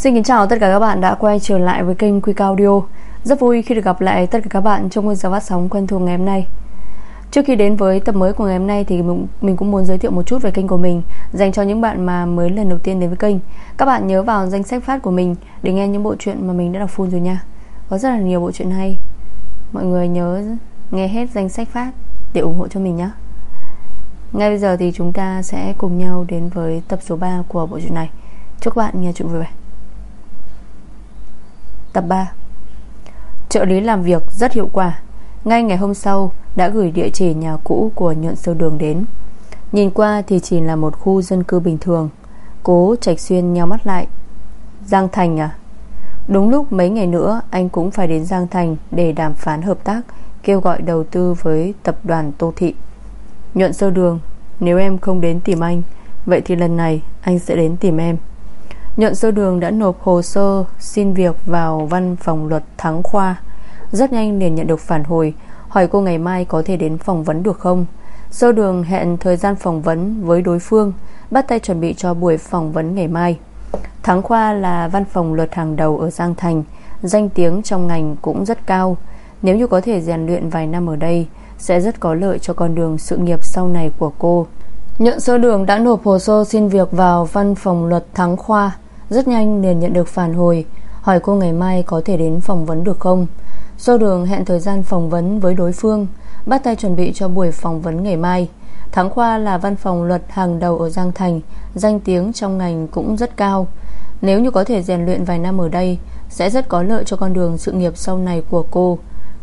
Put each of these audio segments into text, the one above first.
Xin kính chào tất cả các bạn đã quay trở lại với kênh Quy Cao Audio. Rất vui khi được gặp lại tất cả các bạn trong ngôi giờ phát sóng quen thuộc ngày hôm nay. Trước khi đến với tập mới của ngày hôm nay thì mình cũng muốn giới thiệu một chút về kênh của mình, Dành cho những bạn mà mới lần đầu tiên đến với kênh. Các bạn nhớ vào danh sách phát của mình để nghe những bộ truyện mà mình đã đọc full rồi nha. Có rất là nhiều bộ truyện hay. Mọi người nhớ nghe hết danh sách phát để ủng hộ cho mình nhé Ngay bây giờ thì chúng ta sẽ cùng nhau đến với tập số 3 của bộ truyện này. Chúc các bạn nghe chuyện vui vẻ. Tập 3 Trợ lý làm việc rất hiệu quả. Ngay ngày hôm sau, Đã gửi địa chỉ nhà cũ của nhuận sơ đường đến. Nhìn qua thì chỉ là một khu dân cư bình thường. Cố Trạch Xuyên nhau mắt lại. Giang Thành à? Đúng lúc mấy ngày nữa, Anh cũng phải đến Giang Thành Để đàm phán hợp tác, Kêu gọi đầu tư với tập đoàn Tô Thị. Nhuận sơ đường, Nếu em không đến tìm anh, Vậy thì lần này anh sẽ đến tìm em. Nhuận sơ đường đã nộp hồ sơ Xin việc vào văn phòng luật Thắng Khoa. Rất nhanh liền nhận được phản hồi, Hỏi cô ngày mai có thể đến phỏng vấn được không. Sơ đường hẹn thời gian phỏng vấn với đối phương, Bắt tay chuẩn bị cho buổi phỏng vấn ngày mai. Thắng Khoa là văn phòng luật hàng đầu ở Giang Thành, Danh tiếng trong ngành cũng rất cao. Nếu như có thể rèn luyện vài năm ở đây, Sẽ rất có lợi cho con đường sự nghiệp sau này của cô. Nhận sơ đường đã nộp hồ sơ xin việc vào văn phòng luật Thắng Khoa. Rất nhanh liền nhận được phản hồi. Hỏi cô ngày mai có thể đến phỏng vấn được không? Sơ đường hẹn thời gian phỏng vấn với đối phương, Bắt tay chuẩn bị cho buổi phỏng vấn ngày mai. Thắng Khoa là văn phòng luật hàng đầu ở Giang Thành, Danh tiếng trong ngành cũng rất cao. Nếu như có thể rèn luyện vài năm ở đây, Sẽ rất có lợi cho con đường sự nghiệp sau này của cô.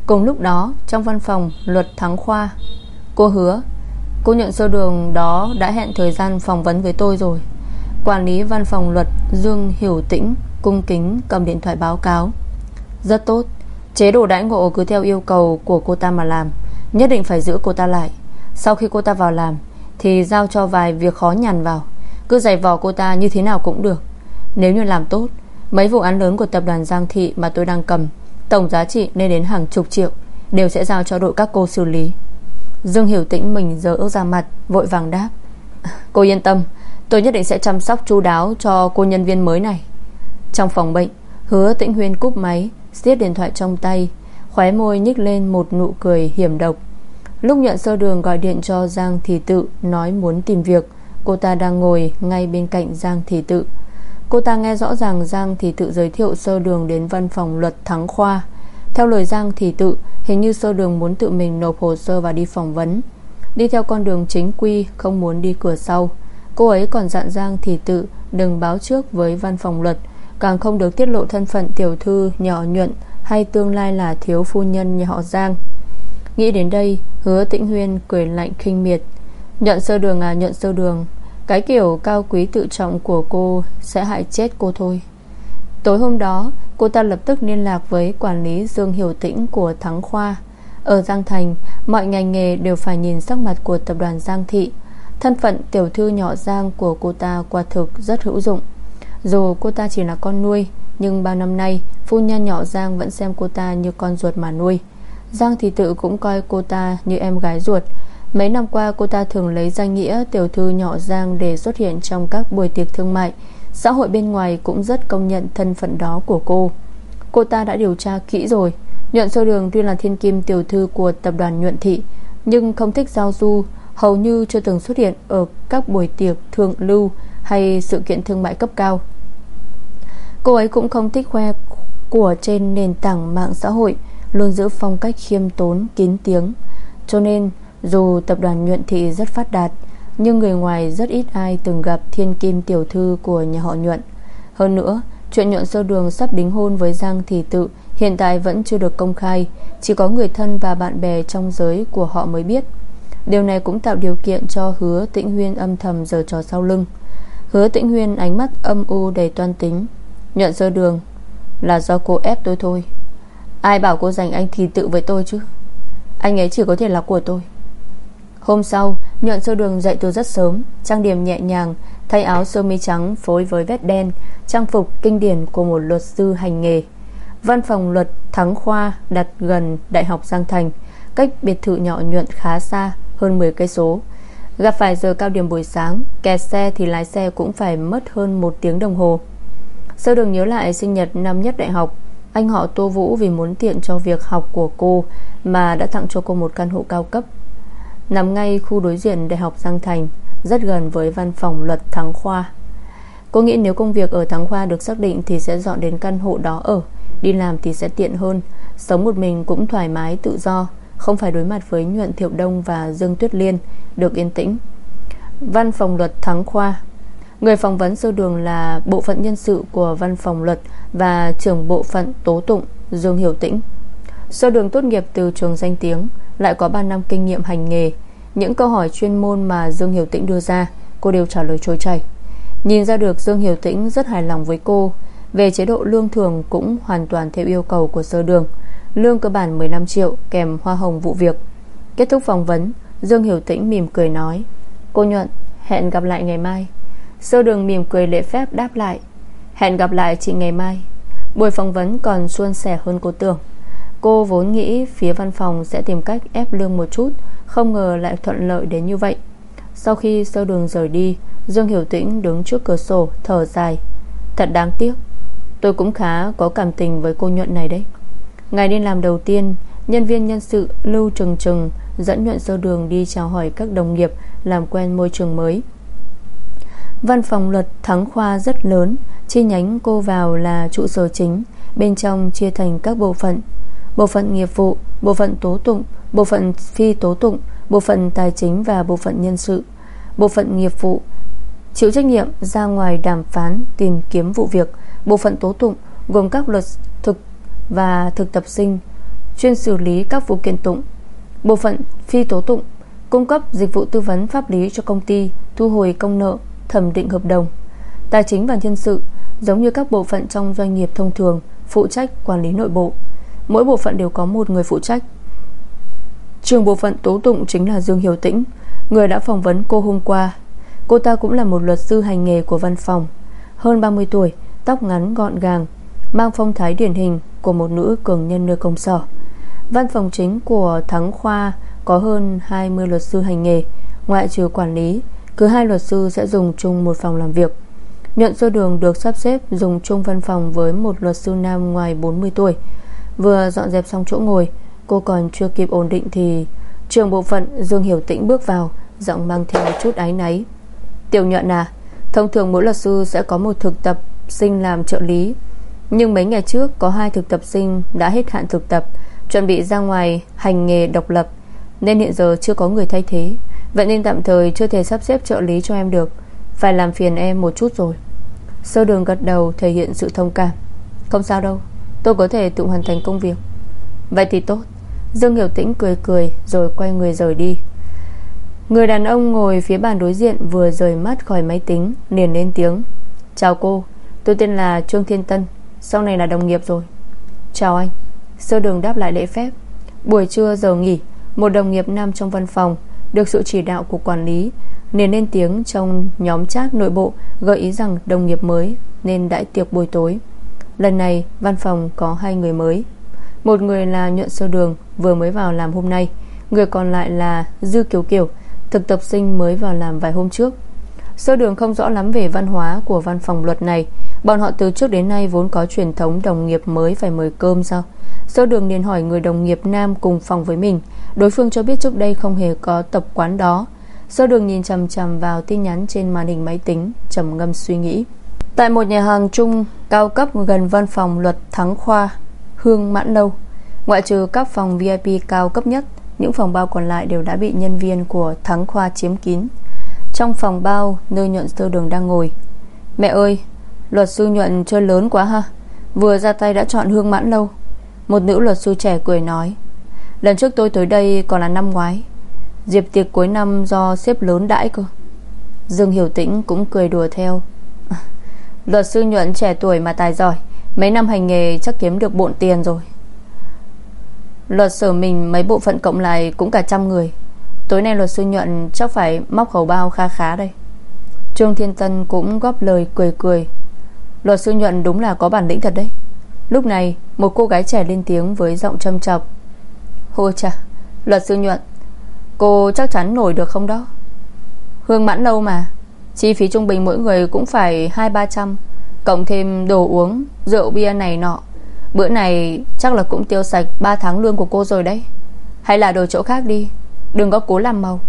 Cùng lúc đó, Trong văn phòng luật Thắng Khoa Cô hứa, Cô nhận sơ đường đó đã hẹn thời gian phỏng vấn với tôi rồi. Quản lý văn phòng luật Dương Hiểu Tĩnh Cung kính cầm điện thoại báo cáo. Rất tốt, Chế độ đãi ngộ cứ theo yêu cầu của cô ta mà làm, Nhất định phải giữ cô ta lại. Sau khi cô ta vào làm, Thì giao cho vài việc khó nhằn vào, Cứ giày vò cô ta như thế nào cũng được. Nếu như làm tốt, Mấy vụ án lớn của tập đoàn Giang Thị mà tôi đang cầm, Tổng giá trị lên đến hàng chục triệu, Đều sẽ giao cho đội các cô xử lý. Dương Hiểu Tĩnh mình giờ ước ra mặt, Vội vàng đáp. Cô yên tâm Tôi nhất định sẽ chăm sóc chu đáo cho cô nhân viên mới này. Trong phòng bệnh, Hứa Tĩnh Huyên cúp máy, siết điện thoại trong tay, Khóe môi nhích lên một nụ cười hiểm độc. Lúc nhận sơ đường gọi điện cho Giang Thị Tự, Nói muốn tìm việc, Cô ta đang ngồi ngay bên cạnh Giang Thị Tự. Cô ta nghe rõ ràng Giang Thị Tự giới thiệu sơ đường đến văn phòng luật Thắng Khoa. Theo lời Giang Thị Tự, Hình như sơ đường muốn tự mình nộp hồ sơ và đi phỏng vấn. Đi theo con đường chính quy, Không muốn đi cửa sau. Cô ấy còn dặn Giang thì Tự Đừng báo trước với văn phòng luật, Càng không được tiết lộ thân phận tiểu thư nhỏ nhuận Hay tương lai là thiếu phu nhân nhà họ Giang. Nghĩ đến đây, Hứa tĩnh huyên cười lạnh khinh miệt. Nhận sơ đường à nhận sơ đường. Cái kiểu cao quý tự trọng của cô Sẽ hại chết cô thôi. Tối hôm đó, Cô ta lập tức liên lạc với quản lý Dương Hiểu Tĩnh của Thắng Khoa. Ở Giang Thành, Mọi ngành nghề đều phải nhìn sắc mặt của tập đoàn Giang Thị. Thân phận tiểu thư nhỏ Giang của cô ta quả thực rất hữu dụng. Dù cô ta chỉ là con nuôi, Nhưng bao năm nay, Phu nhân nhỏ Giang vẫn xem cô ta như con ruột mà nuôi. Giang thì tự cũng coi cô ta như em gái ruột. Mấy năm qua, cô ta thường lấy danh nghĩa tiểu thư nhỏ Giang để xuất hiện trong các buổi tiệc thương mại. Xã hội bên ngoài cũng rất công nhận thân phận đó của cô. Cô ta đã điều tra kỹ rồi. Nhuận sơ đường tuy là thiên kim tiểu thư của tập đoàn nhuận thị, Nhưng không thích giao du Hầu như chưa từng xuất hiện ở các buổi tiệc thượng lưu Hay sự kiện thương mại cấp cao. Cô ấy cũng không thích khoe của trên nền tảng mạng xã hội Luôn giữ phong cách khiêm tốn, kín tiếng. Cho nên dù tập đoàn nhuận thị rất phát đạt Nhưng người ngoài rất ít ai từng gặp thiên kim tiểu thư của nhà họ nhuận. Hơn nữa Chuyện nhuận sơ đường sắp đính hôn với Giang Thị Tự Hiện tại vẫn chưa được công khai Chỉ có người thân và bạn bè trong giới của họ mới biết. Điều này cũng tạo điều kiện cho hứa tĩnh huyên âm thầm giờ trò sau lưng. Hứa tĩnh huyên ánh mắt âm u đầy toan tính. Nhận sơ đường, Là do cô ép tôi thôi. Ai bảo cô giành anh thì tự với tôi chứ? Anh ấy chỉ có thể là của tôi. Hôm sau, Nhuận sơ đường dậy từ rất sớm, Trang điểm nhẹ nhàng, Thay áo sơ mi trắng phối với vest đen, Trang phục kinh điển của một luật sư hành nghề. Văn phòng luật Thắng Khoa đặt gần Đại học Giang Thành, Cách biệt thự nhỏ nhuận khá xa. Hơn 10 cây số. Gặp phải giờ cao điểm buổi sáng, Kẹt xe thì lái xe cũng phải mất hơn một tiếng đồng hồ. Sơ đường nhớ lại sinh nhật năm nhất đại học, Anh họ Tô Vũ vì muốn tiện cho việc học của cô Mà đã tặng cho cô một căn hộ cao cấp. Nằm ngay khu đối diện Đại học Giang Thành, Rất gần với văn phòng luật Thắng Khoa. Cô nghĩ nếu công việc ở Thắng Khoa được xác định Thì sẽ dọn đến căn hộ đó ở, Đi làm thì sẽ tiện hơn, Sống một mình cũng thoải mái tự do. Không phải đối mặt với Nhuận Thiệu Đông và Dương Tuyết Liên, Được yên tĩnh. Văn phòng luật Thắng Khoa. Người phỏng vấn sơ đường là bộ phận nhân sự của văn phòng luật Và trưởng bộ phận tố tụng Dương Hiểu Tĩnh. Sơ đường tốt nghiệp từ trường danh tiếng, Lại có 3 năm kinh nghiệm hành nghề. Những câu hỏi chuyên môn mà Dương Hiểu Tĩnh đưa ra, Cô đều trả lời trôi chảy. Nhìn ra được Dương Hiểu Tĩnh rất hài lòng với cô, Về chế độ lương thường cũng hoàn toàn theo yêu cầu của sơ đường. Lương cơ bản 15 triệu, kèm hoa hồng vụ việc. Kết thúc phỏng vấn, Dương Hiểu Tĩnh mỉm cười nói, Cô Nhuận, hẹn gặp lại ngày mai. Sơ đường mỉm cười lễ phép đáp lại, Hẹn gặp lại chị ngày mai. Buổi phỏng vấn còn suôn sẻ hơn cô tưởng. Cô vốn nghĩ phía văn phòng sẽ tìm cách ép lương một chút, Không ngờ lại thuận lợi đến như vậy. Sau khi sơ đường rời đi, Dương Hiểu Tĩnh đứng trước cửa sổ, Thở dài, Thật đáng tiếc, Tôi cũng khá có cảm tình với cô nhuận này đấy. Ngày đi làm đầu tiên, Nhân viên nhân sự Lưu Trừng Trừng Dẫn nhuận sơ đường đi chào hỏi các đồng nghiệp Làm quen môi trường mới. Văn phòng luật Thắng Khoa rất lớn, Chi nhánh cô vào là trụ sở chính, Bên trong chia thành các bộ phận. Bộ phận nghiệp vụ, Bộ phận tố tụng, Bộ phận phi tố tụng, Bộ phận tài chính và bộ phận nhân sự. Bộ phận nghiệp vụ, Chịu trách nhiệm ra ngoài đàm phán Tìm kiếm vụ việc. Bộ phận tố tụng gồm các luật và thực tập sinh, Chuyên xử lý các vụ kiện tụng. Bộ phận phi tố tụng Cung cấp dịch vụ tư vấn pháp lý cho công ty Thu hồi công nợ, Thẩm định hợp đồng. Tài chính và nhân sự Giống như các bộ phận trong doanh nghiệp thông thường, Phụ trách quản lý nội bộ. Mỗi bộ phận đều có một người phụ trách. Trường bộ phận tố tụng chính là Dương Hiểu Tĩnh, Người đã phỏng vấn cô hôm qua. Cô ta cũng là một luật sư hành nghề của văn phòng. Hơn 30 tuổi, Tóc ngắn, gọn gàng, Mang phong thái điển hình của một nữ cường nhân nơi công sở. Văn phòng chính của Thắng Khoa Có hơn 20 luật sư hành nghề, Ngoại trừ quản lý, Cứ hai luật sư sẽ dùng chung một phòng làm việc. Nhận sơ đường được sắp xếp Dùng chung văn phòng với một luật sư nam ngoài 40 tuổi. Vừa dọn dẹp xong chỗ ngồi, Cô còn chưa kịp ổn định thì Trường bộ phận Dương Hiểu Tĩnh bước vào, Giọng mang theo chút áy náy. Tiểu nhuận à Thông thường mỗi luật sư sẽ có một thực tập sinh làm trợ lý nhưng mấy ngày trước, Có hai thực tập sinh đã hết hạn thực tập, Chuẩn bị ra ngoài hành nghề độc lập, Nên hiện giờ chưa có người thay thế. Vậy nên tạm thời chưa thể sắp xếp trợ lý cho em được. Phải làm phiền em một chút rồi. Sơ đường gật đầu thể hiện sự thông cảm. Không sao đâu, Tôi có thể tự hoàn thành công việc. Vậy thì tốt. Dương Hiểu Tĩnh cười cười Rồi quay người rời đi. Người đàn ông ngồi phía bàn đối diện Vừa rời mắt khỏi máy tính liền lên tiếng. Chào cô, Tôi tên là Trương Thiên Tân. Sau này là đồng nghiệp rồi. Chào anh. Sơ đường đáp lại lễ phép. Buổi trưa giờ nghỉ, Một đồng nghiệp nam trong văn phòng Được sự chỉ đạo của quản lý, Nên lên tiếng trong nhóm chat nội bộ Gợi ý rằng đồng nghiệp mới Nên đãi tiệc buổi tối. Lần này, văn phòng có hai người mới. Một người là nhuận sơ đường, Vừa mới vào làm hôm nay. Người còn lại là Dư Kiều Kiều, Thực tập sinh mới vào làm vài hôm trước. Sơ đường không rõ lắm về văn hóa Của văn phòng luật này Bọn họ từ trước đến nay vốn có truyền thống đồng nghiệp mới Phải mời cơm sao? Sơ đường liền hỏi người đồng nghiệp nam cùng phòng với mình, Đối phương cho biết trước đây không hề có tập quán đó. Sơ đường nhìn chầm chầm vào tin nhắn trên màn hình máy tính, trầm ngâm suy nghĩ. Tại một nhà hàng chung cao cấp gần văn phòng luật Thắng Khoa, Hương Mãn Lâu, Ngoại trừ các phòng VIP cao cấp nhất, Những phòng bao còn lại đều đã bị nhân viên của Thắng Khoa chiếm kín. Trong phòng bao, nơi nhuận sơ đường đang ngồi. Mẹ ơi Luật sư nhuận chơi lớn quá ha. Vừa ra tay đã chọn Hương Mãn Lâu. Một nữ luật sư trẻ cười nói, Lần trước tôi tới đây còn là năm ngoái. Dịp tiệc cuối năm do xếp lớn đãi cơ. Dương Hiểu Tĩnh cũng cười đùa theo. Luật sư nhuận trẻ tuổi mà tài giỏi, Mấy năm hành nghề chắc kiếm được bộn tiền rồi. Luật sở mình mấy bộ phận cộng lại Cũng cả trăm người. Tối nay luật sư nhuận chắc phải móc khẩu bao kha khá đây. Trương Thiên Tân cũng góp lời cười cười. Luật sư nhuận đúng là có bản lĩnh thật đấy. Lúc này, một cô gái trẻ lên tiếng Với giọng châm chọc Hô chà Luật sư nhuận, Cô chắc chắn nổi được không đó? Hương mãn lâu mà, Chi phí trung bình mỗi người cũng phải hai, ba trăm, Cộng thêm đồ uống, Rượu bia này nọ. Bữa này chắc là cũng tiêu sạch 3 tháng lương của cô rồi đấy. Hay là đổi chỗ khác đi, Đừng có cố làm màu.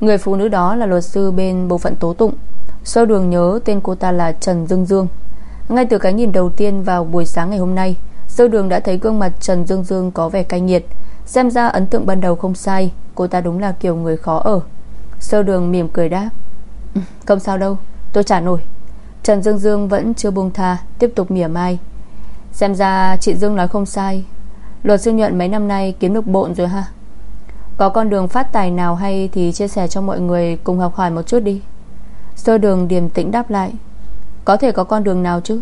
Người phụ nữ đó là luật sư bên bộ phận tố tụng. Sơ đường nhớ tên cô ta là Trần Dương Dương. Ngay từ cái nhìn đầu tiên vào buổi sáng ngày hôm nay Sơ đường đã thấy gương mặt Trần Dương Dương có vẻ cay nghiệt. Xem ra ấn tượng ban đầu không sai, Cô ta đúng là kiểu người khó ở. Sơ đường mỉm cười đáp. Ừ, không sao đâu, tôi trả nổi. Trần Dương Dương vẫn chưa buông tha, Tiếp tục mỉa mai. Xem ra chị Dương nói không sai. Luật sư nhuận mấy năm nay kiếm được bộn rồi ha. Có con đường phát tài nào hay Thì chia sẻ cho mọi người cùng học hỏi một chút đi. Sơ đường điềm tĩnh đáp lại. Có thể có con đường nào chứ?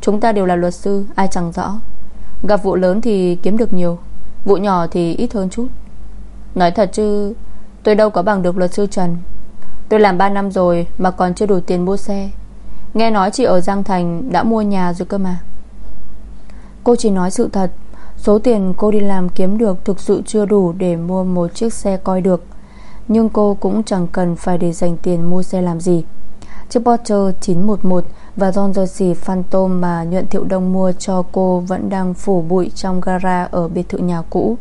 Chúng ta đều là luật sư, Ai chẳng rõ. Gặp vụ lớn thì kiếm được nhiều, Vụ nhỏ thì ít hơn chút. Nói thật chứ, Tôi đâu có bằng được luật sư Trần. Tôi làm 3 năm rồi mà còn chưa đủ tiền mua xe. Nghe nói chị ở Giang Thành Đã mua nhà rồi cơ mà. Cô chỉ nói sự thật, Số tiền cô đi làm kiếm được Thực sự chưa đủ để mua một chiếc xe coi được. Nhưng cô cũng chẳng cần Phải để dành tiền mua xe làm gì. Chiếc Porsche 911 Và John Jersey Phantom mà Nhuận Thiệu Đông mua cho cô Vẫn đang phủ bụi trong gara Ở biệt thự nhà cũ.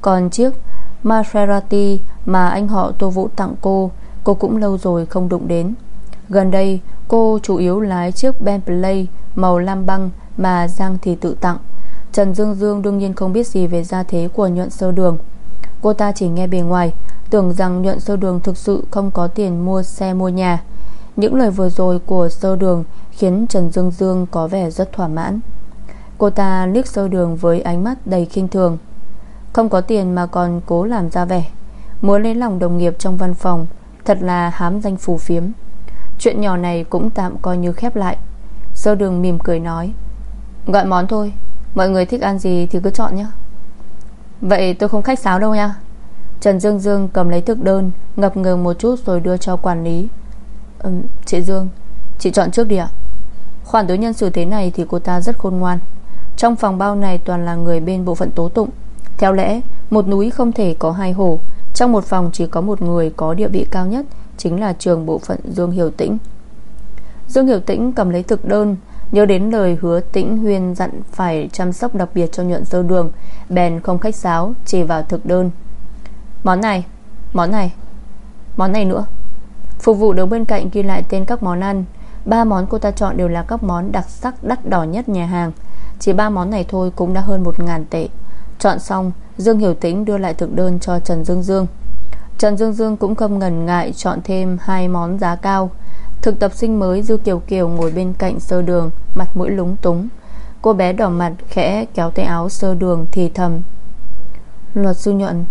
Còn chiếc Maserati Mà anh họ Tô Vũ tặng cô Cô cũng lâu rồi không đụng đến. Gần đây, cô chủ yếu lái chiếc Bentley Màu lam băng mà Giang thì tự tặng. Trần Dương Dương đương nhiên không biết gì về gia thế của nhuận sơ đường. Cô ta chỉ nghe bề ngoài, Tưởng rằng nhuận sơ đường thực sự không có tiền mua xe mua nhà. Những lời vừa rồi của sơ đường Khiến Trần Dương Dương có vẻ rất thỏa mãn. Cô ta liếc sơ đường với ánh mắt đầy khinh thường. Không có tiền mà còn cố làm ra vẻ. Muốn lấy lòng đồng nghiệp trong văn phòng, Thật là hám danh phù phiếm. Chuyện nhỏ này cũng tạm coi như khép lại. Sơ đường mỉm cười nói, Gọi món thôi. Mọi người thích ăn gì thì cứ chọn nhé. Vậy tôi không khách sáo đâu nha. Trần Dương Dương cầm lấy thực đơn, Ngập ngừng một chút rồi đưa cho quản lý ừ, Chị Dương Chị chọn trước đi ạ. Khoản đối nhân xử thế này thì cô ta rất khôn ngoan. Trong phòng bao này toàn là người bên bộ phận tố tụng. Theo lẽ Một núi không thể có hai hổ Trong một phòng chỉ có một người có địa vị cao nhất Chính là trường bộ phận Dương Hiểu Tĩnh. Dương Hiểu Tĩnh cầm lấy thực đơn Nhớ đến lời hứa tĩnh huyên dặn Phải chăm sóc đặc biệt cho nhuận sơ đường Bèn không khách sáo Chỉ vào thực đơn. Món này, món này Món này nữa. Phục vụ đứng bên cạnh ghi lại tên các món ăn, Ba món cô ta chọn đều là các món đặc sắc đắt đỏ nhất nhà hàng. Chỉ ba món này thôi cũng đã hơn một ngàn tệ. Chọn xong, Dương Hiểu Tĩnh đưa lại thực đơn cho Trần Dương Dương. Trần Dương Dương cũng không ngần ngại Chọn thêm hai món giá cao. Thực tập sinh mới Dư Kiều Kiều ngồi bên cạnh sơ đường, Mặt mũi lúng túng. Cô bé đỏ mặt, khẽ kéo tay áo sơ đường Thì thầm, Luật sư nhuận,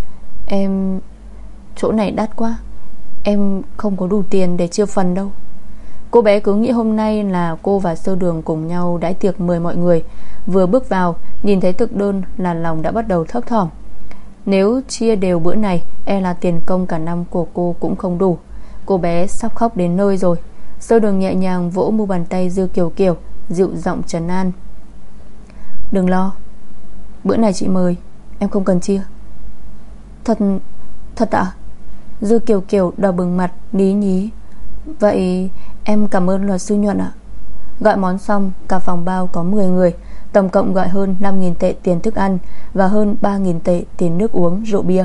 Em, Chỗ này đắt quá. Em không có đủ tiền để chia phần đâu. Cô bé cứ nghĩ hôm nay là cô và sơ đường cùng nhau đãi tiệc mời mọi người. Vừa bước vào, Nhìn thấy thực đơn là lòng đã bắt đầu thấp thỏm. Nếu chia đều bữa này E là tiền công cả năm của cô cũng không đủ. Cô bé sắp khóc đến nơi rồi. Sơ đường nhẹ nhàng vỗ mu bàn tay Dư Kiều Kiều Dịu giọng trần an. Đừng lo. Bữa này chị mời, Em không cần chia. Thật Thật ạ? à? Dư Kiều Kiều đỏ bừng mặt, Lý nhí. Vậy em cảm ơn luật sư nhuận ạ. Gọi món xong, Cả phòng bao có 10 người, Tổng cộng gọi hơn 5.000 tệ tiền thức ăn Và hơn 3.000 tệ tiền nước uống, rượu bia.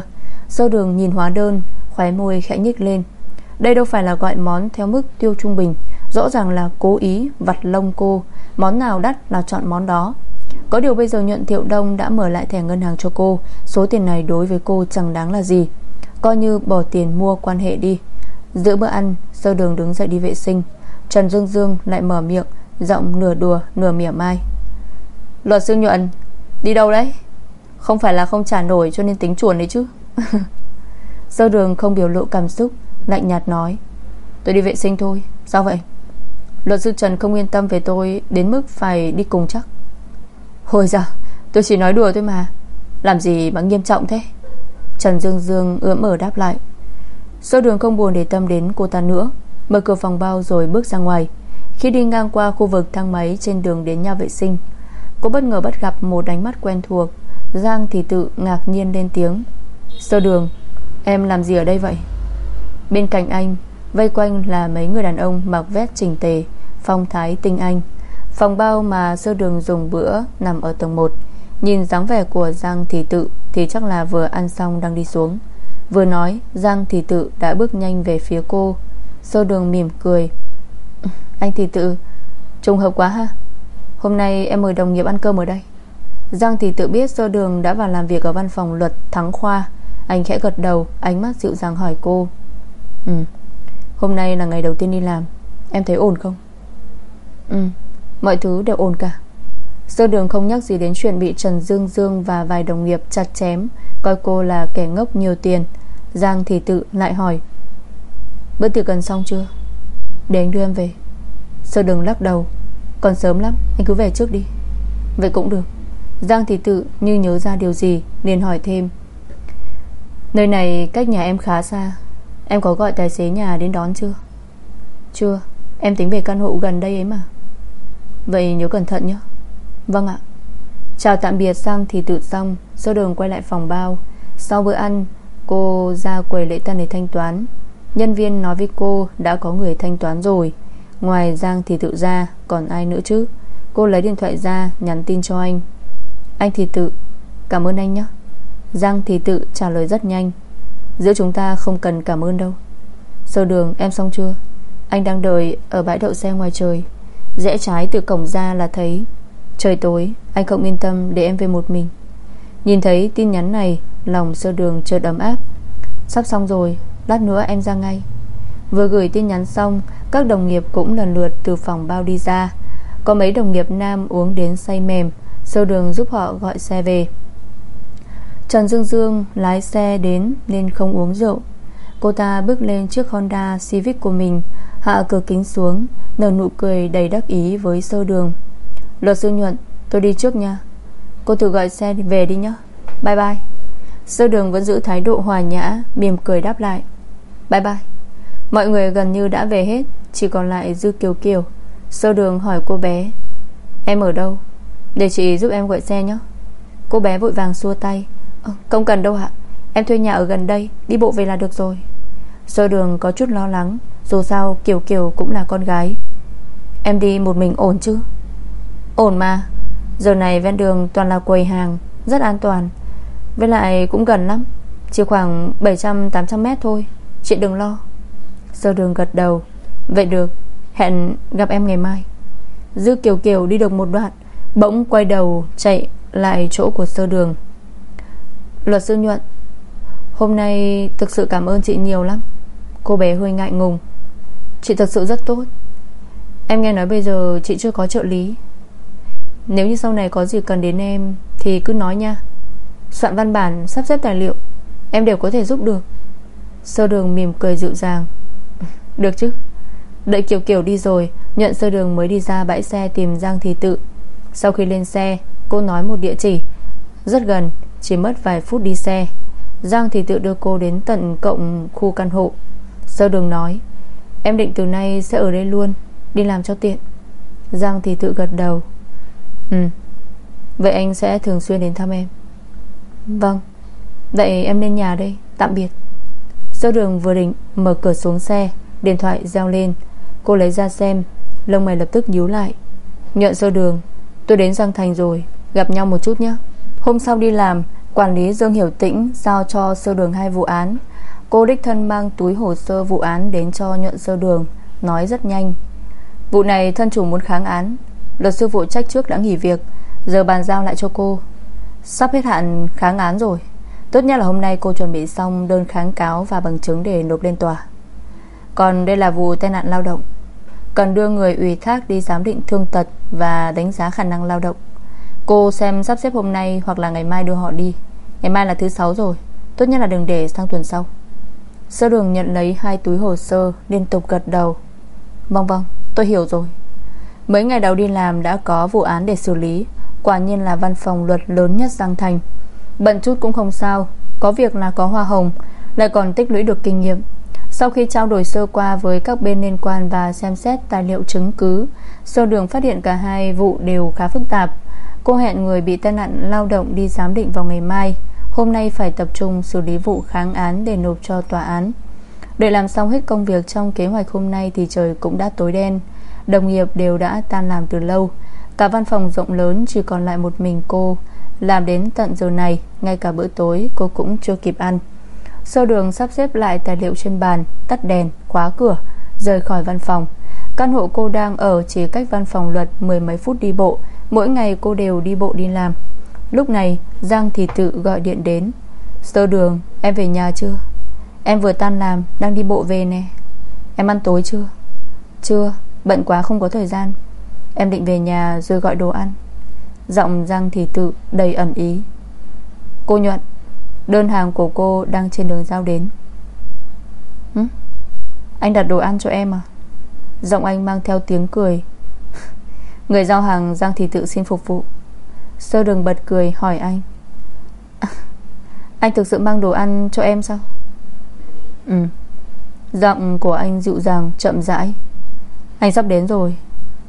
Sơ đường nhìn hóa đơn, Khóe môi khẽ nhích lên. Đây đâu phải là gọi món theo mức tiêu trung bình, Rõ ràng là cố ý vặt lông cô. Món nào đắt là chọn món đó. Có điều bây giờ nhuận thiệu đông đã mở lại thẻ ngân hàng cho cô. Số tiền này đối với cô chẳng đáng là gì. Coi như bỏ tiền mua quan hệ đi. Giữa bữa ăn Sơ đường đứng dậy đi vệ sinh, Trần Dương Dương lại mở miệng, Giọng nửa đùa, nửa mỉa mai. Luật sư nhuận, Đi đâu đấy? Không phải là không trả nổi cho nên tính chuồn đấy chứ. Sơ đường không biểu lộ cảm xúc, Lạnh nhạt nói. Tôi đi vệ sinh thôi, Sao vậy? Luật sư Trần không yên tâm về tôi Đến mức phải đi cùng chắc. Hồi giờ, tôi chỉ nói đùa thôi mà. Làm gì mà nghiêm trọng thế? Trần Dương Dương ưỡm ở đáp lại. Sơ đường không buồn để tâm đến cô ta nữa, Mở cửa phòng bao rồi bước ra ngoài. Khi đi ngang qua khu vực thang máy Trên đường đến nhà vệ sinh, Cô bất ngờ bắt gặp một ánh mắt quen thuộc. Giang thì tự ngạc nhiên lên tiếng. Sơ đường, Em làm gì ở đây vậy? Bên cạnh anh, Vây quanh là mấy người đàn ông mặc vest chỉnh tề, Phong thái tinh anh. Phòng bao mà sơ đường dùng bữa Nằm ở tầng 1 Nhìn dáng vẻ của Giang Thị Tự thì chắc là vừa ăn xong đang đi xuống. Vừa nói, Giang Thị Tự đã bước nhanh về phía cô. Sơ đường mỉm cười, Anh Thị Tự, Trùng hợp quá ha. Hôm nay em mời đồng nghiệp ăn cơm ở đây. Giang Thị Tự biết sơ đường đã vào làm việc Ở văn phòng luật Thắng Khoa. Anh khẽ gật đầu, Ánh mắt dịu dàng hỏi cô Ừ Hôm nay là ngày đầu tiên đi làm. Em thấy ổn không? Ừ Mọi thứ đều ổn cả. Sơ đường không nhắc gì đến chuyện bị Trần Dương Dương Và vài đồng nghiệp chặt chém, Coi cô là kẻ ngốc nhiều tiền. Giang thì tự lại hỏi, Bữa tiệc gần xong chưa? Để anh đưa em về. Sơ đường lắc đầu, Còn sớm lắm, anh cứ về trước đi. Vậy cũng được. Giang thì tự như nhớ ra điều gì, liền hỏi thêm, Nơi này cách nhà em khá xa, Em có gọi tài xế nhà đến đón chưa? Chưa, Em tính về căn hộ gần đây ấy mà. Vậy nhớ cẩn thận nhé Vâng ạ. Chào tạm biệt, sang thì tự xong. Sau đường quay lại phòng bao. Sau bữa ăn, Cô ra quầy lễ tân để thanh toán. Nhân viên nói với cô đã có người thanh toán rồi. Ngoài Giang thì tự ra, Còn ai nữa chứ? Cô lấy điện thoại ra, nhắn tin cho anh. Anh thì tự. Cảm ơn anh nhé. Giang thì tự trả lời rất nhanh. Giữa chúng ta không cần cảm ơn đâu. Sơ đường, em xong chưa? Anh đang đợi ở bãi đậu xe ngoài trời. Rẽ trái từ cổng ra là thấy Trời tối, Anh không yên tâm để em về một mình. Nhìn thấy tin nhắn này, Lòng sơ đường chợt ấm áp. Sắp xong rồi, Lát nữa em ra ngay. Vừa gửi tin nhắn xong, Các đồng nghiệp cũng lần lượt từ phòng bao đi ra. Có mấy đồng nghiệp nam uống đến say mềm, Sơ đường giúp họ gọi xe về. Trần Dương Dương lái xe đến Nên không uống rượu. Cô ta bước lên chiếc Honda Civic của mình, Hạ cửa kính xuống, Nở nụ cười đầy đắc ý với sơ đường. Luật sư nhuận tôi đi trước nha. Cô thử gọi xe về đi nhé. Bye bye. Sơ đường vẫn giữ thái độ hòa nhã Mỉm cười đáp lại. Bye bye. Mọi người gần như đã về hết Chỉ còn lại Dư Kiều Kiều. Sơ đường hỏi cô bé Em ở đâu? Để chị giúp em gọi xe nhé. Cô bé vội vàng xua tay ờ, Không cần đâu ạ. Em thuê nhà ở gần đây Đi bộ về là được rồi. Sơ đường có chút lo lắng Dù sao Kiều Kiều cũng là con gái. Em đi một mình ổn chứ? Ổn mà. Giờ này ven đường toàn là quầy hàng, Rất an toàn. Với lại cũng gần lắm, Chỉ khoảng 700-800 mét thôi Chị đừng lo. Sơ đường gật đầu. Vậy được, Hẹn gặp em ngày mai. Dư Kiều Kiều đi được một đoạn, Bỗng quay đầu chạy lại chỗ của sơ đường. Luật sư Nhuận, Hôm nay thực sự cảm ơn chị nhiều lắm. Cô bé hơi ngại ngùng. Chị thật sự rất tốt. Em nghe nói bây giờ chị chưa có trợ lý. Nếu như sau này có gì cần đến em Thì cứ nói nha. Soạn văn bản, sắp xếp tài liệu. Em đều có thể giúp được. Sơ đường mỉm cười dịu dàng. Được chứ? Đợi Kiều Kiều đi rồi Nhận sơ đường mới đi ra bãi xe tìm Giang Thị Tự. Sau khi lên xe Cô nói một địa chỉ. Rất gần Chỉ mất vài phút đi xe. Giang Thị Tự đưa cô đến tận cộng khu căn hộ. Sơ đường nói Em định từ nay sẽ ở đây luôn Đi làm cho tiện. Giang Thị Tự gật đầu. Ừ. Vậy anh sẽ thường xuyên đến thăm em? Vâng. Vậy em lên nhà đây, Tạm biệt. Sơ đường vừa định mở cửa xuống xe, Điện thoại reo lên. Cô lấy ra xem, Lông mày lập tức nhíu lại. Nhận sơ đường, Tôi đến Giang Thành rồi, Gặp nhau một chút nhé. Hôm sau đi làm, Quản lý Dương Hiểu Tĩnh Giao cho sơ đường hai vụ án. Cô đích thân mang túi hồ sơ vụ án Đến cho nhuận sơ đường, Nói rất nhanh. Vụ này thân chủ muốn kháng án Luật sư phụ trách trước đã nghỉ việc, Giờ bàn giao lại cho cô. Sắp hết hạn kháng án rồi. Tốt nhất là hôm nay cô chuẩn bị xong đơn kháng cáo Và bằng chứng để nộp lên tòa. Còn đây là vụ tai nạn lao động. Cần đưa người ủy thác đi giám định thương tật Và đánh giá khả năng lao động. Cô xem sắp xếp hôm nay Hoặc là ngày mai đưa họ đi. Ngày mai là thứ sáu rồi. Tốt nhất là đừng để sang tuần sau. Sơ đường nhận lấy hai túi hồ sơ, Liên tục gật đầu. Vâng vâng tôi hiểu rồi. Mấy ngày đầu đi làm đã có vụ án để xử lý. Quả nhiên là văn phòng luật lớn nhất Giang Thành. Bận chút cũng không sao, Có việc là có hoa hồng, Lại còn tích lũy được kinh nghiệm. Sau khi trao đổi sơ qua với các bên liên quan Và xem xét tài liệu chứng cứ Sơ đường phát hiện cả hai vụ đều khá phức tạp. Cô hẹn người bị tai nạn lao động đi giám định vào ngày mai. Hôm nay phải tập trung xử lý vụ kháng án để nộp cho tòa án. Để làm xong hết công việc trong kế hoạch hôm nay thì trời cũng đã tối đen. Đồng nghiệp đều đã tan làm từ lâu. Cả văn phòng rộng lớn chỉ còn lại một mình cô. Làm đến tận giờ này Ngay cả bữa tối cô cũng chưa kịp ăn. Sơ đường sắp xếp lại tài liệu trên bàn Tắt đèn, khóa cửa Rời khỏi văn phòng. Căn hộ cô đang ở chỉ cách văn phòng luật Mười mấy phút đi bộ. Mỗi ngày cô đều đi bộ đi làm. Lúc này Giang thì tự gọi điện đến. Sơ đường em về nhà chưa? Em vừa tan làm đang đi bộ về nè. Em ăn tối chưa? Chưa bận quá không có thời gian. Em định về nhà rồi gọi đồ ăn. Giọng Giang thì tự đầy ẩn ý. Cô nhuận Đơn hàng của cô đang trên đường giao đến. Hử? Anh đặt đồ ăn cho em à? Giọng anh mang theo tiếng cười. Người giao hàng Giang thì tự xin phục vụ. Sơ đường bật cười hỏi anh. À, Anh thực sự mang đồ ăn cho em sao? Ừ. Giọng của anh dịu dàng chậm rãi. Anh sắp đến rồi.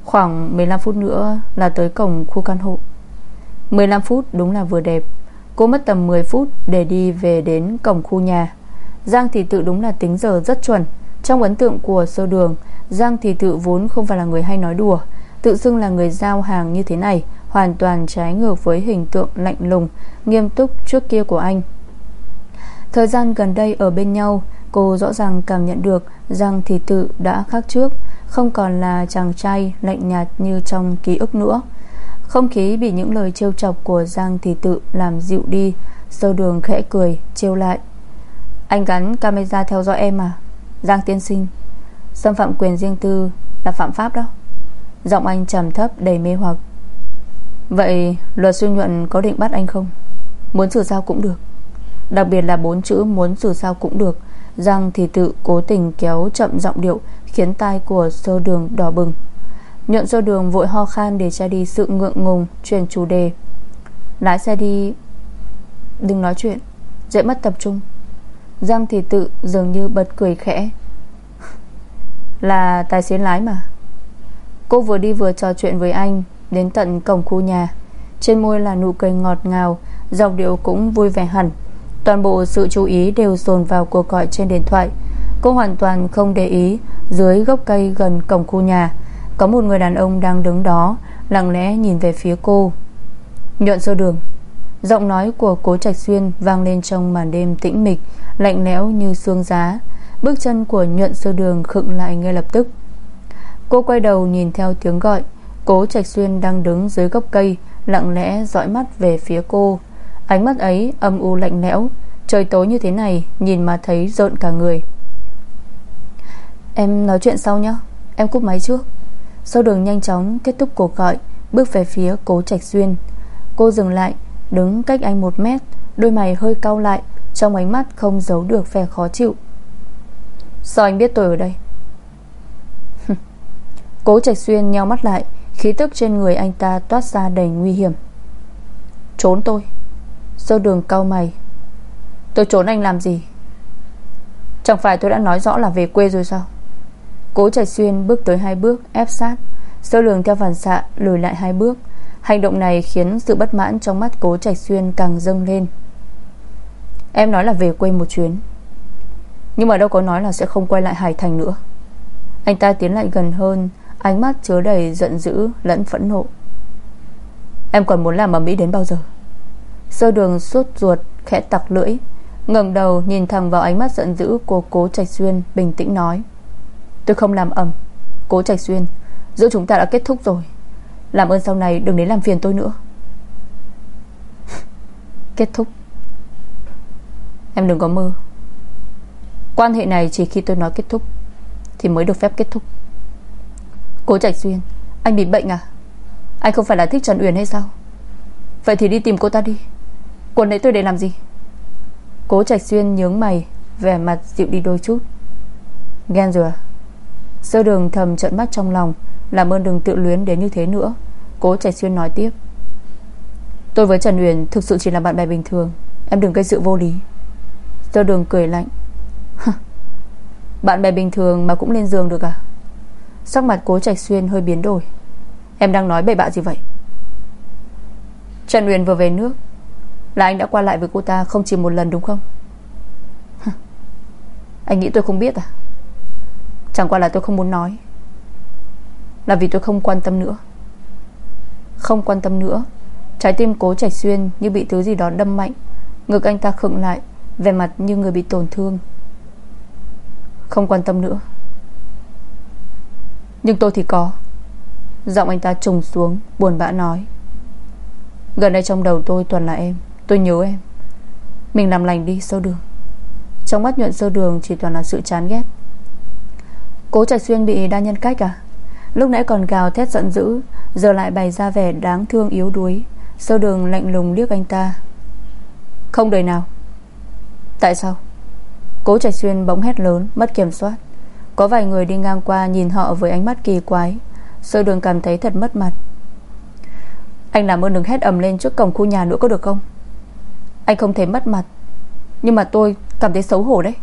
Khoảng 15 phút nữa là tới cổng khu căn hộ. 15 phút đúng là vừa đẹp. Cô mất tầm 10 phút để đi về đến cổng khu nhà. Giang thì tự đúng là tính giờ rất chuẩn. Trong ấn tượng của sơ đường, Giang thì tự vốn không phải là người hay nói đùa, Tự xưng là người giao hàng như thế này, Hoàn toàn trái ngược với hình tượng lạnh lùng, Nghiêm túc trước kia của anh. Thời gian gần đây ở bên nhau, Cô rõ ràng cảm nhận được Giang thì tự đã khác trước. Không còn là chàng trai lạnh nhạt như trong ký ức nữa. Không khí bị những lời trêu chọc của Giang thì tự làm dịu đi Sơ đường khẽ cười, trêu lại. Anh gắn camera theo dõi em à? Giang tiên sinh, Xâm phạm quyền riêng tư là phạm pháp đó. Giọng anh trầm thấp, đầy mê hoặc. Vậy luật sư nhuận có định bắt anh không? Muốn xử sao cũng được. Đặc biệt là bốn chữ muốn xử sao cũng được. Giang thì tự cố tình kéo chậm giọng điệu, Khiến tai của sơ đường đỏ bừng. Nhuận sơ đường vội ho khan Để che đi sự ngượng ngùng, Chuyển chủ đề. Lái xe đi. Đừng nói chuyện. Dễ mất tập trung. Giang thì tự dường như bật cười khẽ. Là tài xế lái mà. Cô vừa đi vừa trò chuyện với anh, Đến tận cổng khu nhà. Trên môi là nụ cười ngọt ngào, Giọng điệu cũng vui vẻ hẳn. Toàn bộ sự chú ý đều dồn vào cuộc gọi trên điện thoại. Cô hoàn toàn không để ý, Dưới gốc cây gần cổng khu nhà, Có một người đàn ông đang đứng đó, Lặng lẽ nhìn về phía cô. Nhuận sơ đường. Giọng nói của cố trạch xuyên Vang lên trong màn đêm tĩnh mịch, Lạnh lẽo như xương giá. Bước chân của nhuận sơ đường khựng lại ngay lập tức. Cô quay đầu nhìn theo tiếng gọi, Cố trạch xuyên đang đứng dưới gốc cây, Lặng lẽ dõi mắt về phía cô. Ánh mắt ấy âm u lạnh lẽo, Trời tối như thế này, Nhìn mà thấy rợn cả người. Em nói chuyện sau nhé Em cúp máy trước. Sau đường nhanh chóng kết thúc cuộc gọi, Bước về phía cố trạch xuyên Cô dừng lại, Đứng cách anh một mét, Đôi mày hơi cau lại, Trong ánh mắt không giấu được vẻ khó chịu. Sao anh biết tôi ở đây? Cố trạch xuyên nheo mắt lại, Khí tức trên người anh ta toát ra đầy nguy hiểm. Trốn tôi. Sơ đường cau mày. Tôi trốn anh làm gì? Chẳng phải tôi đã nói rõ là về quê rồi sao? Cố trạch xuyên bước tới hai bước, Ép sát. Sơ đường theo phản xạ lùi lại hai bước. Hành động này khiến sự bất mãn trong mắt cố trạch xuyên càng dâng lên. Em nói là về quê một chuyến. Nhưng mà đâu có nói là sẽ không quay lại Hải Thành nữa. Anh ta tiến lại gần hơn, Ánh mắt chứa đầy giận dữ lẫn phẫn nộ. Em còn muốn làm ở Mỹ đến bao giờ? Sơ đường suốt ruột, Khẽ tặc lưỡi. Ngẩng đầu nhìn thẳng vào ánh mắt giận dữ của cố Trạch Xuyên, Bình tĩnh nói. Tôi không làm ẩm. Cố Trạch Xuyên, Giữa chúng ta đã kết thúc rồi. Làm ơn sau này đừng đến làm phiền tôi nữa. Kết thúc. Em đừng có mơ. Quan hệ này chỉ khi tôi nói kết thúc, Thì mới được phép kết thúc. Cố Trạch Xuyên, Anh bị bệnh à? Anh không phải là thích Trần Uyển hay sao? Vậy thì đi tìm cô ta đi. Quần đấy tôi để làm gì? Cố Trạch Xuyên nhướng mày, Vẻ mặt dịu đi đôi chút. Ghen rồi à? Sơ đường thầm trận mắt trong lòng, Làm ơn đừng tự luyến đến như thế nữa. Cố Trạch Xuyên nói tiếp. Tôi với Trần Uyển thực sự chỉ là bạn bè bình thường, Em đừng gây sự vô lý. Sơ đường cười lạnh. Bạn bè bình thường mà cũng lên giường được à? Sắc mặt cố Trạch Xuyên hơi biến đổi. Em đang nói bậy bạ gì vậy? Trần Uyển vừa về nước là anh đã qua lại với cô ta không chỉ một lần đúng không? Anh nghĩ tôi không biết à? Chẳng qua là tôi không muốn nói. Là vì tôi không quan tâm nữa. Không quan tâm nữa, Trái tim cố chảy Xuyên như bị thứ gì đó đâm mạnh. Ngực anh ta khựng lại Về mặt như người bị tổn thương. Không quan tâm nữa. Nhưng tôi thì có. Giọng anh ta trùng xuống, Buồn bã nói. Gần đây trong đầu tôi toàn là em. Tôi nhớ em. Mình làm lành đi sơ đường. Trong mắt nhuận sơ đường chỉ toàn là sự chán ghét. Cố Trạch Xuyên bị đa nhân cách à? Lúc nãy còn gào thét giận dữ, Giờ lại bày ra vẻ đáng thương yếu đuối. Sơ đường lạnh lùng liếc anh ta. Không đời nào. Tại sao? Cố Trạch Xuyên bỗng hét lớn, Mất kiểm soát. Có vài người đi ngang qua nhìn họ với ánh mắt kỳ quái. Sơ đường cảm thấy thật mất mặt. Anh làm ơn đừng hét ầm lên trước cổng khu nhà nữa có được không? Anh không thể mất mặt. Nhưng mà tôi cảm thấy xấu hổ đấy.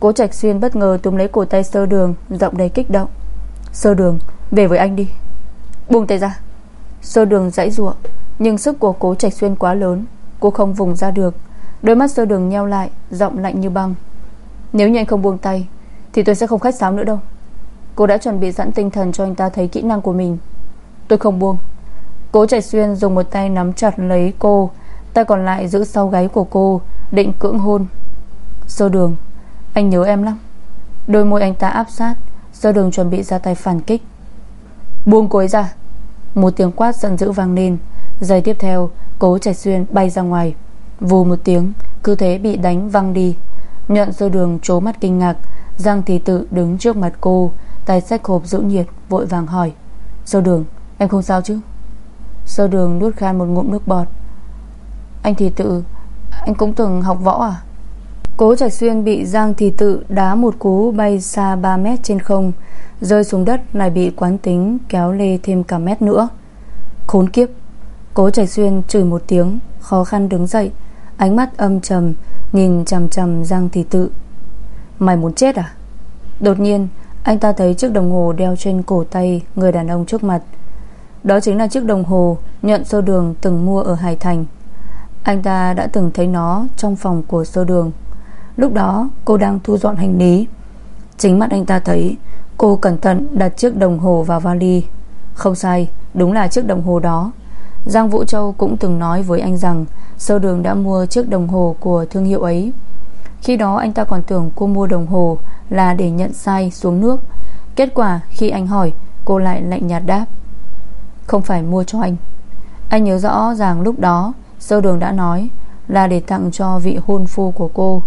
Cố Trạch Xuyên bất ngờ túm lấy cổ tay sơ đường, Giọng đầy kích động. Sơ đường, về với anh đi. Buông tay ra. Sơ đường dãy ruộng Nhưng sức của cố Trạch Xuyên quá lớn, Cô không vùng ra được. Đôi mắt sơ đường nheo lại, Giọng lạnh như băng. Nếu như anh không buông tay, Thì tôi sẽ không khách sáo nữa đâu. Cô đã chuẩn bị sẵn tinh thần cho anh ta thấy kỹ năng của mình. Tôi không buông. Cố Trạch Xuyên dùng một tay nắm chặt lấy cô Tay còn lại giữ sau gáy của cô, Định cưỡng hôn. Sơ đường, Anh nhớ em lắm. Đôi môi anh ta áp sát, Sơ đường chuẩn bị ra tay phản kích. Buông cô ấy ra. Một tiếng quát giận dữ vang lên. Giây tiếp theo, Cố Trạch Xuyên bay ra ngoài. Vù một tiếng, Cứ thế bị đánh văng đi. Nhận sơ đường trố mắt kinh ngạc. Giang Thị Tự đứng trước mặt cô, Tay sách hộp giữ nhiệt, vội vàng hỏi. Sơ đường, em không sao chứ? Sơ đường nuốt khan một ngụm nước bọt. Anh Thị Tự, Anh cũng từng học võ à? Cố Trạch Xuyên bị Giang Thị Tự đá một cú bay xa 3 mét trên không, Rơi xuống đất lại bị quán tính Kéo lê thêm cả mét nữa. Khốn kiếp! Cố Trạch Xuyên chửi một tiếng, Khó khăn đứng dậy, Ánh mắt âm trầm Nhìn chằm chằm Giang Thị Tự. Mày muốn chết à? Đột nhiên, anh ta thấy chiếc đồng hồ đeo trên cổ tay Người đàn ông trước mặt. Đó chính là chiếc đồng hồ Nhận sô đường từng mua ở Hải Thành. Anh ta đã từng thấy nó Trong phòng của sơ đường. Lúc đó, cô đang thu dọn hành lý. Chính mắt anh ta thấy, Cô cẩn thận đặt chiếc đồng hồ vào vali. Không sai, Đúng là chiếc đồng hồ đó. Giang Vũ Châu cũng từng nói với anh rằng Sơ đường đã mua chiếc đồng hồ của thương hiệu ấy. Khi đó, anh ta còn tưởng cô mua đồng hồ Là để nhận sai xuống nước. Kết quả, khi anh hỏi, Cô lại lạnh nhạt đáp. Không phải mua cho anh. Anh nhớ rõ ràng lúc đó Sơ đường đã nói Là để tặng cho vị hôn phu của cô.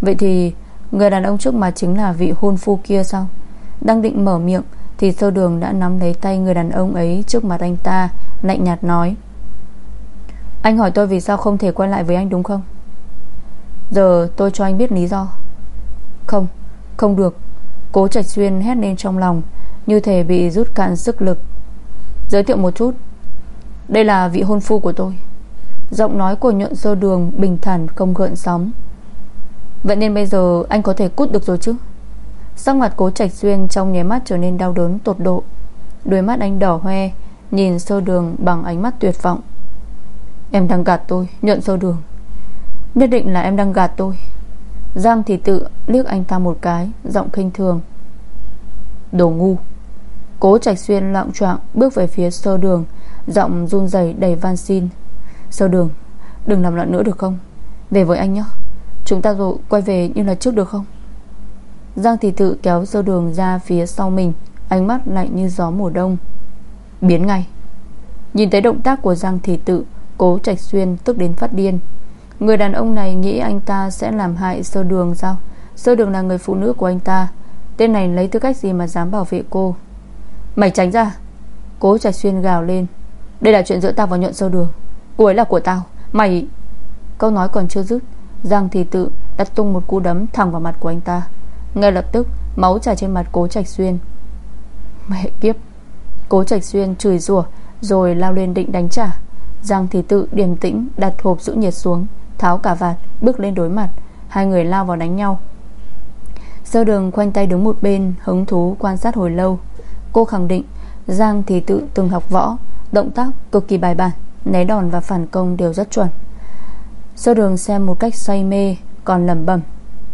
Vậy thì, Người đàn ông trước mặt chính là vị hôn phu kia sao? Đang định mở miệng Thì sơ đường đã nắm lấy tay người đàn ông ấy Trước mặt anh ta, Lạnh nhạt nói. Anh hỏi tôi vì sao không thể quay lại với anh đúng không? Giờ tôi cho anh biết lý do. Không Không được. Cố Trạch Xuyên hét lên trong lòng, Như thể bị rút cạn sức lực. Giới thiệu một chút. Đây là vị hôn phu của tôi. Giọng nói của nhuận sơ đường, Bình thản, không gợn sóng. Vậy nên bây giờ anh có thể cút được rồi chứ? Sắc mặt cố trạch xuyên Trong nháy mắt trở nên đau đớn tột độ. Đôi mắt anh đỏ hoe, Nhìn sơ đường bằng ánh mắt tuyệt vọng. Em đang gạt tôi, nhuận sơ đường. Nhất định là em đang gạt tôi. Giang thì tự liếc anh ta một cái, Giọng khinh thường. Đồ ngu. Cố trạch xuyên lạng choạng bước về phía sơ đường, Giọng run rẩy đầy van xin. Sơ đường, Đừng làm loạn nữa được không? Về với anh nhé. Chúng ta rồi, quay về như là trước được không? Giang thị tự kéo sơ đường ra phía sau mình, Ánh mắt lạnh như gió mùa đông. Biến ngay. Nhìn thấy động tác của Giang thị tự, Cố trạch xuyên tức đến phát điên. Người đàn ông này nghĩ anh ta sẽ làm hại sơ đường sao? Sơ đường là người phụ nữ của anh ta. Tên này lấy tư cách gì mà dám bảo vệ cô? Mày tránh ra. Cố trạch xuyên gào lên. Đây là chuyện giữa ta và nhuận sơ đường. Cô ấy là của tao. Mày, Câu nói còn chưa dứt, Giang thị tự đặt tung một cú đấm thẳng vào mặt của anh ta. Ngay lập tức, Máu chảy trên mặt cố trạch xuyên. Mẹ kiếp. Cố trạch xuyên chửi rủa, Rồi lao lên định đánh trả. Giang thị tự điềm tĩnh đặt hộp giữ nhiệt xuống, Tháo cả vạt, bước lên đối mặt. Hai người lao vào đánh nhau. Sơ đường khoanh tay đứng một bên, Hứng thú quan sát hồi lâu. Cô khẳng định, Giang thì tự từng học võ, Động tác cực kỳ bài bản. Né đòn và phản công đều rất chuẩn. Sơ đường xem một cách say mê, Còn lầm bẩm,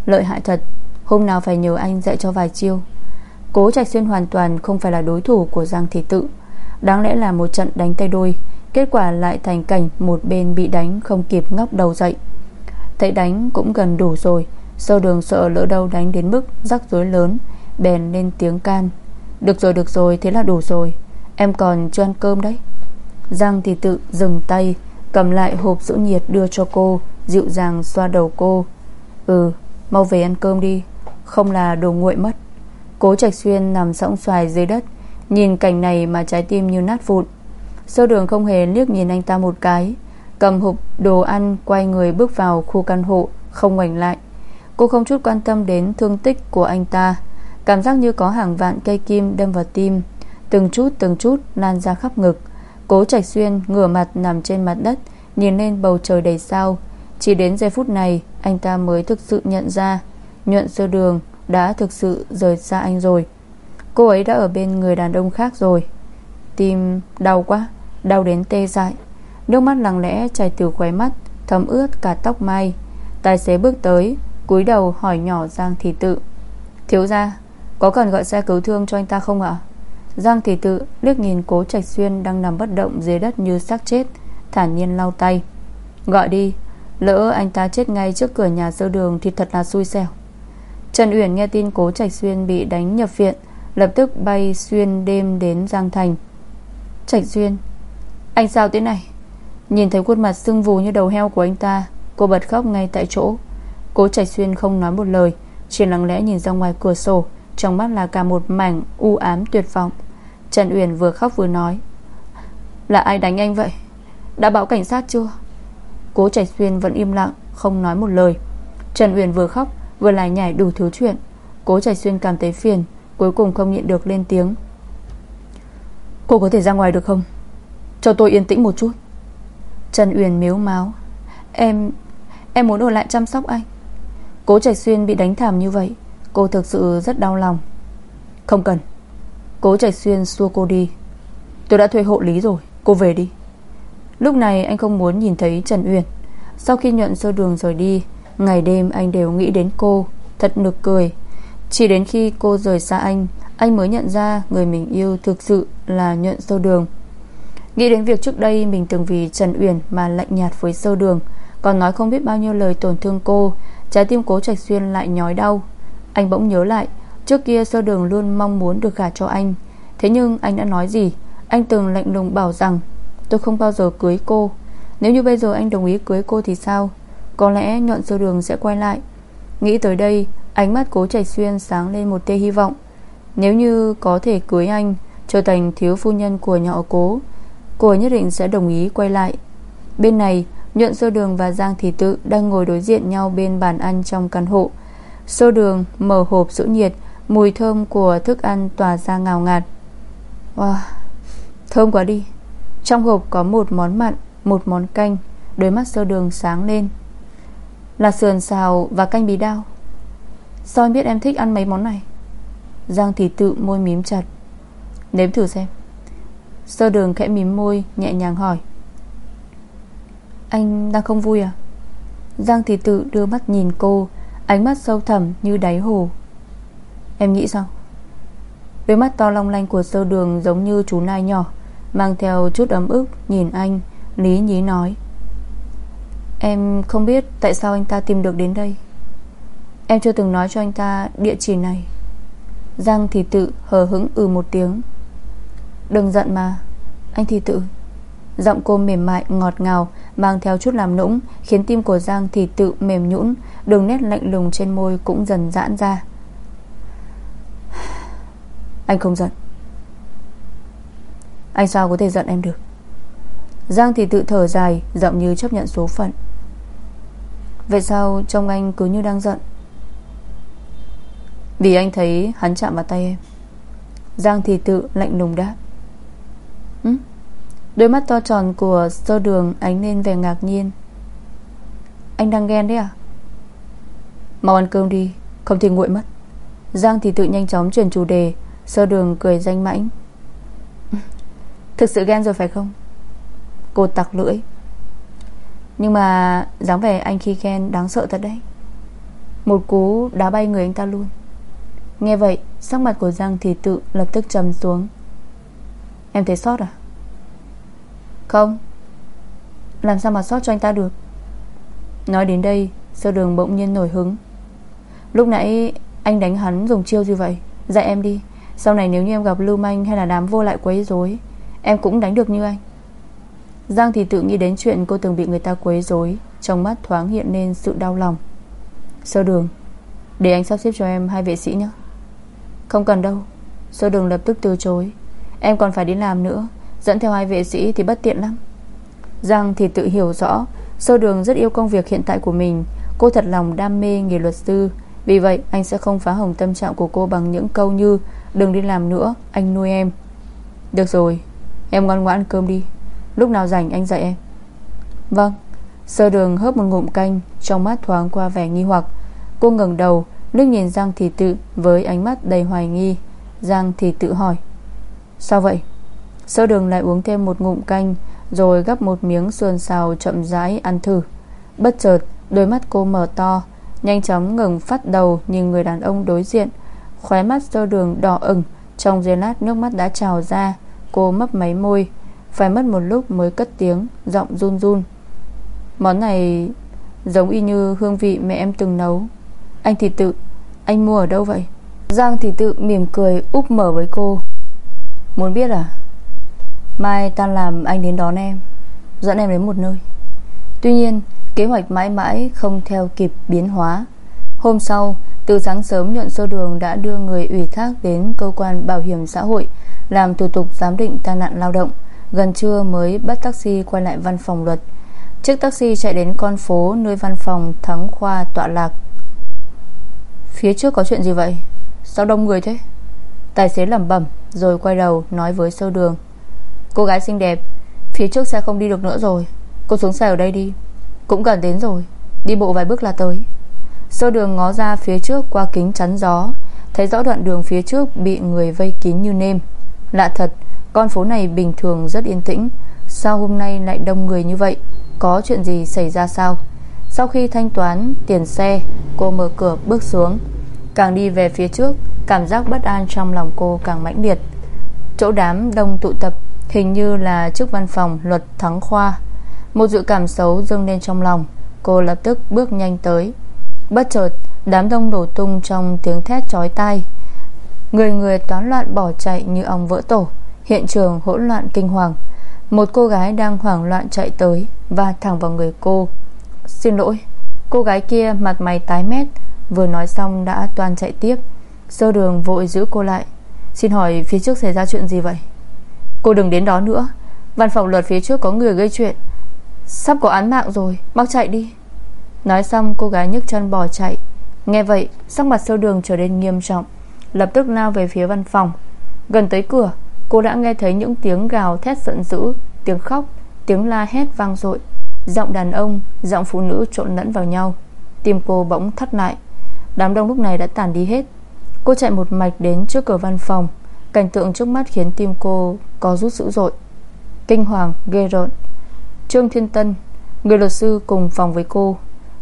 Lợi hại thật, Hôm nào phải nhờ anh dạy cho vài chiêu. Cố Trạch Xuyên hoàn toàn không phải là đối thủ của Giang Thị Tự. Đáng lẽ là một trận đánh tay đôi, Kết quả lại thành cảnh Một bên bị đánh không kịp ngóc đầu dậy. Thấy đánh cũng gần đủ rồi Sơ đường sợ lỡ đâu đánh đến mức Rắc rối lớn, Bèn lên tiếng can. Được rồi được rồi, thế là đủ rồi. Em còn chưa ăn cơm đấy. Giang thì tự dừng tay, Cầm lại hộp sữa nhiệt đưa cho cô, Dịu dàng xoa đầu cô. Ừ mau về ăn cơm đi, Không là đồ nguội mất. Cố Trạch Xuyên nằm sõng xoài dưới đất, Nhìn cảnh này mà trái tim như nát vụn. Sơ đường không hề liếc nhìn anh ta một cái, Cầm hộp đồ ăn Quay người bước vào khu căn hộ, Không ngoảnh lại. Cô không chút quan tâm đến thương tích của anh ta, Cảm giác như có hàng vạn cây kim đâm vào tim, Từng chút từng chút lan ra khắp ngực. Cố Trạch Xuyên ngửa mặt nằm trên mặt đất, Nhìn lên bầu trời đầy sao. Chỉ đến giây phút này, Anh ta mới thực sự nhận ra, Nhuận sơ đường đã thực sự rời xa anh rồi. Cô ấy đã ở bên người đàn ông khác rồi. Tim đau quá, Đau đến tê dại. Nước mắt lặng lẽ chảy từ khóe mắt, Thấm ướt cả tóc mai. Tài xế bước tới, cúi đầu hỏi nhỏ Giang Thị Tự. Thiếu ra Có cần gọi xe cứu thương cho anh ta không ạ? Giang Thị Tự liếc nhìn cố Trạch Xuyên Đang nằm bất động dưới đất như xác chết, Thản nhiên lau tay. Gọi đi, Lỡ anh ta chết ngay trước cửa nhà sơ đường Thì thật là xui xẻo. Trần Uyển nghe tin cố Trạch Xuyên bị đánh nhập viện, Lập tức bay xuyên đêm đến Giang Thành. Trạch Xuyên, Anh sao thế này? Nhìn thấy khuôn mặt sưng vù như đầu heo của anh ta, Cô bật khóc ngay tại chỗ. Cố Trạch Xuyên không nói một lời, Chỉ lặng lẽ nhìn ra ngoài cửa sổ trong mắt là cả một mảnh u ám tuyệt vọng. Trần Uyển vừa khóc vừa nói, Là ai đánh anh vậy? Đã báo cảnh sát chưa? Cố Trạch Xuyên vẫn im lặng, Không nói một lời. Trần Uyển vừa khóc, vừa lại nhảy đủ thứ chuyện. Cố Trạch Xuyên cảm thấy phiền, Cuối cùng không nhịn được lên tiếng. Cô có thể ra ngoài được không? Cho tôi yên tĩnh một chút. Trần Uyển miếu máu Em Em muốn ở lại chăm sóc anh. Cố Trạch Xuyên bị đánh thảm như vậy Cô thực sự rất đau lòng. Không cần. Cố Trạch Xuyên xua cô đi. Tôi đã thuê hộ lý rồi, Cô về đi. Lúc này anh không muốn nhìn thấy Trần Uyển Sau khi nhuận sơ đường rời đi, Ngày đêm anh đều nghĩ đến cô, Thật nực cười. Chỉ đến khi cô rời xa anh Anh mới nhận ra người mình yêu thực sự là nhuận sơ đường. Nghĩ đến việc trước đây Mình từng vì Trần Uyển mà lạnh nhạt với sơ đường, Còn nói không biết bao nhiêu lời tổn thương cô, Trái tim cố trạch xuyên lại nhói đau. Anh bỗng nhớ lại, Trước kia sơ đường luôn mong muốn được gả cho anh. Thế nhưng anh đã nói gì? Anh từng lạnh lùng bảo rằng, Tôi không bao giờ cưới cô. Nếu như bây giờ anh đồng ý cưới cô thì sao? Có lẽ nhuận sơ đường sẽ quay lại. Nghĩ tới đây, Ánh mắt cố chảy xuyên sáng lên một tia hy vọng. Nếu như có thể cưới anh, Trở thành thiếu phu nhân của nhỏ cố, Cô nhất định sẽ đồng ý quay lại. Bên này Nhuận sơ đường và Giang Thị Tự Đang ngồi đối diện nhau bên bàn ăn trong căn hộ. Xô đường, mở hộp giữ nhiệt, Mùi thơm của thức ăn tỏa ra ngào ngạt. Wow, Thơm quá đi. Trong hộp có một món mặn, Một món canh. Đôi mắt sơ đường sáng lên. Là sườn xào và canh bí đao. Sao anh biết em thích ăn mấy món này? Giang Thị Tự môi mím chặt. Nếm thử xem. Sơ đường khẽ mím môi, Nhẹ nhàng hỏi. Anh đang không vui à? Giang Thị Tự đưa mắt nhìn cô Ánh mắt sâu thẳm như đáy hồ. Em nghĩ sao? Đôi mắt to long lanh của sơ đường Giống như chú nai nhỏ, Mang theo chút ấm ức nhìn anh, Lý nhí nói. Em không biết tại sao anh ta tìm được đến đây. Em chưa từng nói cho anh ta địa chỉ này. Giang thì tự hờ hững ừ một tiếng. Đừng giận mà, Anh thì tự. Giọng cô mềm mại, ngọt ngào Mang theo chút làm nũng, Khiến tim của Giang thì tự mềm nhũn, Đường nét lạnh lùng trên môi cũng dần giãn ra. Anh không giận. Anh sao có thể giận em được? Giang thì tự thở dài, Giọng như chấp nhận số phận. Vậy sao trông anh cứ như đang giận? Vì anh thấy hắn chạm vào tay em. Giang thì tự lạnh lùng đáp? Đôi mắt to tròn của sơ đường Ánh lên vẻ ngạc nhiên. Anh đang ghen đấy à? Mau ăn cơm đi, Không thì nguội mất. Giang thì tự nhanh chóng chuyển chủ đề, Sơ đường cười danh mãnh. Thực sự ghen rồi phải không? Cô tặc lưỡi. Nhưng mà dáng vẻ anh khi ghen đáng sợ thật đấy. Một cú đá bay người anh ta luôn. Nghe vậy, Sắc mặt của Giang thì tự lập tức trầm xuống. Em thấy sót à? Không. Làm sao mà sót cho anh ta được? Nói đến đây Sơ đường bỗng nhiên nổi hứng. Lúc nãy, anh đánh hắn dùng chiêu gì vậy? Dạy em đi. Sau này nếu như em gặp lưu manh hay là đám vô lại quấy rối, Em cũng đánh được như anh. Giang thì tự nghĩ đến chuyện cô từng bị người ta quấy rối, Trong mắt thoáng hiện lên sự đau lòng. Sơ đường, Để anh sắp xếp cho em hai vệ sĩ nhé. Không cần đâu, Sơ đường lập tức từ chối. Em còn phải đi làm nữa. Dẫn theo hai vệ sĩ thì bất tiện lắm. Giang thì tự hiểu rõ Sơ đường rất yêu công việc hiện tại của mình. Cô thật lòng đam mê nghề luật sư. Vì vậy, anh sẽ không phá hỏng tâm trạng của cô Bằng những câu như, Đừng đi làm nữa, anh nuôi em. Được rồi, em ngoan ngoãn cơm đi. Lúc nào rảnh anh dạy em. Vâng. Sơ đường hớp một ngụm canh, Trong mắt thoáng qua vẻ nghi hoặc. Cô ngẩng đầu, Nước nhìn Giang Thị Tự, với ánh mắt đầy hoài nghi. Giang Thị Tự hỏi, Sao vậy? Sơ đường lại uống thêm một ngụm canh, Rồi gắp một miếng sườn xào chậm rãi ăn thử. Bất chợt, Đôi mắt cô mở to, Nhanh chóng ngừng phát đầu Nhìn người đàn ông đối diện. Khóe mắt sơ đường đỏ ửng, Trong giây lát nước mắt đã trào ra. Cô mấp máy môi, Phải mất một lúc mới cất tiếng, Giọng run run. Món này giống y như hương vị mẹ em từng nấu. Anh thì tự, Anh mua ở đâu vậy? Giang thì tự mỉm cười úp mở với cô. Muốn biết à? Mai tan làm anh đến đón em, Dẫn em đến một nơi. Tuy nhiên, kế hoạch mãi mãi không theo kịp biến hóa. Hôm sau, Từ sáng sớm nhuận sơ đường đã đưa người ủy thác Đến cơ quan bảo hiểm xã hội, Làm thủ tục giám định tai nạn lao động, Gần trưa mới bắt taxi quay lại văn phòng luật. Chiếc taxi chạy đến con phố Nơi văn phòng Thắng Khoa tọa lạc. Phía trước có chuyện gì vậy? Sao đông người thế? Tài xế lẩm bẩm, rồi quay đầu nói với sơ đường. Cô gái xinh đẹp, Phía trước xe không đi được nữa rồi. Cô xuống xe ở đây đi. Cũng gần đến rồi. Đi bộ vài bước là tới. Sơ đường ngó ra phía trước qua kính chắn gió. Thấy rõ đoạn đường phía trước Bị người vây kín như nêm. Lạ thật, Con phố này bình thường rất yên tĩnh. Sao hôm nay lại đông người như vậy? Có chuyện gì xảy ra sao? Sau khi thanh toán tiền xe, Cô mở cửa bước xuống. Càng đi về phía trước, Cảm giác bất an trong lòng cô càng mãnh liệt. Chỗ đám đông tụ tập Hình như là trước văn phòng luật thắng khoa. Một dự cảm xấu dâng lên trong lòng. Cô lập tức bước nhanh tới. Bất chợt, Đám đông đổ tung trong tiếng thét chói tai. Người người toán loạn bỏ chạy như ong vỡ tổ. Hiện trường hỗn loạn kinh hoàng. Một cô gái đang hoảng loạn chạy tới Và thẳng vào người cô. Xin lỗi, Cô gái kia mặt mày tái mét. Vừa nói xong đã toàn chạy tiếp. Sơ đường vội giữ cô lại. Xin hỏi phía trước xảy ra chuyện gì vậy? Cô đừng đến đó nữa. Văn phòng luật phía trước có người gây chuyện. Sắp có án mạng rồi Mau chạy đi. Nói xong cô gái nhấc chân bỏ chạy. Nghe vậy sắc mặt sâu đường trở nên nghiêm trọng. Lập tức lao về phía văn phòng. Gần tới cửa Cô đã nghe thấy những tiếng gào thét giận dữ Tiếng khóc, tiếng la hét vang dội. Giọng đàn ông, giọng phụ nữ trộn lẫn vào nhau. Tim cô bỗng thắt lại. Đám đông lúc này đã tản đi hết. Cô chạy một mạch đến trước cửa văn phòng. Cảnh tượng trước mắt khiến tim cô có rút dữ dội. Kinh hoàng, ghê rợn Trương Thiên Tân Người luật sư cùng phòng với cô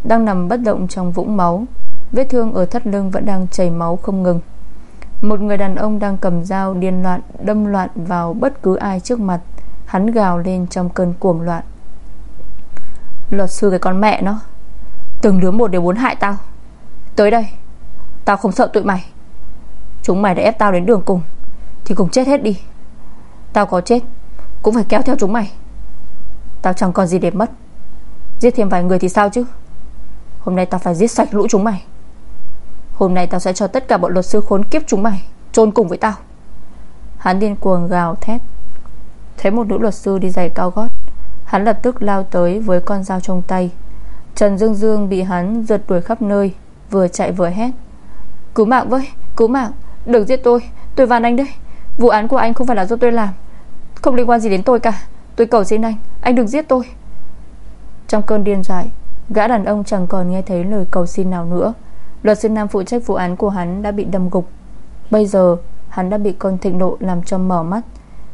Đang nằm bất động trong vũng máu. Vết thương ở thắt lưng vẫn đang chảy máu không ngừng. Một người đàn ông đang cầm dao điên loạn Đâm loạn vào bất cứ ai trước mặt. Hắn gào lên trong cơn cuồng loạn. Luật sư cái con mẹ nó Từng đứa một đều muốn hại tao. Tới đây Tao không sợ tụi mày. Chúng mày đã ép tao đến đường cùng Thì cùng chết hết đi. Tao có chết Cũng phải kéo theo chúng mày. Tao chẳng còn gì để mất. Giết thêm vài người thì sao chứ? Hôm nay tao phải giết sạch lũ chúng mày. Hôm nay tao sẽ cho tất cả bọn luật sư khốn kiếp chúng mày chôn cùng với tao. Hắn điên cuồng gào thét. Thấy một nữ luật sư đi giày cao gót Hắn lập tức lao tới với con dao trong tay. Trần Dương Dương bị hắn giật đuổi khắp nơi Vừa chạy vừa hét. Cứu mạng với, cứu mạng Đừng giết tôi, tôi van anh đấy. Vụ án của anh không phải là do tôi làm. Không liên quan gì đến tôi cả. Tôi cầu xin anh, anh đừng giết tôi. Trong cơn điên dại Gã đàn ông chẳng còn nghe thấy lời cầu xin nào nữa. Luật sư Nam phụ trách vụ án của hắn đã bị đâm gục. Bây giờ hắn đã bị cơn thịnh nộ làm cho mở mắt.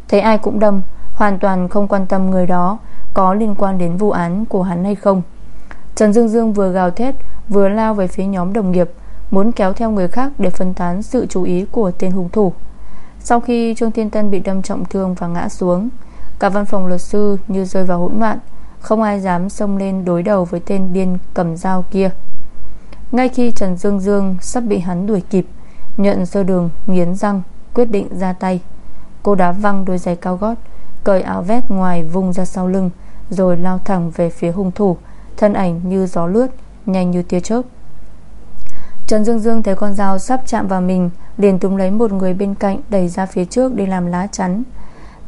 Thấy ai cũng đâm Hoàn toàn không quan tâm người đó Có liên quan đến vụ án của hắn hay không. Trần Dương Dương vừa gào thét Vừa lao về phía nhóm đồng nghiệp Muốn kéo theo người khác để phân tán sự chú ý của tên hung thủ. Sau khi Trương Thiên Tân bị đâm trọng thương và ngã xuống, Cả văn phòng luật sư như rơi vào hỗn loạn, Không ai dám xông lên đối đầu với tên điên cầm dao kia. Ngay khi Trần Dương Dương sắp bị hắn đuổi kịp, Nhận sơ đường nghiến răng, Quyết định ra tay. Cô đá văng đôi giày cao gót, Cởi áo vét ngoài vung ra sau lưng, Rồi lao thẳng về phía hung thủ, Thân ảnh như gió lướt, Nhanh như tia chớp. Trần Dương Dương thấy con dao sắp chạm vào mình, Liền túm lấy một người bên cạnh Đẩy ra phía trước để làm lá chắn.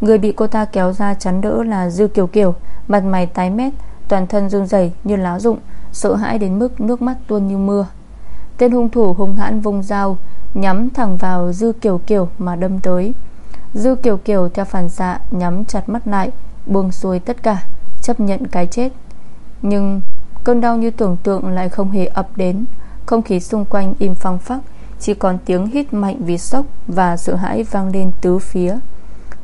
Người bị cô ta kéo ra chắn đỡ là Dư Kiều Kiều, Mặt mày tái mét, Toàn thân run rẩy như lá rụng, Sợ hãi đến mức nước mắt tuôn như mưa. Tên hung thủ hung hãn vung dao, Nhắm thẳng vào Dư Kiều Kiều mà đâm tới. Dư Kiều Kiều theo phản xạ Nhắm chặt mắt lại, Buông xuôi tất cả, Chấp nhận cái chết. Nhưng cơn đau như tưởng tượng lại không hề ập đến. Không khí xung quanh im phăng phắc, Chỉ còn tiếng hít mạnh vì sốc Và sợ hãi vang lên tứ phía.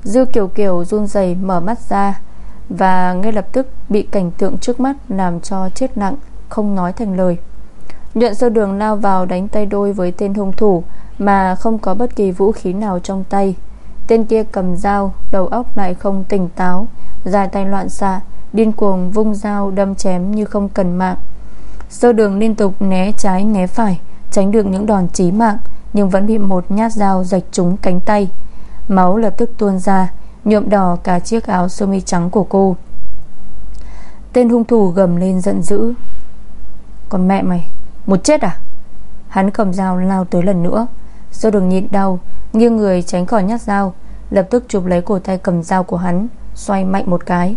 Dư Kiều Kiều run rẩy mở mắt ra Và ngay lập tức bị cảnh tượng trước mắt Làm cho chết nặng, Không nói thành lời. Nhuận sơ đường lao vào đánh tay đôi với tên hung thủ Mà không có bất kỳ vũ khí nào trong tay. Tên kia cầm dao, Đầu óc lại không tỉnh táo Dài tay loạn xạ, Điên cuồng vung dao đâm chém như không cần mạng. Sơ đường liên tục né trái né phải, Tránh được những đòn chí mạng, Nhưng vẫn bị một nhát dao rạch trúng cánh tay. Máu lập tức tuôn ra, Nhuộm đỏ cả chiếc áo sơ mi trắng của cô. Tên hung thủ gầm lên giận dữ. Còn mẹ mày, Một chết à? Hắn cầm dao lao tới lần nữa. Sơ đường nhịn đau, Nghiêng người tránh khỏi nhát dao, Lập tức chụp lấy cổ tay cầm dao của hắn, Xoay mạnh một cái.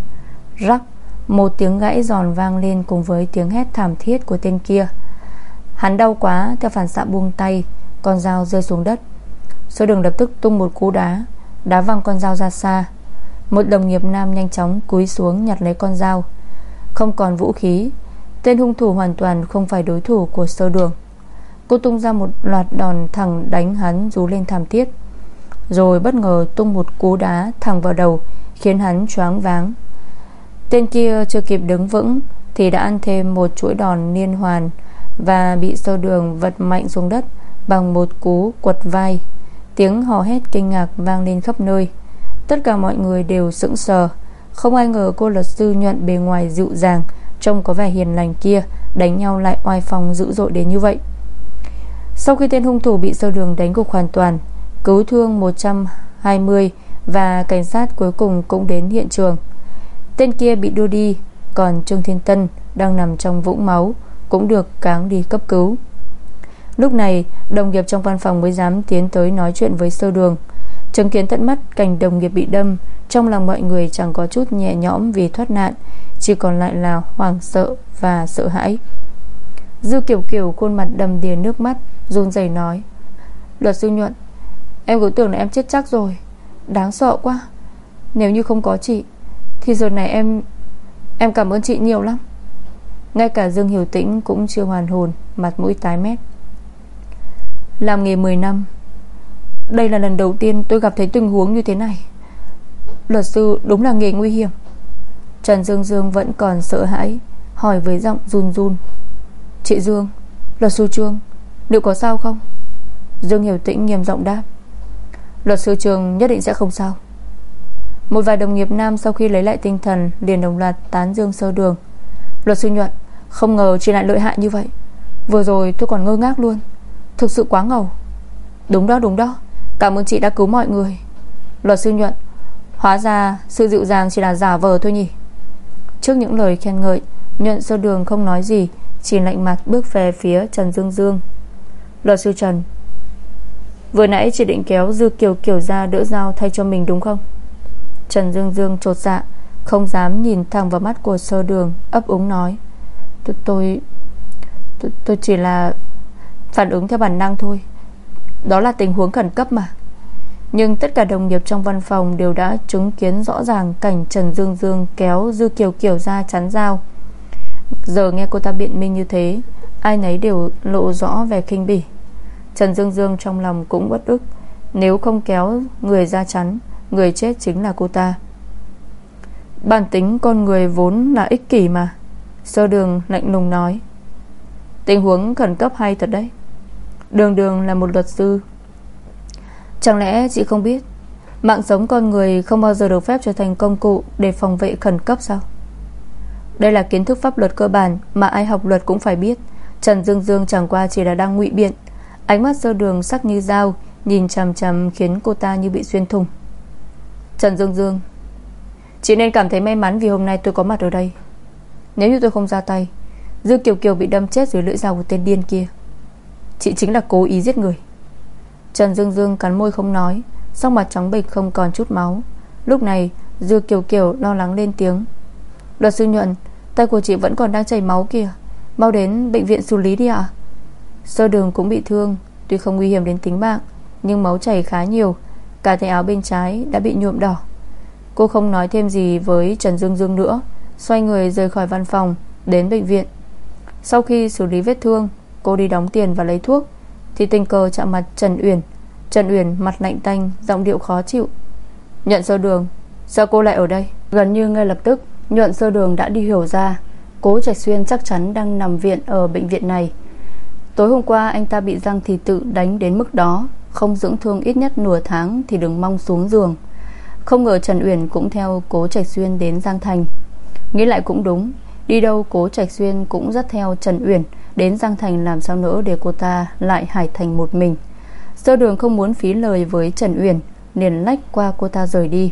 Rắc! Một tiếng gãy giòn vang lên Cùng với tiếng hét thảm thiết của tên kia. Hắn đau quá, Theo phản xạ buông tay, Con dao rơi xuống đất. Số đường lập tức tung một cú đá Đá văng con dao ra xa. Một đồng nghiệp nam nhanh chóng cúi xuống nhặt lấy con dao. Không còn vũ khí, Tên hung thủ hoàn toàn không phải đối thủ của sơ đường. Cô tung ra một loạt đòn thẳng đánh hắn rú lên thảm thiết. Rồi bất ngờ tung một cú đá thẳng vào đầu, Khiến hắn choáng váng. Tên kia chưa kịp đứng vững Thì đã ăn thêm một chuỗi đòn liên hoàn Và bị sâu đường vật mạnh xuống đất Bằng một cú quật vai. Tiếng hò hét kinh ngạc vang lên khắp nơi. Tất cả mọi người đều sững sờ. Không ai ngờ cô luật sư nhuận bề ngoài dịu dàng, Trông có vẻ hiền lành kia, Đánh nhau lại oai phong dữ dội đến như vậy. Sau khi tên hung thủ bị sâu đường đánh gục hoàn toàn, Cứu thương 120 Và cảnh sát cuối cùng cũng đến hiện trường. Tên kia bị đưa đi, Còn Trương Thiên Tân đang nằm trong vũng máu, Cũng được cáng đi cấp cứu. Lúc này, đồng nghiệp trong văn phòng mới dám tiến tới nói chuyện với sơ đường. Chứng kiến tận mắt cảnh đồng nghiệp bị đâm, Trong lòng mọi người chẳng có chút nhẹ nhõm vì thoát nạn, Chỉ còn lại là hoảng sợ và sợ hãi. Dư kiểu kiểu khuôn mặt đầm đìa nước mắt, run rẩy nói, Luật sư nhuận, Em cứ tưởng là em chết chắc rồi. Đáng sợ quá. Nếu như không có chị thì giờ này em Em cảm ơn chị nhiều lắm. Ngay cả Dương Hiểu Tĩnh cũng chưa hoàn hồn, Mặt mũi tái mét. Làm nghề 10 năm, Đây là lần đầu tiên tôi gặp thấy tình huống như thế này. Luật sư đúng là nghề nguy hiểm. Trần Dương Dương vẫn còn sợ hãi, Hỏi với giọng run run. Chị Dương, Luật sư Trương, Liệu có sao không? Dương Hiểu Tĩnh nghiêm giọng đáp. Luật sư Trương nhất định sẽ không sao. Một vài đồng nghiệp nam sau khi lấy lại tinh thần, Liền đồng loạt tán Dương sơ đường. Luật sư nhuận, Không ngờ chị lại lợi hại như vậy. Vừa rồi tôi còn ngơ ngác luôn. Thực sự quá ngầu. Đúng đó đúng đó. Cảm ơn chị đã cứu mọi người. Luật sư nhuận, Hóa ra sự dịu dàng chỉ là giả vờ thôi nhỉ. Trước những lời khen ngợi, Nhuận sơ đường không nói gì, Chỉ lạnh mặt bước về phía Trần Dương Dương. Luật sư Trần, Vừa nãy chị định kéo Dư Kiều Kiều ra đỡ dao thay cho mình đúng không? Trần Dương Dương trột dạ Không dám nhìn thẳng vào mắt của sơ đường ấp úng nói Tôi Tôi Tôi, tôi chỉ là Phản ứng theo bản năng thôi. Đó là tình huống khẩn cấp mà. Nhưng tất cả đồng nghiệp trong văn phòng Đều đã chứng kiến rõ ràng Cảnh Trần Dương Dương kéo Dư Kiều Kiều ra chắn dao. Giờ nghe cô ta biện minh như thế Ai nấy đều lộ rõ về kinh bỉ. Trần Dương Dương trong lòng cũng bất ức Nếu không kéo người ra chắn Người chết chính là cô ta. Bản tính con người vốn là ích kỷ mà. Sơ đường lạnh lùng nói. Tình huống khẩn cấp hay thật đấy. Đường đường là một luật sư. Chẳng lẽ chị không biết, Mạng sống con người không bao giờ được phép trở thành công cụ Để phòng vệ khẩn cấp sao? Đây là kiến thức pháp luật cơ bản Mà ai học luật cũng phải biết. Trần Dương Dương chẳng qua chỉ là đang ngụy biện. Ánh mắt sơ đường sắc như dao, Nhìn chằm chằm khiến cô ta như bị xuyên thủng. Trần Dương Dương. Chị nên cảm thấy may mắn vì hôm nay tôi có mặt ở đây. Nếu như tôi không ra tay Dư Kiều Kiều bị đâm chết dưới lưỡi dao của tên điên kia. Chị chính là cố ý giết người. Trần Dương Dương cắn môi không nói Xong mặt trắng bệch không còn chút máu. Lúc này Dư Kiều Kiều lo lắng lên tiếng. Luật sư nhuận, Tay của chị vẫn còn đang chảy máu kìa. Mau đến bệnh viện xử lý đi ạ. Sơ đường cũng bị thương, Tuy không nguy hiểm đến tính mạng, Nhưng máu chảy khá nhiều. Cả tay áo bên trái đã bị nhuộm đỏ. Cô không nói thêm gì với Trần Dương Dương nữa, Xoay người rời khỏi văn phòng, Đến bệnh viện. Sau khi xử lý vết thương, Cô đi đóng tiền và lấy thuốc, Thì tình cờ chạm mặt Trần Uyển. Trần Uyển mặt lạnh tanh, Giọng điệu khó chịu. Nhận sơ đường, Sao cô lại ở đây? Gần như ngay lập tức, Nhuận sơ đường đã đi hiểu ra. Cố Trạch Xuyên chắc chắn đang nằm viện ở bệnh viện này. Tối hôm qua anh ta bị Giang Thị Tự đánh đến mức đó. Không dưỡng thương ít nhất nửa tháng Thì đừng mong xuống giường. Không ngờ Trần Uyển cũng theo Cố Trạch Xuyên đến Giang Thành. Nghĩ lại cũng đúng, Đi đâu Cố Trạch Xuyên cũng rất theo Trần Uyển Đến Giang Thành làm sao nữa Để cô ta lại hải thành một mình. Sơ đường không muốn phí lời với Trần Uyển, liền lách qua cô ta rời đi.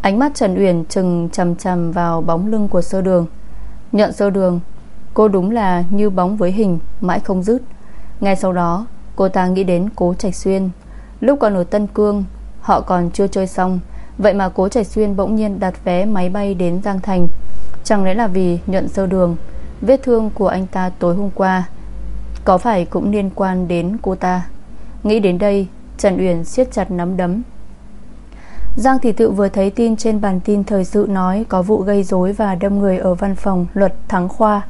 Ánh mắt Trần Uyển chừng chằm chằm vào bóng lưng của sơ đường. Nhận sơ đường, Cô đúng là như bóng với hình, Mãi không dứt. Ngay sau đó cô ta nghĩ đến cố Trạch Xuyên. Lúc còn ở Tân Cương, Họ còn chưa chơi xong. Vậy mà cố Trạch Xuyên bỗng nhiên đặt vé máy bay đến Giang Thành. Chẳng lẽ là vì nhận sơ đường? Vết thương của anh ta tối hôm qua, Có phải cũng liên quan đến cô ta? Nghĩ đến đây, Trần Uyển siết chặt nắm đấm. Giang Thị Tự vừa thấy tin trên bản tin thời sự nói Có vụ gây rối và đâm người ở văn phòng luật Thắng Khoa,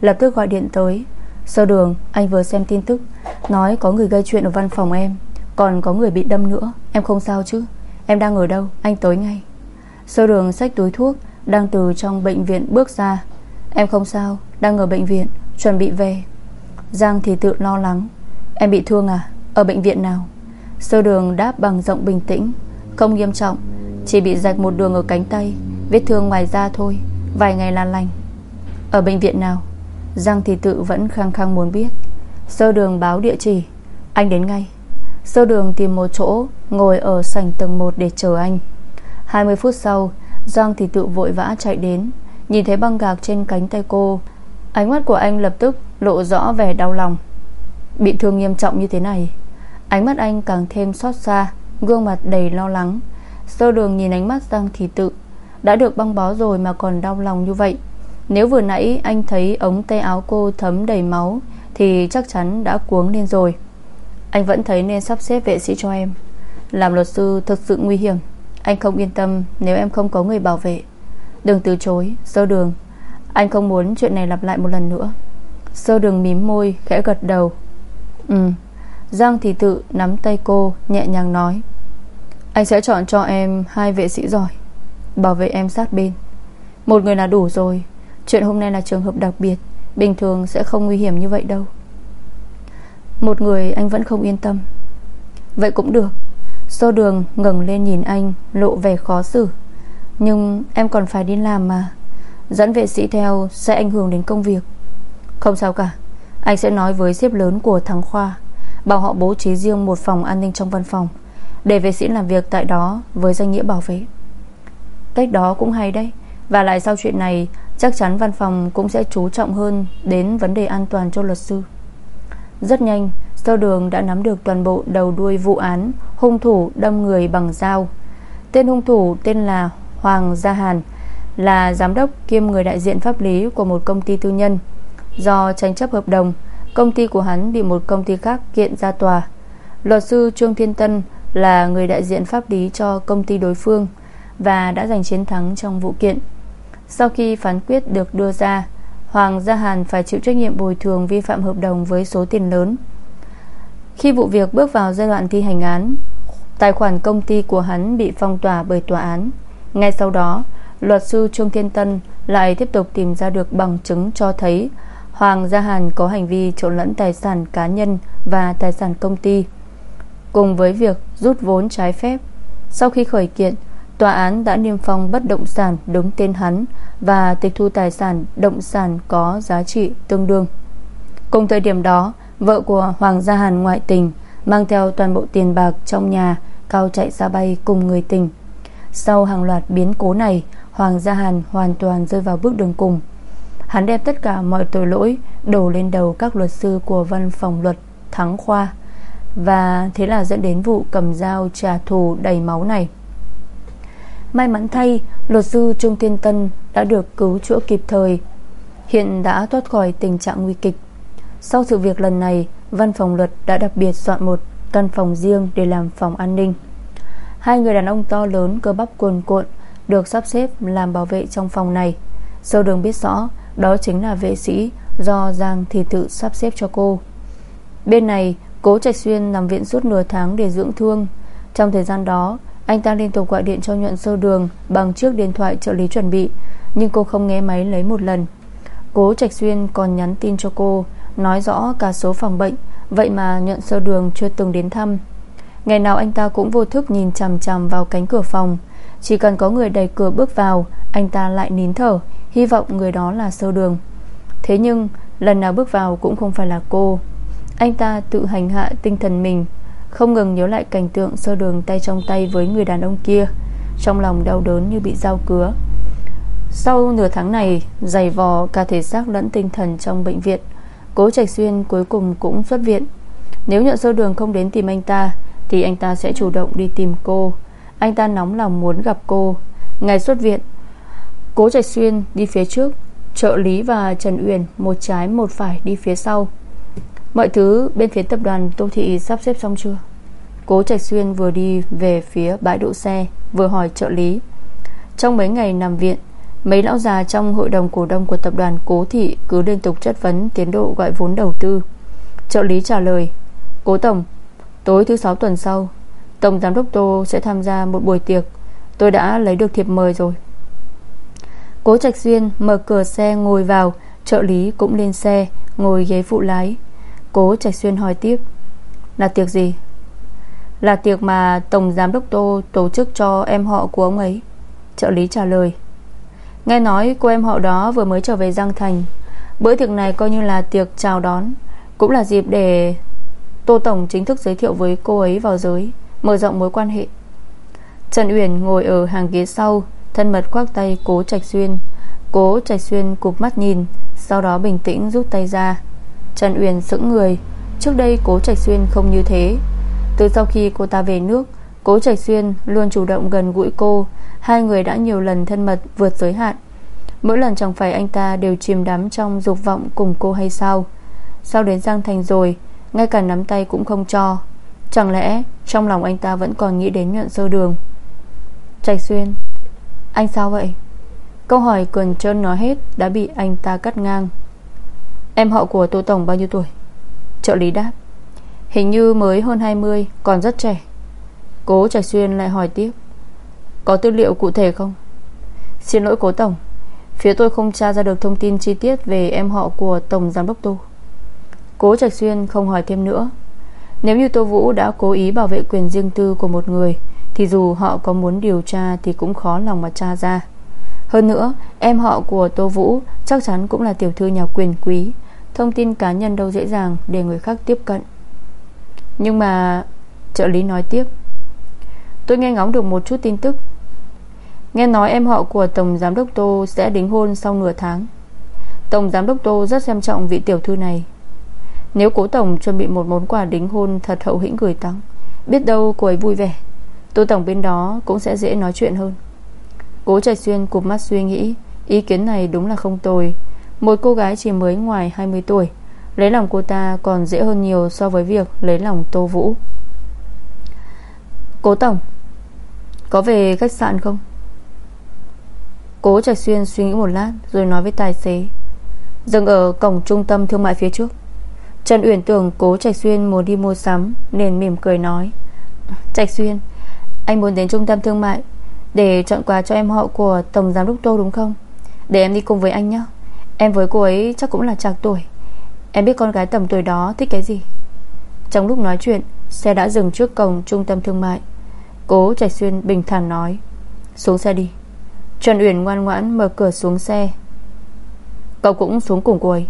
Lập tức gọi điện tới. Sơ đường, anh vừa xem tin tức, Nói có người gây chuyện ở văn phòng em, Còn có người bị đâm nữa. Em không sao chứ? Em đang ở đâu? Anh tới ngay. Sơ đường xách túi thuốc, Đang từ trong bệnh viện bước ra. Em không sao, Đang ở bệnh viện, Chuẩn bị về. Giang thì tự lo lắng. Em bị thương à? Ở bệnh viện nào? Sơ đường đáp bằng giọng bình tĩnh, Không nghiêm trọng, Chỉ bị rạch một đường ở cánh tay, Vết thương ngoài da thôi, Vài ngày là lành. Ở bệnh viện nào? Giang thì tự vẫn khăng khăng muốn biết. Sơ đường báo địa chỉ. Anh đến ngay. Sơ đường tìm một chỗ, Ngồi ở sảnh tầng 1 để chờ anh. 20 phút sau, Giang thì tự vội vã chạy đến. Nhìn thấy băng gạc trên cánh tay cô, Ánh mắt của anh lập tức lộ rõ vẻ đau lòng. Bị thương nghiêm trọng như thế này, Ánh mắt anh càng thêm xót xa, Gương mặt đầy lo lắng. Sơ đường nhìn ánh mắt Giang thì tự. Đã được băng bó rồi mà còn đau lòng như vậy. Nếu vừa nãy anh thấy ống tay áo cô thấm đầy máu, Thì chắc chắn đã cuống lên rồi. Anh vẫn thấy nên sắp xếp vệ sĩ cho em. Làm luật sư thực sự nguy hiểm. Anh không yên tâm nếu em không có người bảo vệ. Đừng từ chối, Sơ đường. Anh không muốn chuyện này lặp lại một lần nữa. Sơ đường mím môi, khẽ gật đầu. Ừ. Giang thì tự nắm tay cô, Nhẹ nhàng nói. Anh sẽ chọn cho em hai vệ sĩ giỏi. Bảo vệ em sát bên. Một người là đủ rồi. Chuyện hôm nay là trường hợp đặc biệt, Bình thường sẽ không nguy hiểm như vậy đâu. Một người anh vẫn không yên tâm. Vậy cũng được. Sô đường ngẩng lên nhìn anh, Lộ vẻ khó xử. Nhưng em còn phải đi làm mà. Dẫn vệ sĩ theo sẽ ảnh hưởng đến công việc. Không sao cả. Anh sẽ nói với xếp lớn của thắng khoa, Bảo họ bố trí riêng một phòng an ninh trong văn phòng, Để vệ sĩ làm việc tại đó Với danh nghĩa bảo vệ. Cách đó cũng hay đấy. Và lại sau chuyện này Chắc chắn văn phòng cũng sẽ chú trọng hơn Đến vấn đề an toàn cho luật sư. Rất nhanh Sơ đường đã nắm được toàn bộ đầu đuôi vụ án Hung thủ đâm người bằng dao. Tên hung thủ tên là Hoàng Gia Hàn, Là giám đốc kiêm người đại diện pháp lý Của một công ty tư nhân. Do tranh chấp hợp đồng, Công ty của hắn bị một công ty khác kiện ra tòa. Luật sư Trương Thiên Tân Là người đại diện pháp lý cho công ty đối phương Và đã giành chiến thắng trong vụ kiện. Sau khi phán quyết được đưa ra, Hoàng Gia Hàn phải chịu trách nhiệm bồi thường Vi phạm hợp đồng với số tiền lớn. Khi vụ việc bước vào giai đoạn thi hành án, Tài khoản công ty của hắn bị phong tỏa bởi tòa án. Ngay sau đó, Luật sư Trương Thiên Tân Lại tiếp tục tìm ra được bằng chứng cho thấy Hoàng Gia Hàn có hành vi trộn lẫn tài sản cá nhân Và tài sản công ty, Cùng với việc rút vốn trái phép. Sau khi khởi kiện Tòa án đã niêm phong bất động sản đứng tên hắn Và tịch thu tài sản động sản có giá trị tương đương. Cùng thời điểm đó, Vợ của Hoàng Gia Hàn ngoại tình Mang theo toàn bộ tiền bạc trong nhà, Cao chạy ra bay cùng người tình. Sau hàng loạt biến cố này, Hoàng Gia Hàn hoàn toàn rơi vào bước đường cùng. Hắn đem tất cả mọi tội lỗi Đổ lên đầu các luật sư của văn phòng luật Thắng Khoa Và thế là dẫn đến vụ cầm dao trả thù đầy máu này. May mắn thay, Luật sư Trung Thiên Tân Đã được cứu chữa kịp thời, Hiện đã thoát khỏi tình trạng nguy kịch. Sau sự việc lần này, Văn phòng luật đã đặc biệt soạn một Căn phòng riêng để làm phòng an ninh. Hai người đàn ông to lớn cơ bắp cuồn cuộn Được sắp xếp làm bảo vệ trong phòng này. Sâu đường biết rõ, Đó chính là vệ sĩ Do Giang Thị Tự sắp xếp cho cô. Bên này, Cố Trạch Xuyên nằm viện suốt nửa tháng để dưỡng thương. Trong thời gian đó anh ta liên tục gọi điện cho nhuận sơ đường Bằng chiếc điện thoại trợ lý chuẩn bị, Nhưng cô không nghe máy lấy một lần. Cố Trạch Xuyên còn nhắn tin cho cô, Nói rõ cả số phòng bệnh, Vậy mà nhuận sơ đường chưa từng đến thăm. Ngày nào anh ta cũng vô thức nhìn chằm chằm vào cánh cửa phòng. Chỉ cần có người đẩy cửa bước vào, Anh ta lại nín thở, Hy vọng người đó là sơ đường. Thế nhưng, lần nào bước vào cũng không phải là cô. Anh ta tự hành hạ tinh thần mình không ngừng nhớ lại cảnh tượng sơ đường tay trong tay với người đàn ông kia, Trong lòng đau đớn như bị dao cứa. Sau nửa tháng này Dày vò, cả thể xác lẫn tinh thần trong bệnh viện, Cố Trạch Xuyên cuối cùng cũng xuất viện. Nếu nhận sơ đường không đến tìm anh ta, Thì anh ta sẽ chủ động đi tìm cô. Anh ta nóng lòng muốn gặp cô. Ngày xuất viện, Cố Trạch Xuyên đi phía trước, Trợ lý và Trần Uyển Một trái một phải đi phía sau. Mọi thứ bên phía tập đoàn Tô Thị sắp xếp xong chưa? Cố Trạch Xuyên vừa đi về phía bãi đỗ xe, Vừa hỏi trợ lý. Trong mấy ngày nằm viện, Mấy lão già trong hội đồng cổ đông của tập đoàn Cố Thị Cứ liên tục chất vấn tiến độ gọi vốn đầu tư. Trợ lý trả lời, Cố Tổng, Tối thứ sáu tuần sau, Tổng Giám đốc Tô sẽ tham gia một buổi tiệc. Tôi đã lấy được thiệp mời rồi. Cố Trạch Xuyên mở cửa xe ngồi vào, Trợ lý cũng lên xe, Ngồi ghế phụ lái. Cố Trạch Xuyên hỏi tiếp. Là tiệc gì? Là tiệc mà Tổng Giám đốc Tô tổ chức cho em họ của ông ấy. Trợ lý trả lời. Nghe nói cô em họ đó vừa mới trở về Giang Thành. Bữa tiệc này coi như là tiệc chào đón. Cũng là dịp để Tô Tổng chính thức giới thiệu với cô ấy vào giới, Mở rộng mối quan hệ. Trần Uyển ngồi ở hàng ghế sau, Thân mật khoác tay cố Trạch Xuyên. Cố Trạch Xuyên cụp mắt nhìn, Sau đó bình tĩnh rút tay ra. Trần Uyển sững người. Trước đây cố Trạch Xuyên không như thế. Từ sau khi cô ta về nước, Cố Trạch Xuyên luôn chủ động gần gũi cô. Hai người đã nhiều lần thân mật vượt giới hạn. Mỗi lần chẳng phải anh ta đều chìm đắm trong dục vọng cùng cô hay sao? Sao đến Giang Thành rồi, Ngay cả nắm tay cũng không cho. Chẳng lẽ trong lòng anh ta vẫn còn nghĩ đến nhuận sơ đường? Trạch Xuyên, Anh sao vậy? Câu hỏi quần trơn nói hết Đã bị anh ta cắt ngang. Em họ của Tô Tổng bao nhiêu tuổi? Trợ lý đáp. Hình như mới hơn 20 Còn rất trẻ. Cố Trạch Xuyên lại hỏi tiếp. Có tư liệu cụ thể không? Xin lỗi cố Tổng, Phía tôi không tra ra được thông tin chi tiết Về em họ của Tổng Giám đốc Tô. Cố Trạch Xuyên không hỏi thêm nữa. Nếu như Tô Vũ đã cố ý bảo vệ quyền riêng tư của một người, Thì dù họ có muốn điều tra Thì cũng khó lòng mà tra ra. Hơn nữa, em họ của Tô Vũ Chắc chắn cũng là tiểu thư nhà quyền quý. Thông tin cá nhân đâu dễ dàng Để người khác tiếp cận. Nhưng mà, trợ lý nói tiếp. Tôi nghe ngóng được một chút tin tức. Nghe nói em họ của Tổng Giám đốc Tô Sẽ đính hôn sau nửa tháng. Tổng Giám đốc Tô rất xem trọng vị tiểu thư này. Nếu cố Tổng chuẩn bị một món quà đính hôn Thật hậu hĩnh gửi tặng, Biết đâu cô ấy vui vẻ. Tô Tổng bên đó cũng sẽ dễ nói chuyện hơn. Cố Trạch Xuyên cụp mắt suy nghĩ, Ý kiến này đúng là không tồi. Một cô gái chỉ mới ngoài 20 tuổi. Lấy lòng cô ta còn dễ hơn nhiều So với việc lấy lòng Tô Vũ. Cố Tổng, Có về khách sạn không? Cố Trạch Xuyên suy nghĩ một lát Rồi nói với tài xế. Dừng ở cổng trung tâm thương mại phía trước. Trần Uyển tưởng Cố Trạch Xuyên muốn đi mua sắm Nên mỉm cười nói. Trạch Xuyên, Anh muốn đến trung tâm thương mại Để chọn quà cho em họ của Tổng Giám đốc Tô đúng không? Để em đi cùng với anh nhé. Em với cô ấy chắc cũng là trạc tuổi. Em biết con gái tầm tuổi đó thích cái gì. Trong lúc nói chuyện, Xe đã dừng trước cổng trung tâm thương mại. Cố Trạch Xuyên bình thản nói, Xuống xe đi. Trần Uyển ngoan ngoãn mở cửa xuống xe. Cậu cũng xuống cùng cô ấy.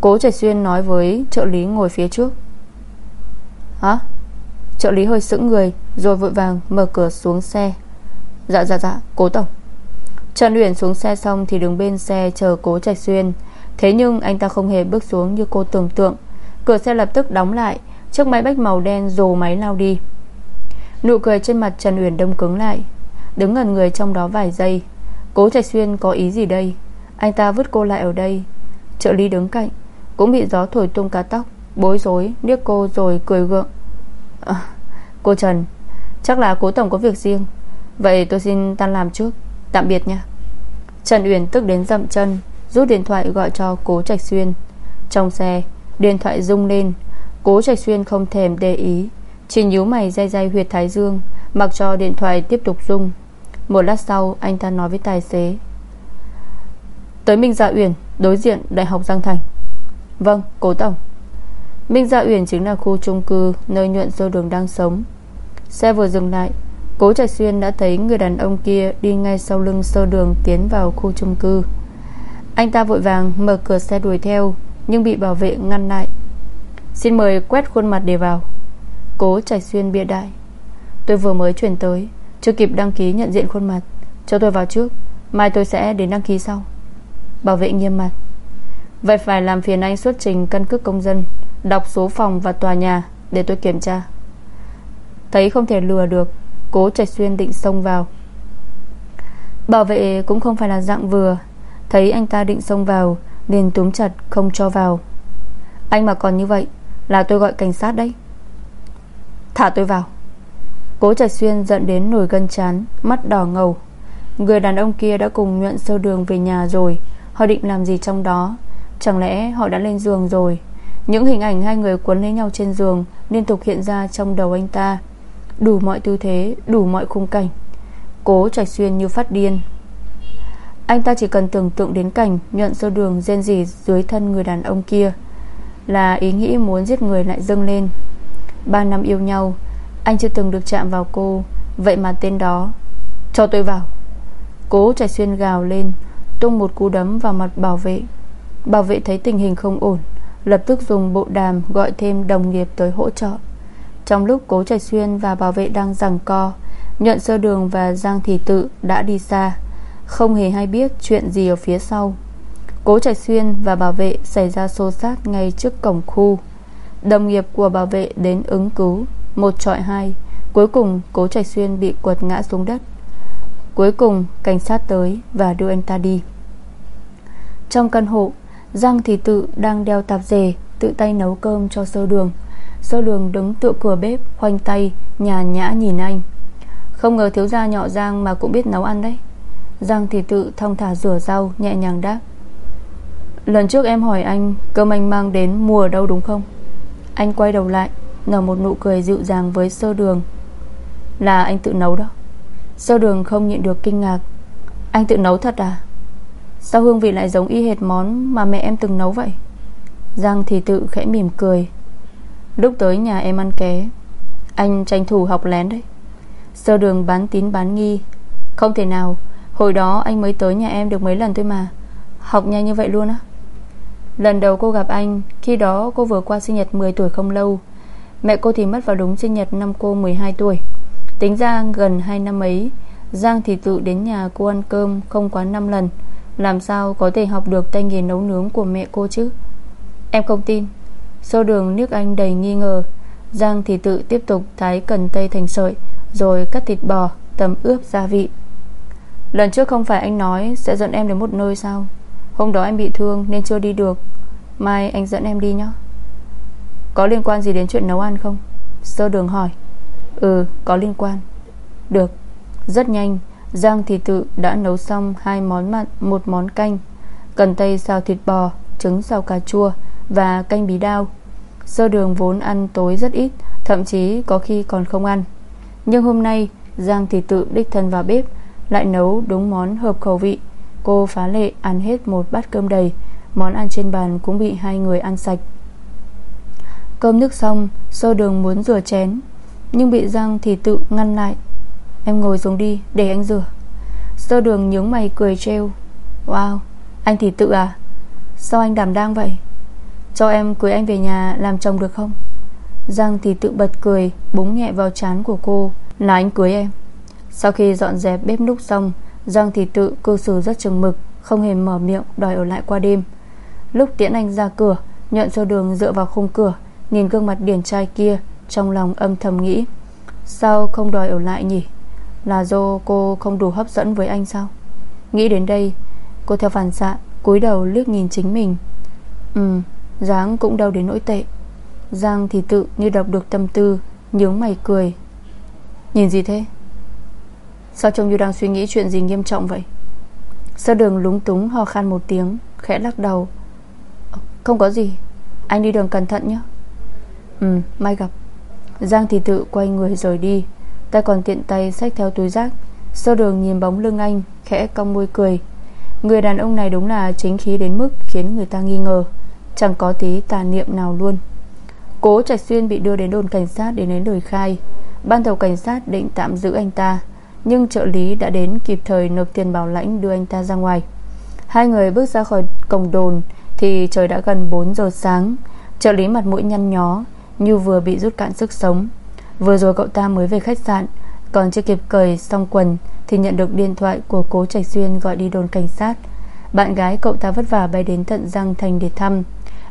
Cố Trạch Xuyên nói với trợ lý ngồi phía trước. Hả? Trợ lý hơi sững người, Rồi vội vàng mở cửa xuống xe. Dạ dạ dạ cố tổng. Trần Uyển xuống xe xong thì đứng bên xe chờ cố Trạch Xuyên. Thế nhưng anh ta không hề bước xuống như cô tưởng tượng. Cửa xe lập tức đóng lại Chiếc máy bách màu đen rồ máy lao đi. Nụ cười trên mặt Trần Uyển đông cứng lại Đứng ngần người trong đó vài giây. Cố Trạch Xuyên có ý gì đây? Anh ta vứt cô lại ở đây. Trợ lý đứng cạnh Cũng bị gió thổi tung cá tóc Bối rối liếc cô rồi cười gượng. À, Cô Trần Chắc là cố tổng có việc riêng. Vậy tôi xin tan làm trước. Tạm biệt nha. Trần Uyển tức đến dậm chân, Rút điện thoại gọi cho cố Trạch Xuyên. Trong xe, Điện thoại rung lên. Cố Trạch Xuyên không thèm để ý. Chỉ nhíu mày dây dây huyệt thái dương, Mặc cho điện thoại tiếp tục rung. Một lát sau, anh ta nói với tài xế. Tới Minh Gia Uyển, Đối diện Đại học Giang Thành. Vâng cố tổng. Minh Gia Uyển chính là khu chung cư Nơi nhuận sơ đường đang sống. Xe vừa dừng lại Cố Trạch Xuyên đã thấy người đàn ông kia Đi ngay sau lưng sơ đường tiến vào khu chung cư. Anh ta vội vàng mở cửa xe đuổi theo, Nhưng bị bảo vệ ngăn lại. Xin mời quét khuôn mặt để vào. Cố Trạch Xuyên bịa đại. Tôi vừa mới chuyển tới, Chưa kịp đăng ký nhận diện khuôn mặt. Cho tôi vào trước, Mai tôi sẽ đến đăng ký sau. Bảo vệ nghiêm mặt. Vậy phải làm phiền anh xuất trình căn cước công dân, Đọc số phòng và tòa nhà Để tôi kiểm tra. Thấy không thể lừa được Cố Trạch Xuyên định xông vào. Bảo vệ cũng không phải là dạng vừa. Thấy anh ta định xông vào, liền túm chặt không cho vào. Anh mà còn như vậy, Là tôi gọi cảnh sát đấy. Thả tôi vào. Cố Trạch Xuyên giận đến nổi gân chán, Mắt đỏ ngầu. Người đàn ông kia đã cùng nhuận sơ đường về nhà rồi. Họ định làm gì trong đó? Chẳng lẽ họ đã lên giường rồi? Những hình ảnh hai người cuốn lấy nhau trên giường Liên tục hiện ra trong đầu anh ta. Đủ mọi tư thế, Đủ mọi khung cảnh. Cố Trạch Xuyên như phát điên. Anh ta chỉ cần tưởng tượng đến cảnh Nhuận sơ đường rên rỉ dưới thân người đàn ông kia, Là ý nghĩ muốn giết người lại dâng lên. Ba năm yêu nhau, Anh chưa từng được chạm vào cô, Vậy mà tên đó, Cho tôi vào. Cố Trạch Xuyên gào lên, Tung một cú đấm vào mặt bảo vệ. Bảo vệ thấy tình hình không ổn, Lập tức dùng bộ đàm gọi thêm đồng nghiệp tới hỗ trợ. Trong lúc Cố Trạch Xuyên và bảo vệ đang giằng co, Nhuận sơ đường và Giang Thị Tự đã đi xa. Không hề hay biết chuyện gì ở phía sau. Cố Trạch Xuyên và bảo vệ xảy ra xô xát ngay trước cổng khu. Đồng nghiệp của bảo vệ đến ứng cứu. Một trọi hai, Cuối cùng Cố Trạch Xuyên bị quật ngã xuống đất. Cuối cùng cảnh sát tới Và đưa anh ta đi. Trong căn hộ, Giang thị tự đang đeo tạp dề, Tự tay nấu cơm cho sơ đường. Sơ đường đứng tựa cửa bếp, Khoanh tay, nhàn nhã nhìn anh. Không ngờ thiếu gia nhỏ Giang mà cũng biết nấu ăn đấy. Giang thì tự thong thả rửa rau, Nhẹ nhàng đáp. Lần trước em hỏi anh, Cơm anh mang đến mùa đâu đúng không? Anh quay đầu lại, Nở một nụ cười dịu dàng với sơ đường. Là anh tự nấu đó. Sơ đường không nhịn được kinh ngạc. Anh tự nấu thật à? Sao hương vị lại giống y hệt món Mà mẹ em từng nấu vậy? Giang thì tự khẽ mỉm cười. Lúc tới nhà em ăn ké. Anh tranh thủ học lén đấy. Sơ đường bán tín bán nghi. Không thể nào, Hồi đó anh mới tới nhà em được mấy lần thôi mà. Học nhanh như vậy luôn á. Lần đầu cô gặp anh, Khi đó cô vừa qua sinh nhật 10 tuổi không lâu. Mẹ cô thì mất vào đúng sinh nhật năm cô 12 tuổi. Tính ra gần 2 năm ấy, Giang thì tự đến nhà cô ăn cơm Không quá 5 lần. Làm sao có thể học được tay nghề nấu nướng của mẹ cô chứ? Em không tin. Sô đường, nước anh đầy nghi ngờ. Giang thì tự tiếp tục thái cần tây thành sợi, Rồi cắt thịt bò Tầm ướp gia vị. Lần trước không phải anh nói Sẽ dẫn em đến một nơi sao? Hôm đó em bị thương nên chưa đi được. Mai anh dẫn em đi nhé Có liên quan gì đến chuyện nấu ăn không? Sơ đường hỏi. Ừ có liên quan. Được. Rất nhanh, Giang thì tự đã nấu xong hai món mặn, Một món canh. Cần tây xào thịt bò, Trứng xào cà chua và canh bí đao. Sơ đường vốn ăn tối rất ít, Thậm chí có khi còn không ăn. Nhưng hôm nay, Giang thì tự đích thân vào bếp, Lại nấu đúng món hợp khẩu vị. Cô phá lệ ăn hết một bát cơm đầy, Món ăn trên bàn cũng bị hai người ăn sạch. Cơm nước xong Sơ đường muốn rửa chén, Nhưng bị Giang thì tự ngăn lại. Em ngồi xuống đi, để anh rửa. Sơ đường nhướng mày cười trêu. Wow, anh thì tự à? Sao anh đảm đang vậy? Cho em cưới anh về nhà làm chồng được không? Giang thì tự bật cười, Búng nhẹ vào trán của cô. Là anh cưới em. Sau khi dọn dẹp bếp núc xong, Giang thì tự cư xử rất chừng mực, Không hề mở miệng đòi ở lại qua đêm. Lúc tiễn anh ra cửa Nhận sơ đường dựa vào khung cửa, Nhìn gương mặt điển trai kia, Trong lòng âm thầm nghĩ, Sao không đòi ở lại nhỉ? Là do cô không đủ hấp dẫn với anh sao? Nghĩ đến đây, Cô theo phản xạ, cúi đầu liếc nhìn chính mình. Ừ dáng cũng đau đến nỗi tệ. Giang thì tự như đọc được tâm tư, Nhướng mày cười. Nhìn gì thế? Sao trông như đang suy nghĩ chuyện gì nghiêm trọng vậy? Sơ đường lúng túng ho khan một tiếng, Khẽ lắc đầu. Ờ, không có gì. Anh đi đường cẩn thận nhé. Ừ mai gặp. Giang thì tự quay người rời đi. Tay còn tiện tay xách theo túi rác. Sơ đường nhìn bóng lưng anh, Khẽ cong môi cười. Người đàn ông này đúng là chính khí đến mức Khiến người ta nghi ngờ. Chẳng có tí tà niệm nào luôn. Cố Trạch Xuyên bị đưa đến đồn cảnh sát Để lấy lời khai. Ban đầu cảnh sát định tạm giữ anh ta, Nhưng trợ lý đã đến kịp thời nộp tiền bảo lãnh Đưa anh ta ra ngoài. Hai người bước ra khỏi cổng đồn Thì trời đã gần 4 giờ sáng. Trợ lý mặt mũi nhăn nhó, Như vừa bị rút cạn sức sống. Vừa rồi cậu ta mới về khách sạn, Còn chưa kịp cởi xong quần Thì nhận được điện thoại của cố Trạch Xuyên Gọi đi đồn cảnh sát. Bạn gái cậu ta vất vả bay đến tận Giang Thành để thăm.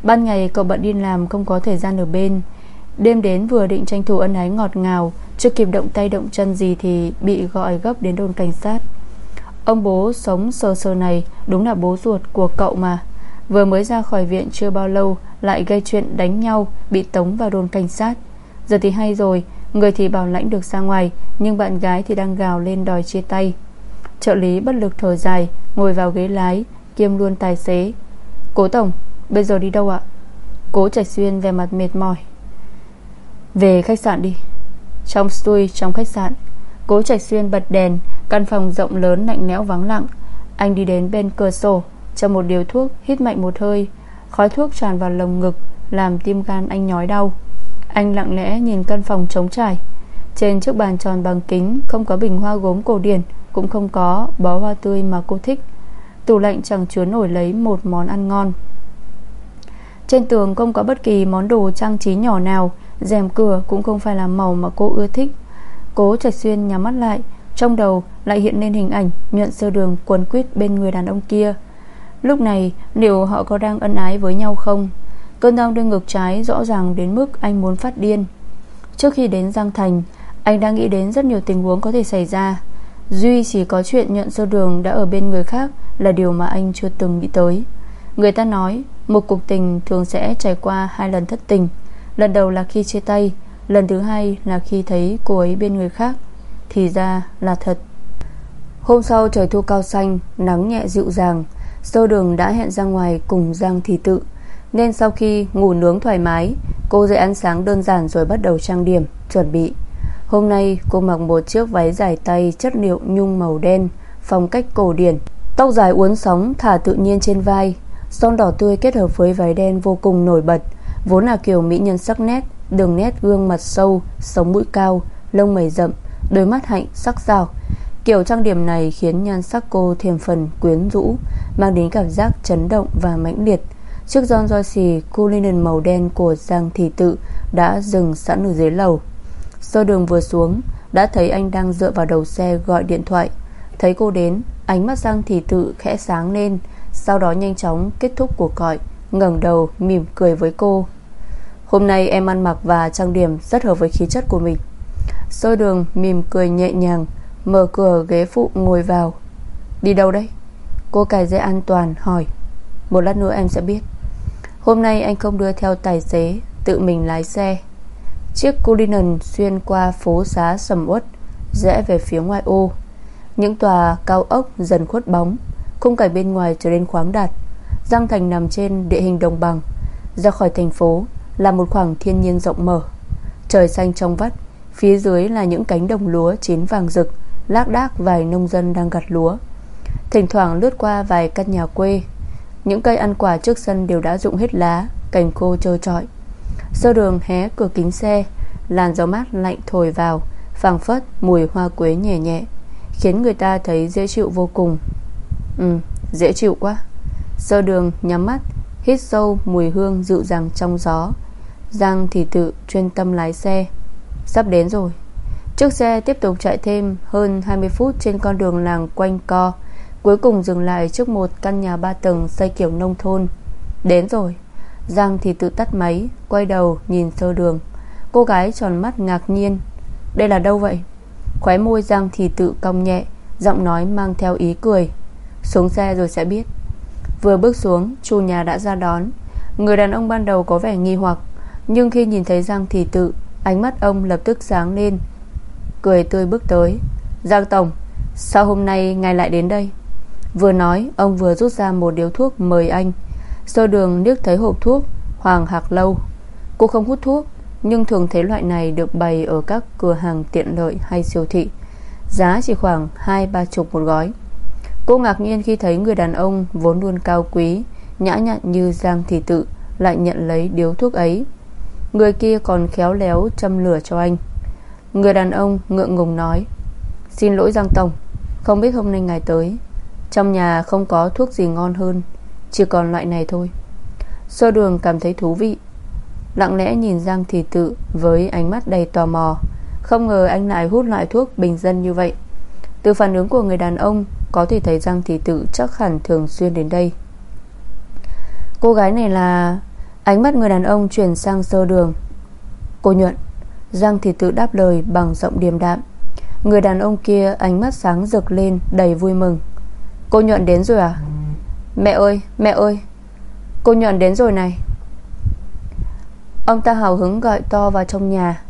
Ban ngày cậu bận đi làm Không có thời gian ở bên. Đêm đến vừa định tranh thủ ân ái ngọt ngào, Chưa kịp động tay động chân gì Thì bị gọi gấp đến đồn cảnh sát. Ông bố sống sờ sờ này, Đúng là bố ruột của cậu mà. Vừa mới ra khỏi viện chưa bao lâu, Lại gây chuyện đánh nhau, Bị tống vào đồn cảnh sát. Giờ thì hay rồi, Người thì bảo lãnh được ra ngoài, Nhưng bạn gái thì đang gào lên đòi chia tay. Trợ lý bất lực thở dài, Ngồi vào ghế lái, Kiêm luôn tài xế. Cố Tổng Bây giờ đi đâu ạ? Cố Trạch Xuyên về mặt mệt mỏi. Về khách sạn đi. Trong studio trong khách sạn, Cố Trạch Xuyên bật đèn, Căn phòng rộng lớn lạnh lẽo vắng lặng. Anh đi đến bên cửa sổ, Cho một điều thuốc hít mạnh một hơi. Khói thuốc tràn vào lồng ngực, Làm tim gan anh nhói đau. Anh lặng lẽ nhìn căn phòng trống trải. Trên chiếc bàn tròn bằng kính, Không có bình hoa gốm cổ điển, Cũng không có bó hoa tươi mà cô thích. Tủ lạnh chẳng chứa nổi lấy một món ăn ngon trên tường không có bất kỳ món đồ trang trí nhỏ nào, rèm cửa cũng không phải là màu mà cô ưa thích. Cố Trạch Xuyên nhắm mắt lại, Trong đầu lại hiện lên hình ảnh Nhuận sơ đường quấn quýt bên người đàn ông kia. Lúc này, liệu họ có đang ân ái với nhau không? Cơn đau đương ngực trái rõ ràng đến mức anh muốn phát điên. Trước khi đến Giang Thành, Anh đang nghĩ đến rất nhiều tình huống có thể xảy ra. Duy chỉ có chuyện nhuận sơ đường đã ở bên người khác Là điều mà anh chưa từng nghĩ tới. Người ta nói một cuộc tình thường sẽ trải qua hai lần thất tình. Lần đầu là khi chia tay, Lần thứ hai là khi thấy cô ấy bên người khác. Thì ra là thật. Hôm sau trời thu cao xanh, Nắng nhẹ dịu dàng, Sơ đường đã hẹn ra ngoài cùng Giang Thị Tự. Nên sau khi ngủ nướng thoải mái, Cô dậy ăn sáng đơn giản rồi bắt đầu trang điểm, Chuẩn bị. Hôm nay cô mặc một chiếc váy dài tay Chất liệu nhung màu đen, Phong cách cổ điển. Tóc dài uốn sóng thả tự nhiên trên vai Son đỏ tươi kết hợp với váy đen vô cùng nổi bật, Vốn là kiểu mỹ nhân sắc nét, Đường nét gương mặt sâu, Sống mũi cao, Lông mày rậm, Đôi mắt hạnh, sắc sảo. Kiểu trang điểm này khiến nhan sắc cô thêm phần quyến rũ, Mang đến cảm giác chấn động và mãnh liệt. Chiếc John Joyce cô linen màu đen của Giang Thị Tự Đã dừng sẵn ở dưới lầu. Sơ đường vừa xuống, Đã thấy anh đang dựa vào đầu xe gọi điện thoại. Thấy cô đến, Ánh mắt Giang Thị Tự khẽ sáng lên sau đó nhanh chóng kết thúc cuộc gọi, ngẩng đầu, mỉm cười với cô. Hôm nay em ăn mặc và trang điểm Rất hợp với khí chất của mình. Sơ đường, mỉm cười nhẹ nhàng, Mở cửa ghế phụ ngồi vào. Đi đâu đấy? Cô cài dây an toàn hỏi. Một lát nữa em sẽ biết. Hôm nay anh không đưa theo tài xế, Tự mình lái xe. Chiếc Cullinan xuyên qua phố xá sầm uất, Rẽ về phía ngoại ô. Những tòa cao ốc dần khuất bóng. Khung cảnh bên ngoài trở nên khoáng đạt. Giang Thành nằm trên địa hình đồng bằng. Ra khỏi thành phố Là một khoảng thiên nhiên rộng mở. Trời xanh trong vắt, Phía dưới là những cánh đồng lúa chín vàng rực, Lác đác vài nông dân đang gặt lúa. Thỉnh thoảng lướt qua vài căn nhà quê. Những cây ăn quả trước sân đều đã rụng hết lá, Cành khô trơ trọi. Sơ đường hé cửa kính xe, Làn gió mát lạnh thổi vào, phảng phất mùi hoa quế nhẹ nhẹ, Khiến người ta thấy dễ chịu vô cùng. Ừ dễ chịu quá. Sơ đường, nhắm mắt, Hít sâu mùi hương dịu dàng trong gió. Giang thì tự chuyên tâm lái xe. Sắp đến rồi. Chiếc xe tiếp tục chạy thêm hơn 20 phút trên con đường làng quanh co. Cuối cùng dừng lại trước một căn nhà ba tầng xây kiểu nông thôn. Đến rồi. Giang thì tự tắt máy, Quay đầu nhìn sơ đường. Cô gái tròn mắt ngạc nhiên. Đây là đâu vậy? Khóe môi Giang thì tự cong nhẹ, Giọng nói mang theo ý cười. Xuống xe rồi sẽ biết. Vừa bước xuống, Chủ nhà đã ra đón. Người đàn ông ban đầu có vẻ nghi hoặc, Nhưng khi nhìn thấy Giang thì tự, Ánh mắt ông lập tức sáng lên, Cười tươi bước tới. Giang Tổng, Sao hôm nay ngài lại đến đây? Vừa nói, ông vừa rút ra một điếu thuốc mời anh. Sơ đường liếc thấy hộp thuốc, Hoàng Hạc Lâu. Cô không hút thuốc, Nhưng thường thấy loại này được bày ở các cửa hàng tiện lợi hay siêu thị. Giá chỉ khoảng 2-3 chục một gói. Cô ngạc nhiên khi thấy người đàn ông Vốn luôn cao quý, Nhã nhặn như Giang Thị Tự, Lại nhận lấy điếu thuốc ấy. Người kia còn khéo léo châm lửa cho anh. Người đàn ông ngượng ngùng nói, Xin lỗi Giang Tổng, Không biết hôm nay ngài tới, Trong nhà không có thuốc gì ngon hơn, Chỉ còn loại này thôi. Sơ đường cảm thấy thú vị, Lặng lẽ nhìn Giang Thị Tự Với ánh mắt đầy tò mò. Không ngờ anh lại hút loại thuốc bình dân như vậy. Từ phản ứng của người đàn ông có thể thấy Giang Thị Tự chắc hẳn thường xuyên đến đây. Cô gái này là, Ánh mắt người đàn ông chuyển sang sơ đường. Cô nhuận Giang thị tự đáp lời bằng giọng điềm đạm. Người đàn ông kia ánh mắt sáng rực lên, Đầy vui mừng. Cô nhuận đến rồi à? Mẹ ơi mẹ ơi. Cô nhuận đến rồi này. Ông ta hào hứng gọi to vào trong nhà.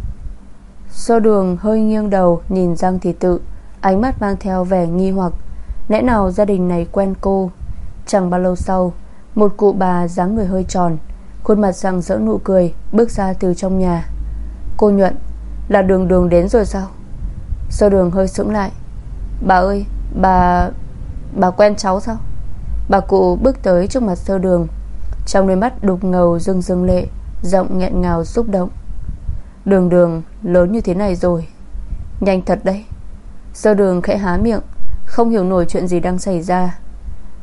Sơ đường hơi nghiêng đầu, Nhìn Giang thị tự, Ánh mắt mang theo vẻ nghi hoặc. Lẽ nào gia đình này quen cô? Chẳng bao lâu sau, Một cụ bà dáng người hơi tròn, Khuôn mặt răng rỡ nụ cười, Bước ra từ trong nhà. Cô nhuận, Là đường đường đến rồi sao? Sơ đường hơi sững lại, Bà ơi, bà Bà quen cháu sao? Bà cụ bước tới trước mặt sơ đường, Trong đôi mắt đục ngầu rưng rưng lệ, Giọng nghẹn ngào xúc động. Đường đường, lớn như thế này rồi. Nhanh thật đấy. Sơ đường khẽ há miệng không hiểu nổi chuyện gì đang xảy ra.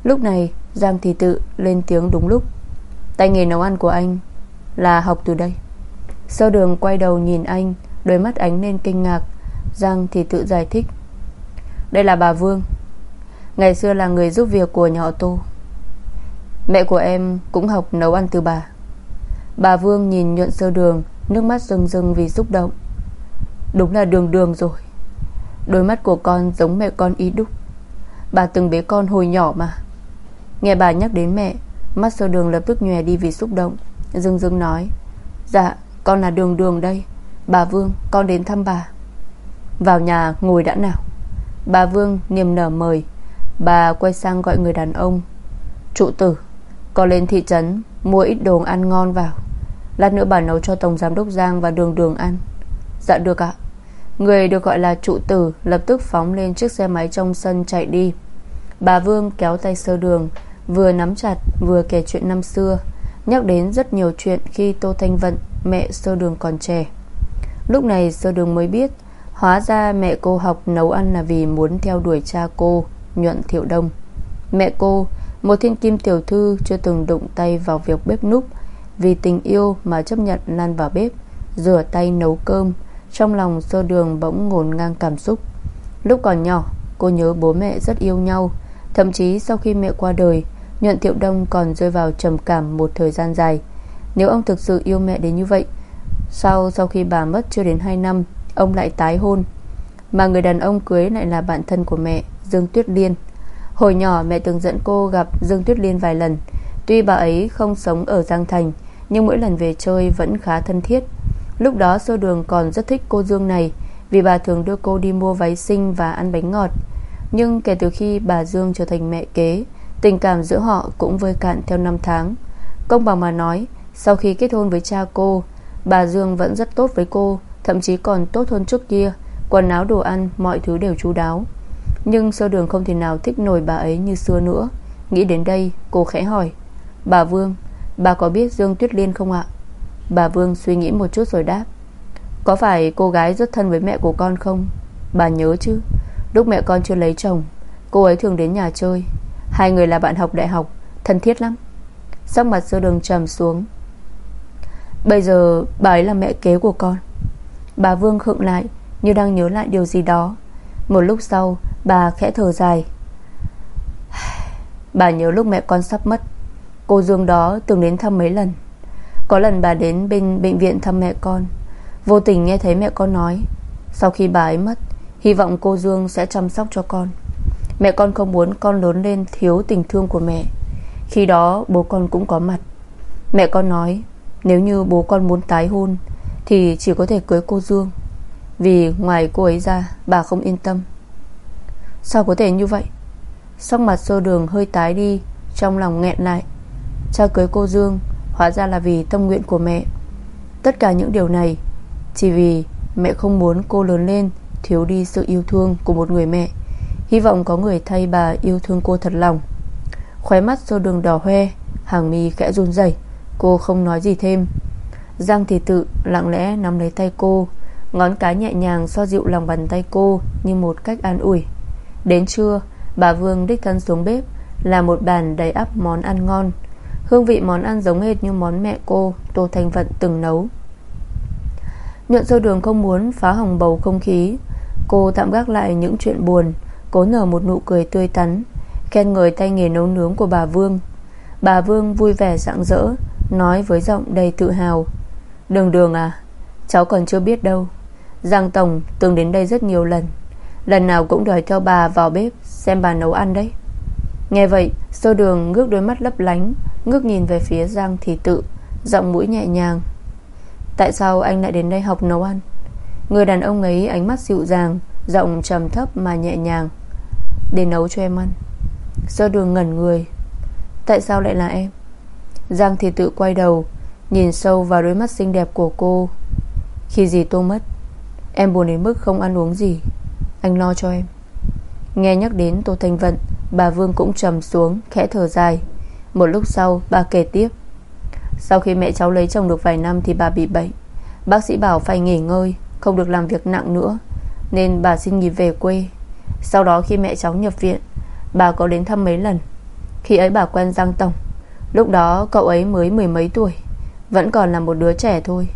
Lúc này, Giang Thị Tự lên tiếng đúng lúc. Tay nghề nấu ăn của anh Là học từ đây. Sơ đường quay đầu nhìn anh, Đôi mắt ánh lên kinh ngạc, Giang thì tự giải thích. Đây là bà Vương. Ngày xưa là người giúp việc của nhà họ Tô. Mẹ của em cũng học nấu ăn từ bà. Bà Vương nhìn nhuận sơ đường, Nước mắt rưng rưng vì xúc động. Đúng là đường đường rồi. Đôi mắt của con giống mẹ con ý đúc. Bà từng bế con hồi nhỏ mà. Nghe bà nhắc đến mẹ Mắt sơ đường lập tức nhòe đi vì xúc động. Dưng dưng nói Dạ con là đường đường đây. Bà Vương, con đến thăm bà. Vào nhà ngồi đã nào. Bà Vương niềm nở mời. Bà quay sang gọi người đàn ông, Trụ tử, Con lên thị trấn, mua ít đồ ăn ngon vào. Lát nữa bà nấu cho Tổng Giám đốc Giang Và đường đường ăn. Dạ được ạ. Người được gọi là trụ tử Lập tức phóng lên chiếc xe máy trong sân chạy đi. Bà Vương kéo tay sơ đường, Vừa nắm chặt, vừa kể chuyện năm xưa. Nhắc đến rất nhiều chuyện khi Tô Thanh Vận, Mẹ sơ đường còn trẻ. Lúc này sơ đường mới biết, Hóa ra mẹ cô học nấu ăn là vì Muốn theo đuổi cha cô, Nhuận Thiệu Đông. Mẹ cô, Một thiên kim tiểu thư chưa từng đụng tay vào việc bếp núc, Vì tình yêu mà chấp nhận lan vào bếp, Rửa tay nấu cơm, Trong lòng sơ đường bỗng ngổn ngang cảm xúc. Lúc còn nhỏ, Cô nhớ bố mẹ rất yêu nhau Thậm chí sau khi mẹ qua đời, Nhuận Thiệu Đông còn rơi vào trầm cảm một thời gian dài. Nếu ông thực sự yêu mẹ đến như vậy Sau sau khi bà mất chưa đến 2 năm, Ông lại tái hôn? Mà người đàn ông cưới lại là bạn thân của mẹ, Dương Tuyết Liên. Hồi nhỏ mẹ từng dẫn cô gặp Dương Tuyết Liên vài lần. Tuy bà ấy không sống ở Giang Thành, Nhưng mỗi lần về chơi vẫn khá thân thiết. Lúc đó sơ đường còn rất thích cô Dương này, Vì bà thường đưa cô đi mua váy xinh và ăn bánh ngọt. Nhưng kể từ khi bà Dương trở thành mẹ kế, Tình cảm giữa họ cũng vơi cạn theo năm tháng. Công bằng mà nói, Sau khi kết hôn với cha cô, Bà Dương vẫn rất tốt với cô, Thậm chí còn tốt hơn trước kia, Quần áo đồ ăn, mọi thứ đều chú đáo. Nhưng sơ đường không thể nào thích nổi bà ấy như xưa nữa. Nghĩ đến đây, cô khẽ hỏi, Bà Vương, Bà có biết Dương Tuyết Liên không ạ? Bà Vương suy nghĩ một chút rồi đáp, Có phải cô gái rất thân với mẹ của con không? Bà nhớ chứ? Lúc mẹ con chưa lấy chồng, Cô ấy thường đến nhà chơi. Hai người là bạn học đại học, Thân thiết lắm. Sắc mặt sơ đường trầm xuống. Bây giờ bà ấy là mẹ kế của con. Bà Vương khựng lại Như đang nhớ lại điều gì đó. Một lúc sau, bà khẽ thở dài. Bà nhớ lúc mẹ con sắp mất. Cô Dương đó từng đến thăm mấy lần. Có lần bà đến bên bệnh viện thăm mẹ con. Vô tình nghe thấy mẹ con nói, Sau khi bà ấy mất Hy vọng cô Dương sẽ chăm sóc cho con. Mẹ con không muốn con lớn lên thiếu tình thương của mẹ. Khi đó, bố con cũng có mặt. Mẹ con nói, Nếu như bố con muốn tái hôn, Thì chỉ có thể cưới cô Dương. Vì ngoài cô ấy ra, Bà không yên tâm. Sao có thể như vậy? Sắc mặt sơ đường hơi tái đi, Trong lòng nghẹn lại. Cha cưới cô Dương, Hóa ra là vì tâm nguyện của mẹ. Tất cả những điều này, Chỉ vì mẹ không muốn cô lớn lên Thiếu đi sự yêu thương của một người mẹ. Hy vọng có người thay bà yêu thương cô thật lòng. Khóe mắt sơ đường đỏ hoe, Hàng mi khẽ run rẩy. Cô không nói gì thêm. Giang thì tự lặng lẽ nắm lấy tay cô. Ngón cái nhẹ nhàng so dịu lòng bàn tay cô Như một cách an ủi. Đến trưa, Bà Vương đích thân xuống bếp, Là một bàn đầy ắp món ăn ngon. Hương vị món ăn giống hệt như món mẹ cô Tô Thanh Vận từng nấu. Nhuận sơ đường không muốn phá hỏng bầu không khí. Cô tạm gác lại những chuyện buồn, Cố nở một nụ cười tươi tắn, Khen người tay nghề nấu nướng của bà Vương. Bà Vương vui vẻ rạng rỡ, Nói với giọng đầy tự hào, Đường đường à Cháu còn chưa biết đâu. Giang Tổng từng đến đây rất nhiều lần Lần nào cũng đòi theo bà vào bếp Xem bà nấu ăn đấy. Nghe vậy sơ đường ngước đôi mắt lấp lánh, Ngước nhìn về phía Giang Thị Tự, Giọng mũi nhẹ nhàng Tại sao anh lại đến đây học nấu ăn? Người đàn ông ấy, ánh mắt dịu dàng, Giọng trầm thấp mà nhẹ nhàng. Để nấu cho em ăn. Sơ đường ngẩn người. Tại sao lại là em? Giang thì Tự quay đầu, Nhìn sâu vào đôi mắt xinh đẹp của cô. Khi gì tô mất, Em buồn đến mức không ăn uống gì. Anh lo cho em. Nghe nhắc đến Tô Thanh Vận, Bà Vương cũng trầm xuống, khẽ thở dài. Một lúc sau, bà kể tiếp. Sau khi mẹ cháu lấy chồng được vài năm Thì bà bị bệnh. Bác sĩ bảo phải nghỉ ngơi, Không được làm việc nặng nữa, Nên bà xin nghỉ về quê. Sau đó khi mẹ cháu nhập viện, Bà có đến thăm mấy lần. Khi ấy bà quen Giang Tổng. Lúc đó cậu ấy mới mười mấy tuổi, Vẫn còn là một đứa trẻ thôi.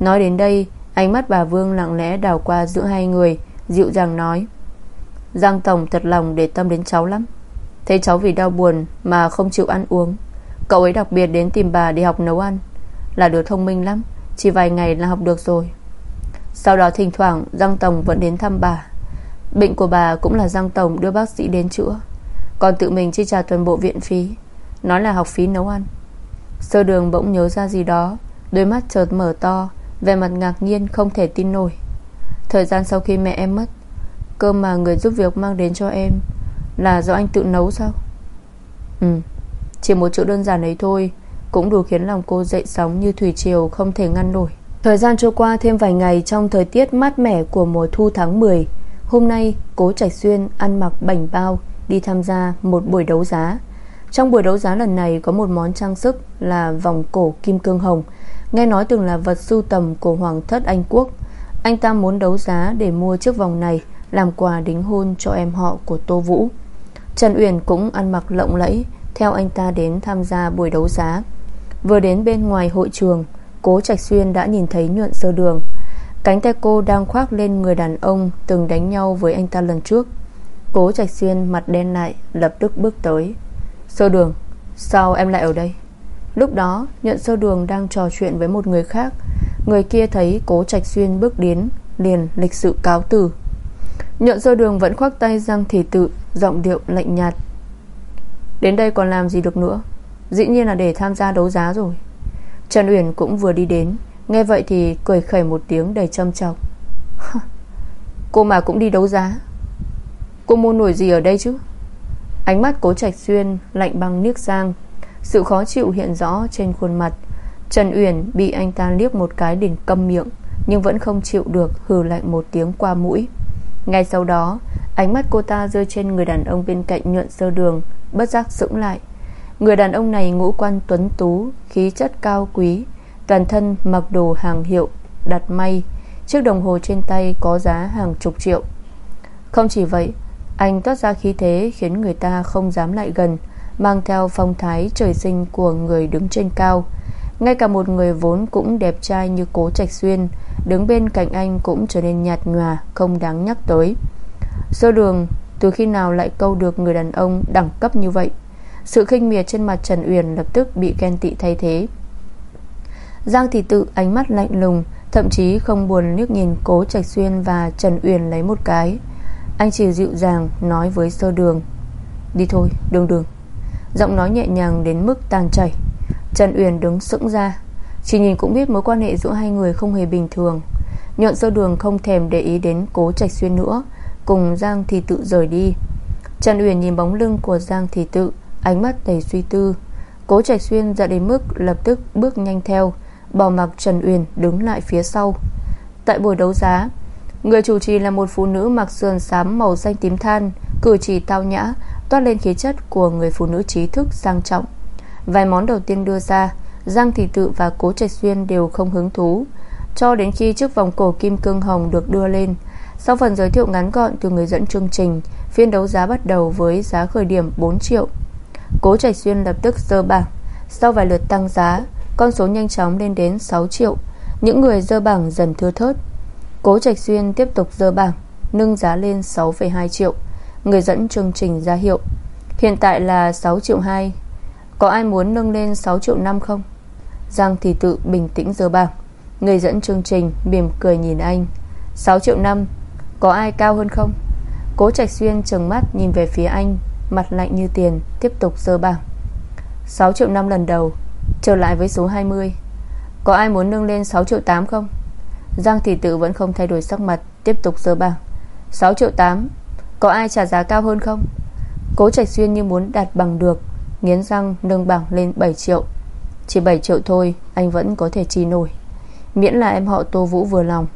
Nói đến đây, Ánh mắt bà Vương lặng lẽ đào qua giữa hai người, Dịu dàng nói, Giang Tổng thật lòng để tâm đến cháu lắm. Thấy cháu vì đau buồn Mà không chịu ăn uống. Cậu ấy đặc biệt đến tìm bà để học nấu ăn. Là đứa thông minh lắm, Chỉ vài ngày là học được rồi. Sau đó thỉnh thoảng, Giang Tổng vẫn đến thăm bà. Bệnh của bà cũng là Giang Tổng đưa bác sĩ đến chữa. Còn tự mình chi trả toàn bộ viện phí. Nói là học phí nấu ăn. Sơ đường bỗng nhớ ra gì đó, Đôi mắt chợt mở to Về mặt ngạc nhiên không thể tin nổi. Thời gian sau khi mẹ em mất, Cơm mà người giúp việc mang đến cho em Là do anh tự nấu sao? Ừ. Chỉ một chữ đơn giản ấy thôi, Cũng đủ khiến lòng cô dậy sóng như thủy triều Không thể ngăn nổi. Thời gian trôi qua thêm vài ngày Trong thời tiết mát mẻ của mùa thu tháng 10 Hôm nay Cố Trạch Xuyên ăn mặc bảnh bao, Đi tham gia một buổi đấu giá. Trong buổi đấu giá lần này Có một món trang sức là vòng cổ kim cương hồng, Nghe nói từng là vật sưu tầm Của Hoàng thất Anh Quốc. Anh ta muốn đấu giá để mua chiếc vòng này làm quà đính hôn cho em họ của Tô Vũ. Trần Uyển cũng ăn mặc lộng lẫy theo anh ta đến tham gia buổi đấu giá. Vừa đến bên ngoài hội trường, Cố Trạch Xuyên đã nhìn thấy nhuận sơ đường. Cánh tay cô đang khoác lên người đàn ông Từng đánh nhau với anh ta lần trước. Cố Trạch Xuyên mặt đen lại, Lập tức bước tới. Sơ đường, Sao em lại ở đây? Lúc đó, nhuận sơ đường đang trò chuyện với một người khác. Người kia thấy cố Trạch Xuyên bước đến, Liền lịch sự cáo từ. Nhuận sơ đường vẫn khoác tay răng thì tự, Giọng điệu lạnh nhạt. Đến đây còn làm gì được nữa? Dĩ nhiên là để tham gia đấu giá rồi. Trần Uyển cũng vừa đi đến. Nghe vậy thì cười khẩy một tiếng đầy châm trọng. Cô mà cũng đi đấu giá. Cô mua nổi gì ở đây chứ? Ánh mắt cố trạch xuyên Lạnh băng niếc sang. Sự khó chịu hiện rõ trên khuôn mặt. Trần Uyển bị anh ta liếc một cái đỉnh câm miệng, Nhưng vẫn không chịu được Hừ lạnh một tiếng qua mũi. Ngay sau đó, Ánh mắt cô ta rơi trên người đàn ông bên cạnh nhuận sơ đường. Bất giác sững lại. Người đàn ông này ngũ quan tuấn tú, Khí chất cao quý, Toàn thân mặc đồ hàng hiệu, Đặt may, Chiếc đồng hồ trên tay có giá hàng chục triệu. Không chỉ vậy, Anh toát ra khí thế khiến người ta không dám lại gần, Mang theo phong thái trời sinh của người đứng trên cao. Ngay cả một người vốn cũng đẹp trai như Cố Trạch Xuyên, Đứng bên cạnh anh cũng trở nên nhạt nhòa, Không đáng nhắc tới. Sơ đường từ khi nào lại câu được người đàn ông đẳng cấp như vậy? Sự khinh miệt trên mặt Trần Uyển lập tức bị ghen tị thay thế. Giang Thị Tự ánh mắt lạnh lùng, Thậm chí không buồn liếc nhìn Cố Trạch Xuyên và Trần Uyển lấy một cái. Anh chỉ dịu dàng nói với sơ đường. Đi thôi, đường đường. Giọng nói nhẹ nhàng đến mức tàn chảy. Trần Uyển đứng sững ra. Chỉ nhìn cũng biết mối quan hệ giữa hai người không hề bình thường. Nhận sơ đường không thèm để ý đến Cố Trạch Xuyên nữa. Cùng Giang Thị Tự rời đi. Trần Uyển nhìn bóng lưng của Giang Thị Tự, Ánh mắt đầy suy tư. Cố Trạch Xuyên ra đến mức lập tức bước nhanh theo, Bỏ mặc Trần Uyển đứng lại phía sau. Tại buổi đấu giá, Người chủ trì là một phụ nữ mặc sườn xám màu xanh tím than, Cử chỉ tao nhã, Toát lên khí chất của người phụ nữ trí thức sang trọng. Vài món đầu tiên đưa ra, Giang Thị Tự và Cố Trạch Xuyên đều không hứng thú, Cho đến khi chiếc vòng cổ kim cương hồng được đưa lên sau phần giới thiệu ngắn gọn từ người dẫn chương trình Phiên đấu giá bắt đầu với giá khởi điểm 4 triệu. Cố Trạch Xuyên lập tức dơ bảng. Sau vài lượt tăng giá Con số nhanh chóng lên đến 6 triệu. Những người dơ bảng dần thưa thớt. Cố Trạch Xuyên tiếp tục dơ bảng Nâng giá lên 6,2 triệu. Người dẫn chương trình ra hiệu Hiện tại là 6 triệu 2 Có ai muốn nâng lên 6 triệu 5 không? Giang thì tự bình tĩnh dơ bảng. Người dẫn chương trình mỉm cười nhìn anh 6 triệu 5 có ai cao hơn không? Cố Trạch Xuyên trừng mắt nhìn về phía anh, Mặt lạnh như tiền, Tiếp tục dơ bảng. 6 triệu 5 lần đầu, Trở lại với số 20 Có ai muốn nâng lên 6 triệu 8 không? Giang Thị Tự vẫn không thay đổi sắc mặt, Tiếp tục dơ bảng. 6 triệu 8 Có ai trả giá cao hơn không? Cố Trạch Xuyên như muốn đạt bằng được, Nghiến răng nâng bảng lên 7 triệu. Chỉ 7 triệu thôi, Anh vẫn có thể chi nổi. Miễn là em họ Tô Vũ vừa lòng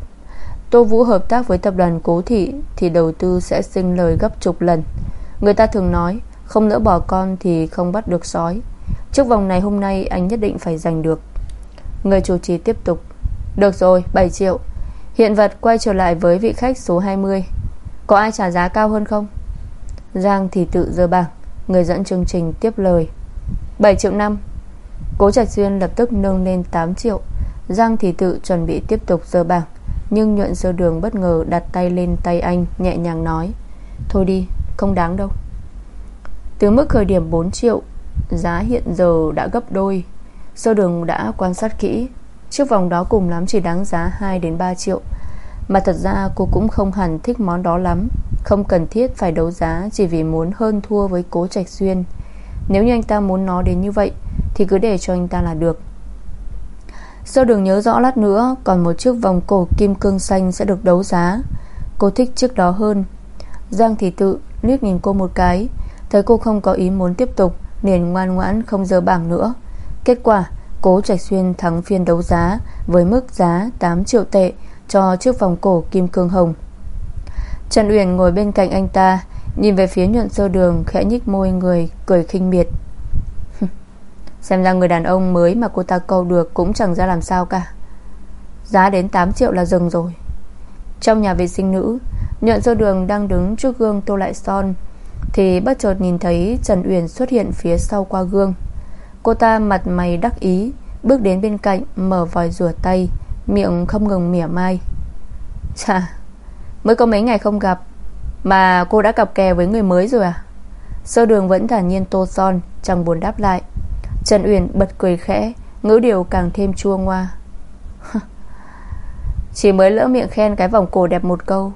Tô Vũ hợp tác với tập đoàn Cố Thị Thì đầu tư sẽ sinh lời gấp chục lần. Người ta thường nói, Không nỡ bỏ con thì không bắt được sói. Trước vòng này hôm nay anh nhất định phải giành được. Người chủ trì tiếp tục, Được rồi 7 triệu. Hiện vật quay trở lại với vị khách số 20 Có ai trả giá cao hơn không? Giang thì tự dơ bảng, Người dẫn chương trình tiếp lời. 7 triệu năm. Cố Trạch Xuyên lập tức nâng lên 8 triệu. Giang thì tự chuẩn bị tiếp tục dơ bảng. Nhưng nhuận sơ đường bất ngờ đặt tay lên tay anh, Nhẹ nhàng nói, Thôi đi, không đáng đâu. Từ mức khởi điểm 4 triệu, Giá hiện giờ đã gấp đôi. Sơ đường đã quan sát kỹ, Chiếc vòng đó cùng lắm chỉ đáng giá 2 đến 3 triệu. Mà thật ra cô cũng không hẳn thích món đó lắm, Không cần thiết phải đấu giá Chỉ vì muốn hơn thua với cố trạch xuyên. Nếu như anh ta muốn nó đến như vậy, Thì cứ để cho anh ta là được. Sơ đường nhớ rõ lát nữa, Còn một chiếc vòng cổ kim cương xanh sẽ được đấu giá. Cô thích chiếc đó hơn. Giang Thị Tự liếc nhìn cô một cái. Thấy cô không có ý muốn tiếp tục, Liền ngoan ngoãn không dơ bảng nữa. Kết quả, Cố Trạch Xuyên thắng phiên đấu giá Với mức giá 8 triệu tệ Cho chiếc vòng cổ kim cương hồng. Trần Uyển ngồi bên cạnh anh ta, Nhìn về phía nhuận sơ đường Khẽ nhích môi người cười khinh miệt. Xem ra người đàn ông mới Mà cô ta câu được cũng chẳng ra làm sao cả. Giá đến 8 triệu là dừng rồi. Trong nhà vệ sinh nữ, Nhuận sơ đường đang đứng trước gương tô lại son, Thì bất chợt nhìn thấy Trần Uyển xuất hiện phía sau qua gương. Cô ta mặt mày đắc ý, Bước đến bên cạnh, Mở vòi rửa tay, Miệng không ngừng mỉa mai. Chà, Mới có mấy ngày không gặp, Mà cô đã cặp kè với người mới rồi à? Sơ đường vẫn thản nhiên tô son, Chẳng buồn đáp lại. Trần Uyển bật cười khẽ, Ngữ điều càng thêm chua ngoa. Chỉ mới lỡ miệng khen cái vòng cổ đẹp một câu,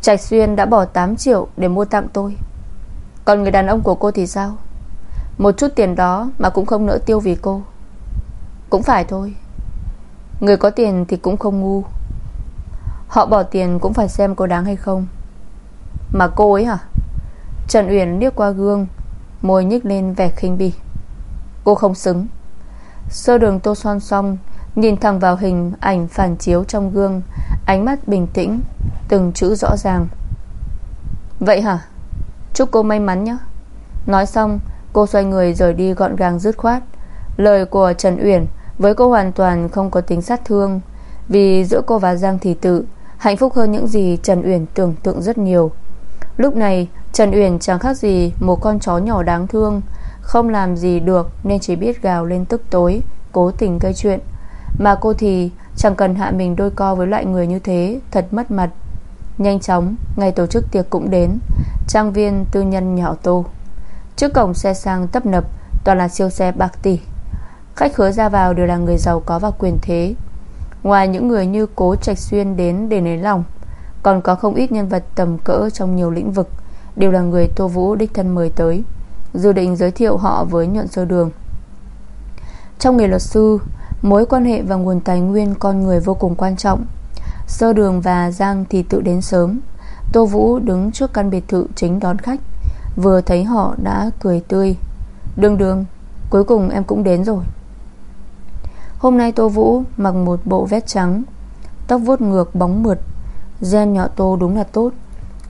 Trạch Xuyên đã bỏ 8 triệu Để mua tặng tôi. Còn người đàn ông của cô thì sao? Một chút tiền đó mà cũng không nỡ tiêu vì cô. Cũng phải thôi. Người có tiền thì cũng không ngu. Họ bỏ tiền cũng phải xem cô đáng hay không. Mà cô ấy hả? Trần Uyển liếc qua gương, Môi nhích lên vẻ khinh bỉ. Cô không xứng. Sơ đường tô son xong, Nhìn thẳng vào hình ảnh phản chiếu trong gương, Ánh mắt bình tĩnh, Từng chữ rõ ràng. Vậy hả? Chúc cô may mắn nhé. Nói xong, cô xoay người rời đi gọn gàng dứt khoát. Lời của Trần Uyển Với cô hoàn toàn không có tính sát thương, Vì giữa cô và Giang Thị Tự, Hạnh phúc hơn những gì Trần Uyển tưởng tượng rất nhiều. Lúc này, Trần Uyển chẳng khác gì Một con chó nhỏ đáng thương không làm gì được nên chỉ biết gào lên tức tối, Cố tình gây chuyện. Mà cô thì chẳng cần hạ mình đôi co với loại người như thế, Thật mất mặt. Nhanh chóng, Ngày tổ chức tiệc cũng đến, Trang viên tư nhân nhỏ tô. Trước cổng xe sang tấp nập, Toàn là siêu xe bạc tỷ. Khách khứa ra vào đều là người giàu có và quyền thế. Ngoài những người như Cố Trạch Xuyên đến để nới lòng Còn có không ít nhân vật tầm cỡ trong nhiều lĩnh vực, Đều là người Tô Vũ đích thân mời tới. Dự định giới thiệu họ với nhuận sơ đường. Trong nghề luật sư, Mối quan hệ và nguồn tài nguyên con người vô cùng quan trọng. Sơ đường và Giang thì tự đến sớm. Tô Vũ đứng trước căn biệt thự chính đón khách. Vừa thấy họ đã cười tươi. Đường đường, Cuối cùng em cũng đến rồi. Hôm nay Tô Vũ mặc một bộ vest trắng, Tóc vuốt ngược bóng mượt, Gen nhỏ Tô đúng là tốt.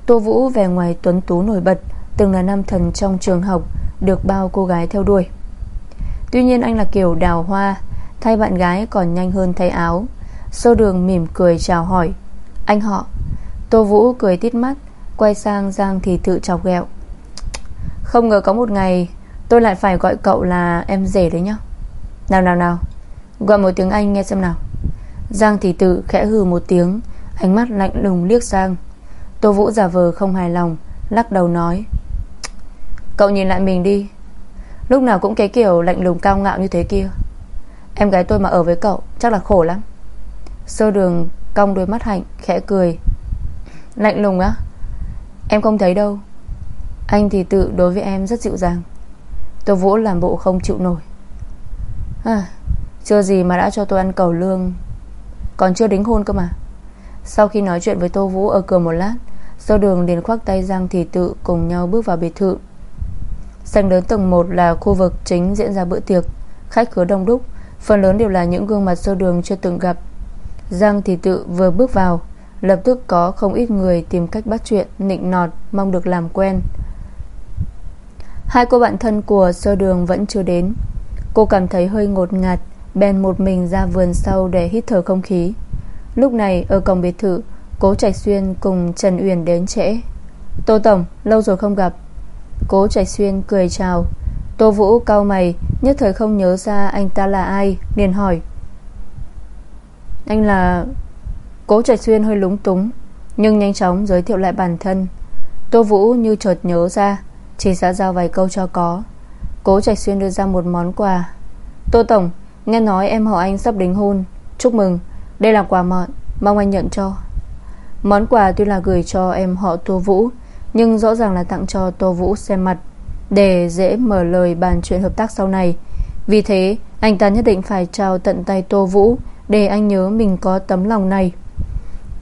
Tô Vũ về ngoài tuấn tú nổi bật Từng là nam thần trong trường học Được bao cô gái theo đuổi. Tuy nhiên anh là kiểu đào hoa, Thay bạn gái còn nhanh hơn thay áo. Sơ đường mỉm cười chào hỏi. Anh họ, Tô Vũ cười tít mắt, Quay sang Giang thì tự chọc ghẹo. Không ngờ có một ngày, Tôi lại phải gọi cậu là em rể đấy nhá. Nào nào nào, Gọi một tiếng Anh nghe xem nào. Giang thì tự khẽ hừ một tiếng, Ánh mắt lạnh lùng liếc sang. Tô Vũ giả vờ không hài lòng, Lắc đầu nói. Cậu nhìn lại mình đi. Lúc nào cũng cái kiểu lạnh lùng cao ngạo như thế kia. Em gái tôi mà ở với cậu Chắc là khổ lắm. Sơ đường cong đôi mắt hạnh Khẽ cười. Lạnh lùng á? Em không thấy đâu. Anh thì tự đối với em rất dịu dàng. Tô Vũ làm bộ không chịu nổi. À, Chưa gì mà đã cho tôi ăn cầu lương. Còn chưa đính hôn cơ mà. Sau khi nói chuyện với Tô Vũ ở cửa một lát Sơ đường liền khoác tay Giang Thị Tự Cùng nhau bước vào biệt thự. Sành lớn tầng 1 là khu vực chính diễn ra bữa tiệc, Khách khứa đông đúc. Phần lớn đều là những gương mặt sơ đường chưa từng gặp. Giang Thị Tự vừa bước vào, Lập tức có không ít người tìm cách bắt chuyện, Nịnh nọt, mong được làm quen. Hai cô bạn thân của sơ đường vẫn chưa đến. Cô cảm thấy hơi ngột ngạt, Bèn một mình ra vườn sau để hít thở không khí. Lúc này, ở cổng biệt thự, Cố Trạch Xuyên cùng Trần Uyển đến trễ. Tô Tổng, lâu rồi không gặp. Cố Trạch Xuyên cười chào. Tô Vũ cau mày, Nhất thời không nhớ ra anh ta là ai, liền hỏi. Anh là Cố Trạch Xuyên hơi lúng túng, Nhưng nhanh chóng giới thiệu lại bản thân. Tô Vũ như chợt nhớ ra, Chỉ xã giao vài câu cho có. Cố Trạch Xuyên đưa ra một món quà. Tô Tổng, Nghe nói em họ anh sắp đính hôn. Chúc mừng. Đây là quà mọn, Mong anh nhận cho. Món quà tuy là gửi cho em họ Tô Vũ nhưng rõ ràng là tặng cho Tô Vũ xem mặt, Để dễ mở lời bàn chuyện hợp tác sau này. Vì thế, Anh ta nhất định phải trao tận tay Tô Vũ Để anh nhớ mình có tấm lòng này.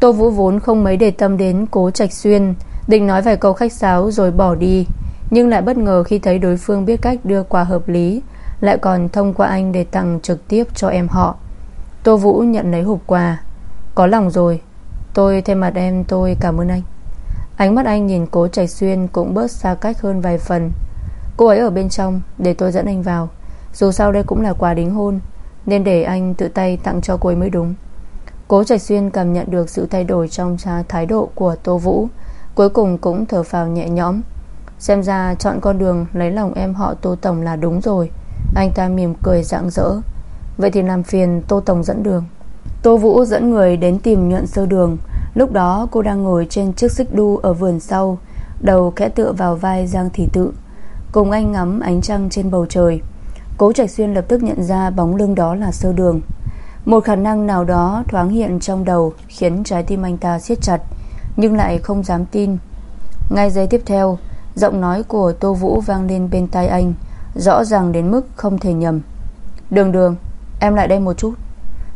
Tô Vũ vốn không mấy để tâm đến Cố Trạch Xuyên, Định nói vài câu khách sáo rồi bỏ đi. Nhưng lại bất ngờ khi thấy đối phương biết cách đưa quà hợp lý, Lại còn thông qua anh để tặng trực tiếp cho em họ. Tô Vũ nhận lấy hộp quà. Có lòng rồi. Tôi thêm mặt em, tôi cảm ơn anh. Ánh mắt anh nhìn cố Trạch Xuyên Cũng bớt xa cách hơn vài phần. Cô ấy ở bên trong, để tôi dẫn anh vào. Dù sao đây cũng là quà đính hôn, Nên để anh tự tay tặng cho cô ấy mới đúng. Cố Trạch Xuyên cảm nhận được sự thay đổi Trong thái độ của Tô Vũ, Cuối cùng cũng thở phào nhẹ nhõm. Xem ra chọn con đường lấy lòng em họ Tô Tổng là đúng rồi. Anh ta mỉm cười rạng rỡ. Vậy thì làm phiền Tô Tổng dẫn đường. Tô Vũ dẫn người đến tìm nhuận sơ đường. Lúc đó, cô đang ngồi trên chiếc xích đu Ở vườn sau, Đầu kẽ tựa vào vai Giang Thị Tự, Cùng anh ngắm ánh trăng trên bầu trời. Cố Trạch Xuyên lập tức nhận ra Bóng lưng đó là sơ đường. Một khả năng nào đó thoáng hiện trong đầu Khiến trái tim anh ta siết chặt, Nhưng lại không dám tin. Ngay giây tiếp theo, Giọng nói của Tô Vũ vang lên bên tai anh, Rõ ràng đến mức không thể nhầm. Đường đường, Em lại đây một chút.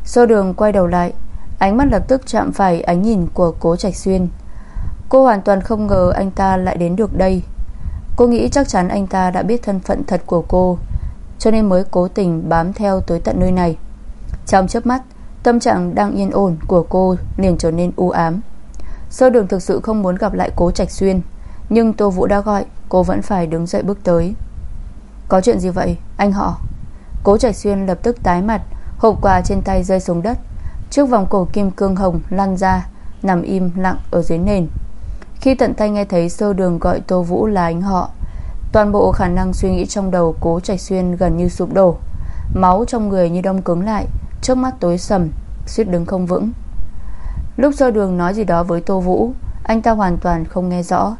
Sơ đường quay đầu lại Ánh mắt lập tức chạm phải ánh nhìn của cố Trạch Xuyên. Cô hoàn toàn không ngờ anh ta lại đến được đây. Cô nghĩ chắc chắn anh ta đã biết thân phận thật của cô, Cho nên mới cố tình bám theo tới tận nơi này. Trong chớp mắt, Tâm trạng đang yên ổn của cô liền trở nên u ám. Sơ đường thực sự không muốn gặp lại cố Trạch Xuyên, Nhưng Tô Vũ đã gọi Cô vẫn phải đứng dậy bước tới. Có chuyện gì vậy, anh họ? Cố Trạch Xuyên lập tức tái mặt Hộp quà trên tay rơi xuống đất. Trước vòng cổ kim cương hồng lăn ra, Nằm im lặng ở dưới nền. Khi tận tay nghe thấy sơ đường gọi Tô Vũ là anh họ, Toàn bộ khả năng suy nghĩ trong đầu Cố Trạch Xuyên gần như sụp đổ. Máu trong người như đông cứng lại, Trước mắt tối sầm, suýt đứng không vững. Lúc sơ đường nói gì đó với Tô Vũ, Anh ta hoàn toàn không nghe rõ.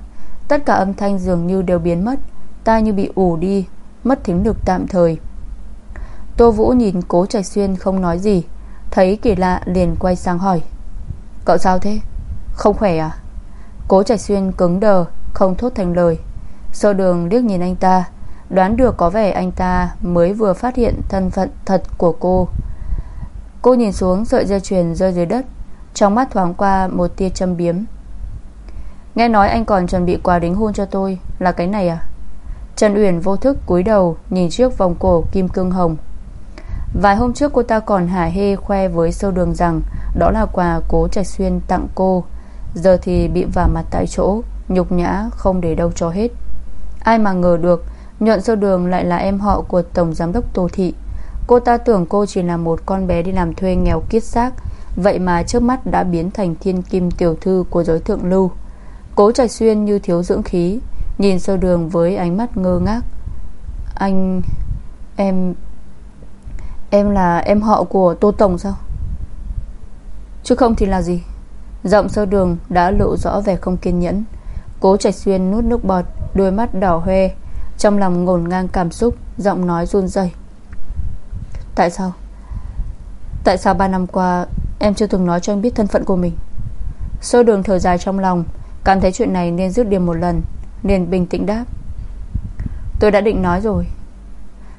Tất cả âm thanh dường như đều biến mất Tai như bị ủ đi, Mất thính lực tạm thời. Tô Vũ nhìn cố trạch xuyên không nói gì. Thấy kỳ lạ liền quay sang hỏi. Cậu sao thế? Không khỏe à? Cố trạch xuyên cứng đờ, Không thốt thành lời. Sơ đường liếc nhìn anh ta, Đoán được có vẻ anh ta mới vừa phát hiện thân phận thật của cô. Cô nhìn xuống sợi dây chuyền rơi dưới đất, Trong mắt thoáng qua một tia châm biếm. Nghe nói anh còn chuẩn bị quà đính hôn cho tôi, Là cái này à? Trần Uyển vô thức cúi đầu Nhìn trước vòng cổ kim cương hồng. Vài hôm trước cô ta còn hả hê khoe với sâu đường rằng Đó là quà cố trạch xuyên tặng cô. Giờ thì bị vả mặt tại chỗ, Nhục nhã, không để đâu cho hết. Ai mà ngờ được, Nhuận sâu đường lại là em họ của Tổng Giám đốc Tô Thị. Cô ta tưởng cô chỉ là một con bé đi làm thuê nghèo kiết xác, Vậy mà trước mắt đã biến thành thiên kim tiểu thư của giới thượng lưu. Cố trạch xuyên như thiếu dưỡng khí, Nhìn sâu đường với ánh mắt ngơ ngác. Anh, Em Em là em họ của Tô Tổng sao? Chứ không thì là gì? Giọng sơ đường đã lộ rõ vẻ không kiên nhẫn. Cố trạch xuyên nút nước bọt, Đôi mắt đỏ hoe, Trong lòng ngổn ngang cảm xúc, Giọng nói run rẩy. Tại sao? Tại sao ba năm qua Em chưa từng nói cho anh biết thân phận của mình? Sơ đường thở dài trong lòng, Cảm thấy chuyện này nên dứt điểm một lần Nên bình tĩnh đáp. Tôi đã định nói rồi.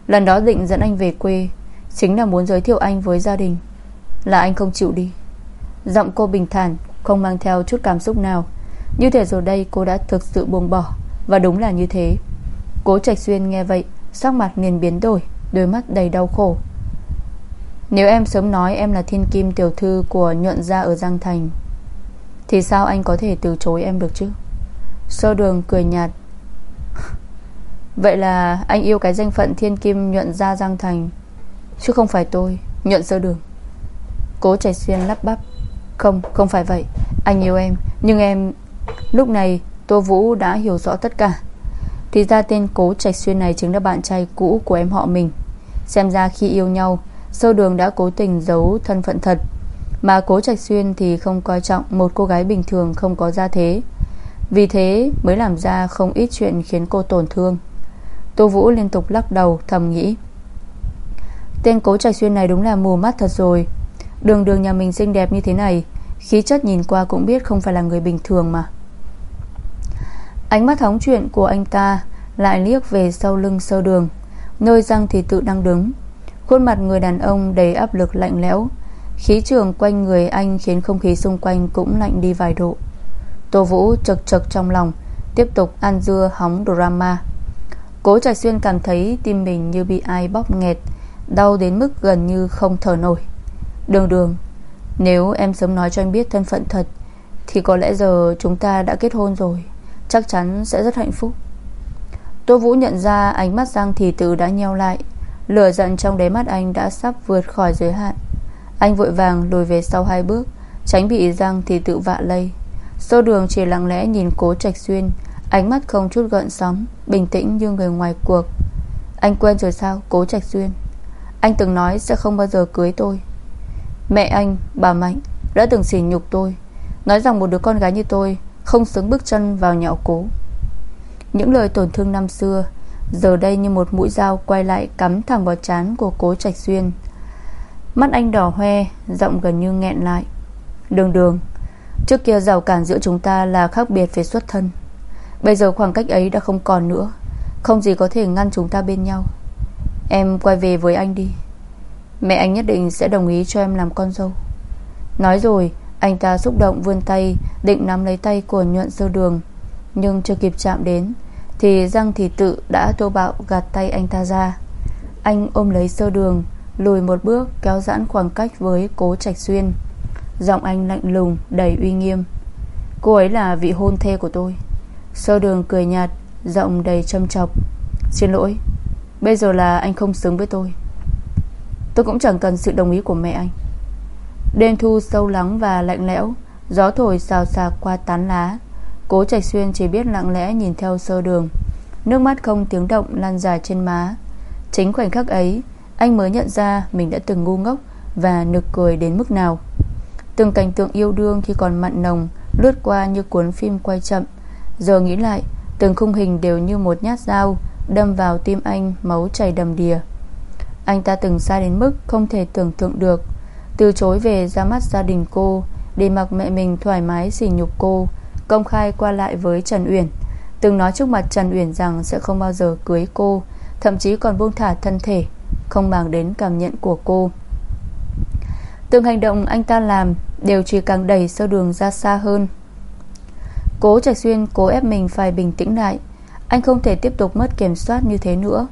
Lần đó định dẫn anh về quê Chính là muốn giới thiệu anh với gia đình. Là anh không chịu đi. Giọng cô bình thản, Không mang theo chút cảm xúc nào. Như thể rồi đây cô đã thực sự buông bỏ, Và đúng là như thế. Cố Trạch Xuyên nghe vậy, Sắc mặt liền biến đổi, Đôi mắt đầy đau khổ. Nếu em sớm nói em là thiên kim tiểu thư Của nhuận gia ở Giang Thành, Thì sao anh có thể từ chối em được chứ? Sơ đường cười nhạt. Vậy là anh yêu cái danh phận thiên kim nhuận gia Giang Thành. Chứ không phải tôi Nhuận sơ đường. Cố chạy Xuyên lắp bắp. Không, không phải vậy. Anh yêu em Nhưng em Lúc này Tô Vũ đã hiểu rõ tất cả. Thì ra tên Cố Trạch Xuyên này chính là bạn trai cũ của em họ mình. Xem ra khi yêu nhau Sơ đường đã cố tình giấu thân phận thật. Mà Cố Trạch Xuyên thì không coi trọng Một cô gái bình thường không có gia thế. Vì thế mới làm ra không ít chuyện khiến cô tổn thương. Tô Vũ liên tục lắc đầu thầm nghĩ. Tên cố trạch xuyên này đúng là mù mắt thật rồi. Đường đường nhà mình xinh đẹp như thế này, Khí chất nhìn qua cũng biết không phải là người bình thường mà. Ánh mắt hóng chuyện của anh ta Lại liếc về sau lưng sơ đường Nơi răng thì tự đang đứng. Khuôn mặt người đàn ông đầy áp lực lạnh lẽo, Khí trường quanh người anh Khiến không khí xung quanh cũng lạnh đi vài độ. Tô Vũ chật chật trong lòng, Tiếp tục ăn dưa hóng drama. Cố Trạch Xuyên cảm thấy tim mình như bị ai bóp nghẹt Đau đến mức gần như không thở nổi. Đường đường, Nếu em sớm nói cho anh biết thân phận thật, Thì có lẽ giờ chúng ta đã kết hôn rồi, Chắc chắn sẽ rất hạnh phúc. Tô Vũ nhận ra ánh mắt Giang Thị Tử đã nheo lại, Lửa giận trong đáy mắt anh đã sắp vượt khỏi giới hạn. Anh vội vàng lùi về sau hai bước, Tránh bị Giang Thị Tử vạ lây. Sô đường chỉ lặng lẽ nhìn cố trạch xuyên, Ánh mắt không chút gợn sóng, Bình tĩnh như người ngoài cuộc. Anh quen rồi sao, cố trạch xuyên? Anh từng nói sẽ không bao giờ cưới tôi. Mẹ anh, bà Mạnh Đã từng xỉ nhục tôi. Nói rằng một đứa con gái như tôi Không xứng bước chân vào nhạo cố. Những lời tổn thương năm xưa Giờ đây như một mũi dao quay lại Cắm thẳng vào trán của cố Trạch Xuyên. Mắt anh đỏ hoe Giọng gần như nghẹn lại. Đường đường Trước kia rào cản giữa chúng ta là khác biệt về xuất thân. Bây giờ khoảng cách ấy đã không còn nữa Không gì có thể ngăn chúng ta bên nhau. Em quay về với anh đi. Mẹ anh nhất định sẽ đồng ý cho em làm con dâu. Nói rồi, Anh ta xúc động vươn tay, Định nắm lấy tay của nhuận sơ đường. Nhưng chưa kịp chạm đến, Thì răng thì tự đã tô bạo gạt tay anh ta ra. Anh ôm lấy sơ đường, Lùi một bước kéo giãn khoảng cách với cố trạch xuyên. Giọng anh lạnh lùng, đầy uy nghiêm. Cô ấy là vị hôn thê của tôi. Sơ đường cười nhạt, Giọng đầy châm chọc. Xin lỗi. Bây giờ là anh không xứng với tôi. Tôi cũng chẳng cần sự đồng ý của mẹ anh. Đêm thu sâu lắng và lạnh lẽo, Gió thổi xào xạc qua tán lá. Cố Trạch Xuyên chỉ biết lặng lẽ nhìn theo sơ đường. Nước mắt không tiếng động lan dài trên má. Chính khoảnh khắc ấy, Anh mới nhận ra mình đã từng ngu ngốc Và nực cười đến mức nào. Từng cảnh tượng yêu đương khi còn mặn nồng, Lướt qua như cuốn phim quay chậm. Giờ nghĩ lại, Từng khung hình đều như một nhát dao Đâm vào tim anh, máu chảy đầm đìa. Anh ta từng xa đến mức Không thể tưởng tượng được. Từ chối về ra mắt gia đình cô, Để mặc mẹ mình thoải mái xỉ nhục cô, Công khai qua lại với Trần Uyển. Từng nói trước mặt Trần Uyển rằng Sẽ không bao giờ cưới cô, Thậm chí còn buông thả thân thể, Không mang đến cảm nhận của cô. Từng hành động anh ta làm Đều chỉ càng đẩy sơ đường ra xa hơn. Cố Trạch Xuyên cố ép mình phải bình tĩnh lại anh không thể tiếp tục mất kiểm soát như thế nữa.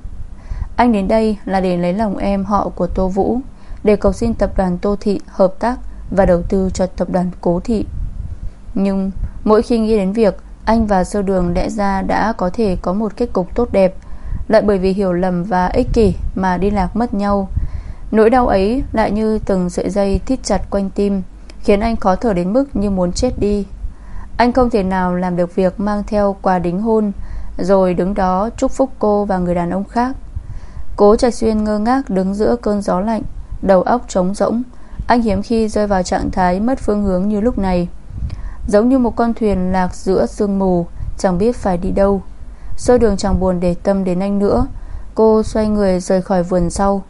Anh đến đây là để lấy lòng em họ của Tô Vũ, Để cầu xin tập đoàn Tô Thị hợp tác Và đầu tư cho tập đoàn Cố Thị. Nhưng mỗi khi nghĩ đến việc Anh và Sơ Đường lẽ ra đã có thể có một kết cục tốt đẹp, Lại bởi vì hiểu lầm và ích kỷ Mà đi lạc mất nhau, Nỗi đau ấy lại như từng sợi dây thít chặt quanh tim, Khiến anh khó thở đến mức như muốn chết đi. Anh không thể nào làm được việc Mang theo quà đính hôn rồi đứng đó chúc phúc cô và người đàn ông khác. Cố Trạch Xuyên ngơ ngác Đứng giữa cơn gió lạnh, Đầu óc trống rỗng. Anh hiếm khi rơi vào trạng thái mất phương hướng như lúc này. Giống như một con thuyền lạc giữa sương mù, Chẳng biết phải đi đâu. Xôi đường chẳng buồn để tâm đến anh nữa. Cô xoay người rời khỏi vườn sau.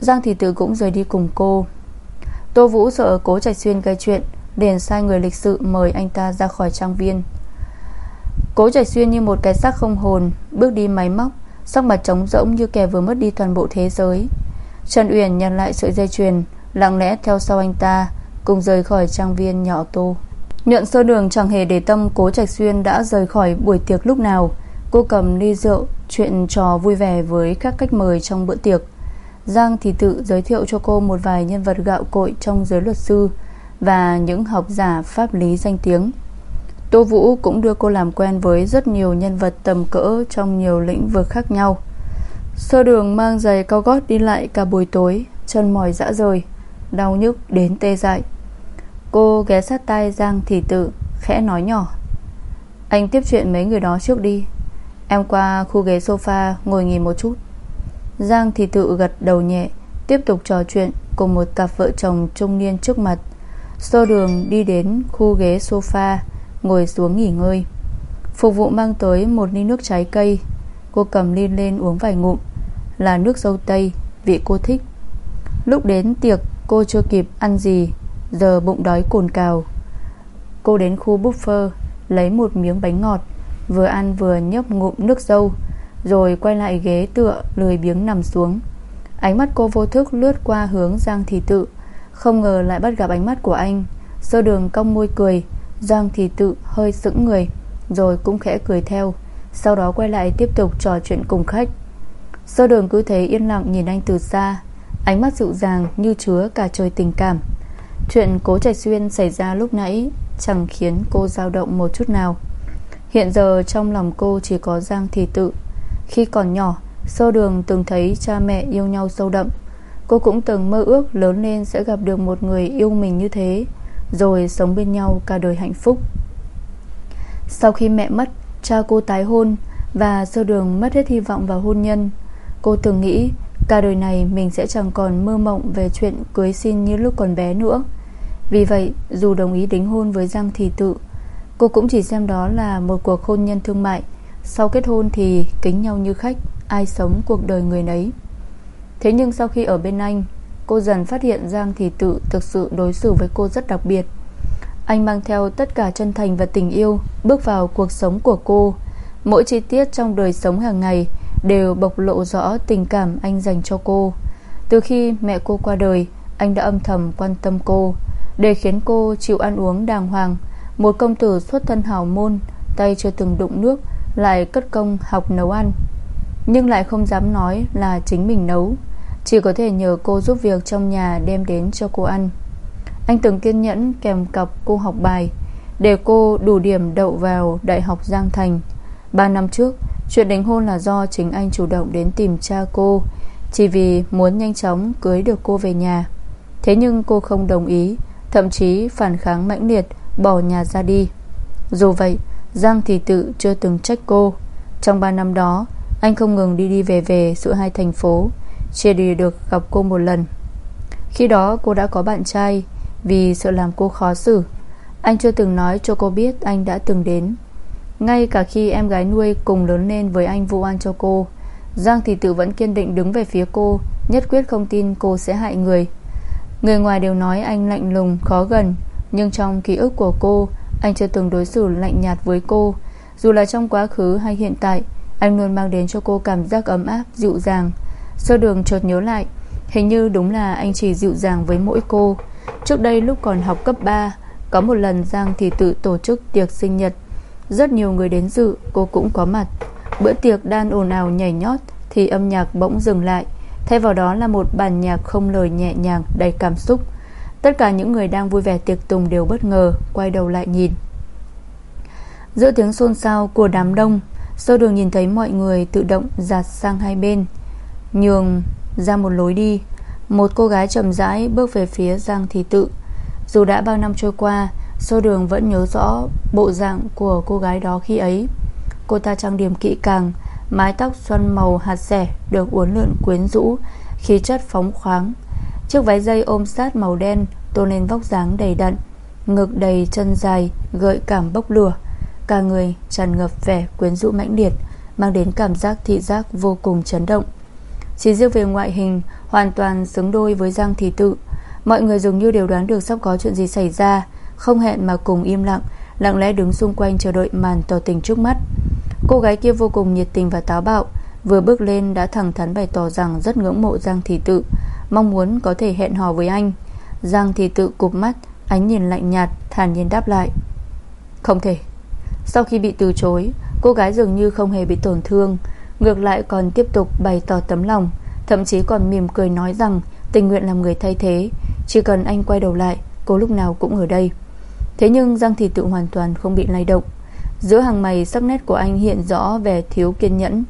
Giang Thị Tử cũng rời đi cùng cô. Tô Vũ sợ cố Trạch Xuyên gây chuyện, Liền sai người lịch sự mời anh ta ra khỏi trang viên. Cố Trạch Xuyên như một cái xác không hồn, Bước đi máy móc, Sắc mặt trống rỗng như kẻ vừa mất đi toàn bộ thế giới. Trần Uyển nhận lại sợi dây chuyền, Lặng lẽ theo sau anh ta, Cùng rời khỏi trang viên nhỏ tô. Nhuận sơ đường chẳng hề để tâm Cố Trạch Xuyên đã rời khỏi buổi tiệc lúc nào. Cô cầm ly rượu, Chuyện trò vui vẻ với các khách mời trong bữa tiệc. Giang thì tự giới thiệu cho cô một vài nhân vật gạo cội trong giới luật sư và những học giả pháp lý danh tiếng. Tô Vũ cũng đưa cô làm quen với rất nhiều nhân vật tầm cỡ trong nhiều lĩnh vực khác nhau. Sơ đường mang giày cao gót đi lại cả buổi tối, chân mỏi dã rời, đau nhức đến tê dại. Cô ghé sát tay Giang Thị tự, khẽ nói nhỏ. Anh tiếp chuyện mấy người đó trước đi. Em qua khu ghế sofa ngồi nghỉ một chút. Giang Thị tự gật đầu nhẹ Tiếp tục trò chuyện cùng một cặp vợ chồng trung niên trước mặt Sơ đường đi đến khu ghế sofa Ngồi xuống nghỉ ngơi. Phục vụ mang tới một ly nước trái cây. Cô cầm ly lên uống vài ngụm. Là nước dâu tây, Vị cô thích. Lúc đến tiệc, cô chưa kịp ăn gì, Giờ bụng đói cồn cào. Cô đến khu buffet Lấy một miếng bánh ngọt, Vừa ăn vừa nhấp ngụm nước dâu, rồi quay lại ghế tựa, Lười biếng nằm xuống. Ánh mắt cô vô thức lướt qua hướng Giang Thị Tự. Không ngờ lại bắt gặp ánh mắt của anh. Sơ đường cong môi cười Giang Thị Tự hơi sững người, Rồi cũng khẽ cười theo, Sau đó quay lại tiếp tục trò chuyện cùng khách. Sơ đường cứ thế yên lặng nhìn anh từ xa, Ánh mắt dịu dàng như chứa cả trời tình cảm. Chuyện cố trạch xuyên xảy ra lúc nãy Chẳng khiến cô dao động một chút nào. Hiện giờ trong lòng cô chỉ có Giang Thị Tự. Khi còn nhỏ Sơ đường từng thấy cha mẹ yêu nhau sâu đậm, Cô cũng từng mơ ước lớn lên sẽ gặp được một người yêu mình như thế. Rồi sống bên nhau cả đời hạnh phúc. Sau khi mẹ mất, Cha cô tái hôn Và sơ đường mất hết hy vọng vào hôn nhân, Cô từng nghĩ Cả đời này mình sẽ chẳng còn mơ mộng Về chuyện cưới xin như lúc còn bé nữa. Vì vậy, dù đồng ý đính hôn với Giang Thị Tự, Cô cũng chỉ xem đó là một cuộc hôn nhân thương mại. Sau kết hôn thì kính nhau như khách, Ai sống cuộc đời người nấy. Thế nhưng sau khi ở bên anh Cô dần phát hiện Giang Thị Tự Thực sự đối xử với cô rất đặc biệt. Anh mang theo tất cả chân thành và tình yêu Bước vào cuộc sống của cô. Mỗi chi tiết trong đời sống hàng ngày Đều bộc lộ rõ tình cảm anh dành cho cô. Từ khi mẹ cô qua đời, Anh đã âm thầm quan tâm cô, Để khiến cô chịu ăn uống đàng hoàng. Một công tử xuất thân hào môn, Tay chưa từng đụng nước, lại cất công học nấu ăn. Nhưng lại không dám nói là chính mình nấu. Chỉ có thể nhờ cô giúp việc trong nhà đem đến cho cô ăn. Anh từng kiên nhẫn kèm cặp cô học bài Để cô đủ điểm đậu vào Đại học Giang Thành. 3 năm trước, Chuyện đính hôn là do chính anh chủ động đến tìm cha cô, Chỉ vì muốn nhanh chóng cưới được cô về nhà. Thế nhưng cô không đồng ý, Thậm chí phản kháng mãnh liệt, Bỏ nhà ra đi. Dù vậy, Giang thì Tự chưa từng trách cô. Trong 3 năm đó, Anh không ngừng đi đi về về giữa hai thành phố chưa đi được gặp cô một lần. Khi đó cô đã có bạn trai Vì sợ làm cô khó xử. Anh chưa từng nói cho cô biết anh đã từng đến. Ngay cả khi em gái nuôi cùng lớn lên với anh vụ an cho cô Giang thì Tự vẫn kiên định đứng về phía cô Nhất quyết không tin cô sẽ hại người. Người ngoài đều nói anh lạnh lùng, khó gần Nhưng trong ký ức của cô Anh chưa từng đối xử lạnh nhạt với cô. Dù là trong quá khứ hay hiện tại Anh luôn mang đến cho cô cảm giác ấm áp, dịu dàng. Sơ đường chợt nhớ lại? Hình như đúng là anh chỉ dịu dàng với mỗi cô. Trước đây lúc còn học cấp 3 Có một lần Giang thì tự tổ chức tiệc sinh nhật. Rất nhiều người đến dự, Cô cũng có mặt. Bữa tiệc đang ồn ào nhảy nhót Thì âm nhạc bỗng dừng lại. Thay vào đó là một bản nhạc không lời nhẹ nhàng, Đầy cảm xúc. Tất cả những người đang vui vẻ tiệc tùng đều bất ngờ, Quay đầu lại nhìn. Giữa tiếng xôn xao của đám đông Sơ đường nhìn thấy mọi người tự động giạt sang hai bên. Nhường ra một lối đi. Một cô gái chậm rãi bước về phía Giang Thị Tự. Dù đã bao năm trôi qua, sô đường vẫn nhớ rõ bộ dạng của cô gái đó khi ấy. Cô ta trang điểm kỹ càng, Mái tóc xoăn màu hạt rẻ Được uốn lượn quyến rũ, Khí chất phóng khoáng. Chiếc váy dây ôm sát màu đen Tôn lên vóc dáng đầy đặn, Ngực đầy chân dài, Gợi cảm bốc lửa. Cả người tràn ngập vẻ quyến rũ mãnh liệt, Mang đến cảm giác thị giác vô cùng chấn động. Chỉ riêng về ngoại hình, Hoàn toàn xứng đôi với Giang Thị Tự. Mọi người dường như đều đoán được sắp có chuyện gì xảy ra. Không hẹn mà cùng im lặng Lặng lẽ đứng xung quanh chờ đợi màn tỏ tình trước mắt. Cô gái kia vô cùng nhiệt tình và táo bạo, Vừa bước lên đã thẳng thắn bày tỏ rằng Rất ngưỡng mộ Giang Thị Tự, Mong muốn có thể hẹn hò với anh. Giang Thị Tự cụp mắt, Ánh nhìn lạnh nhạt, thản nhiên đáp lại. Không thể. Sau khi bị từ chối, Cô gái dường như không hề bị tổn thương Ngược lại còn tiếp tục bày tỏ tấm lòng, Thậm chí còn mỉm cười nói rằng Tình nguyện làm người thay thế, Chỉ cần anh quay đầu lại, Cô lúc nào cũng ở đây. Thế nhưng Giang Thị Tự hoàn toàn không bị lay động. Giữa hàng mày sắc nét của anh hiện rõ vẻ thiếu kiên nhẫn.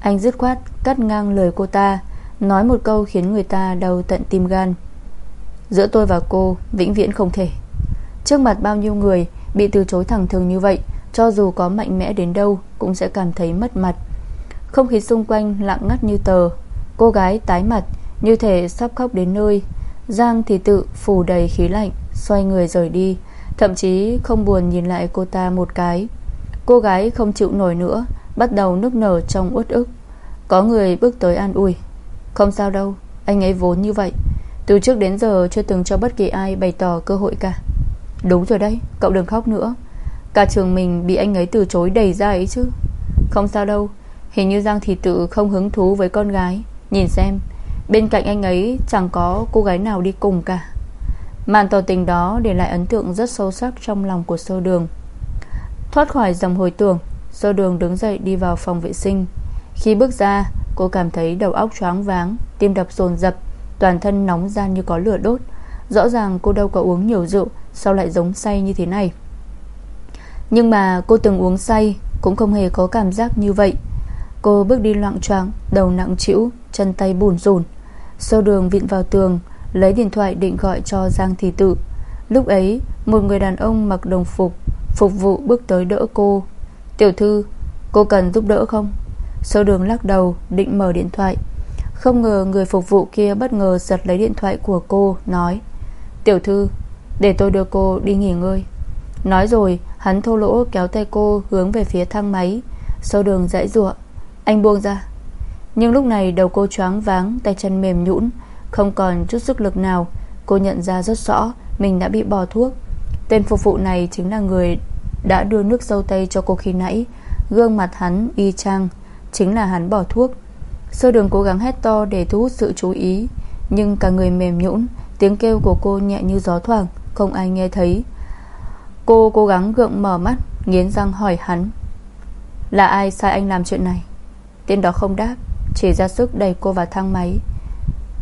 Anh dứt khoát cắt ngang lời cô ta, Nói một câu khiến người ta đau tận tim gan. Giữa tôi và cô Vĩnh viễn không thể. Trước mặt bao nhiêu người Bị từ chối thẳng thường như vậy, Cho dù có mạnh mẽ đến đâu Cũng sẽ cảm thấy mất mặt. Không khí xung quanh lặng ngắt như tờ. Cô gái tái mặt Như thể sắp khóc đến nơi. Giang thì tự phủ đầy khí lạnh Xoay người rời đi Thậm chí không buồn nhìn lại cô ta một cái. Cô gái không chịu nổi nữa Bắt đầu nức nở trong uất ức. Có người bước tới an ủi. Không sao đâu, anh ấy vốn như vậy. Từ trước đến giờ chưa từng cho bất kỳ ai bày tỏ cơ hội cả. Đúng rồi đấy, cậu đừng khóc nữa. Cả trường mình bị anh ấy từ chối đầy ra ấy chứ. Không sao đâu Hình như Giang Thị Tự không hứng thú với con gái. Nhìn xem, Bên cạnh anh ấy chẳng có cô gái nào đi cùng cả. Màn tỏ tình đó để lại ấn tượng rất sâu sắc trong lòng của sơ đường. Thoát khỏi dòng hồi tưởng, Sơ đường đứng dậy đi vào phòng vệ sinh. Khi bước ra, Cô cảm thấy đầu óc choáng váng, Tim đập dồn dập, Toàn thân nóng gian như có lửa đốt. Rõ ràng cô đâu có uống nhiều rượu, Sao lại giống say như thế này? Nhưng mà cô từng uống say Cũng không hề có cảm giác như vậy. Cô bước đi loạn choạng, Đầu nặng chịu Chân tay bùn rùn. Sơ đường vịn vào tường, Lấy điện thoại định gọi cho Giang Thị Tự. Lúc ấy, một người đàn ông mặc đồng phục Phục vụ bước tới đỡ cô. Tiểu thư, Cô cần giúp đỡ không? Sơ đường lắc đầu, định mở điện thoại. Không ngờ người phục vụ kia bất ngờ giật lấy điện thoại của cô, Nói, Tiểu thư, Để tôi đưa cô đi nghỉ ngơi. Nói rồi, hắn thô lỗ kéo tay cô Hướng về phía thang máy. Sơ đường dãy rụa anh buông ra. Nhưng lúc này đầu cô choáng váng, Tay chân mềm nhũn, Không còn chút sức lực nào. Cô nhận ra rất rõ Mình đã bị bỏ thuốc. Tên phục vụ này chính là người Đã đưa nước dâu tây cho cô khi nãy. Gương mặt hắn y chang, Chính là hắn bỏ thuốc. Sơ đường cố gắng hét to để thu hút sự chú ý, Nhưng cả người mềm nhũn, Tiếng kêu của cô nhẹ như gió thoảng, Không ai nghe thấy. Cô cố gắng gượng mở mắt, Nghiến răng hỏi hắn, Là ai sai anh làm chuyện này? Tên đó không đáp, Chỉ ra sức đẩy cô vào thang máy.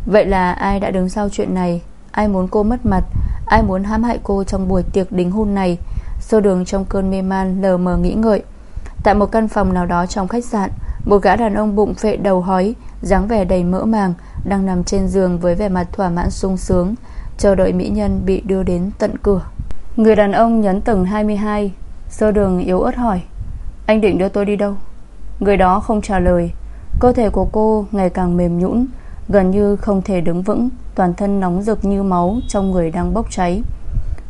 Vậy là ai đã đứng sau chuyện này? Ai muốn cô mất mặt? Ai muốn hãm hại cô trong buổi tiệc đính hôn này? Sơ đường trong cơn mê man lờ mờ nghĩ ngợi, Tại một căn phòng nào đó trong khách sạn, Một gã đàn ông bụng phệ đầu hói, dáng vẻ đầy mỡ màng, Đang nằm trên giường với vẻ mặt thỏa mãn sung sướng, Chờ đợi mỹ nhân bị đưa đến tận cửa. Người đàn ông nhấn tầng 22 Sơ đường yếu ớt hỏi, Anh định đưa tôi đi đâu? Người đó không trả lời. Cơ thể của cô ngày càng mềm nhũn, Gần như không thể đứng vững, Toàn thân nóng rực như máu Trong người đang bốc cháy.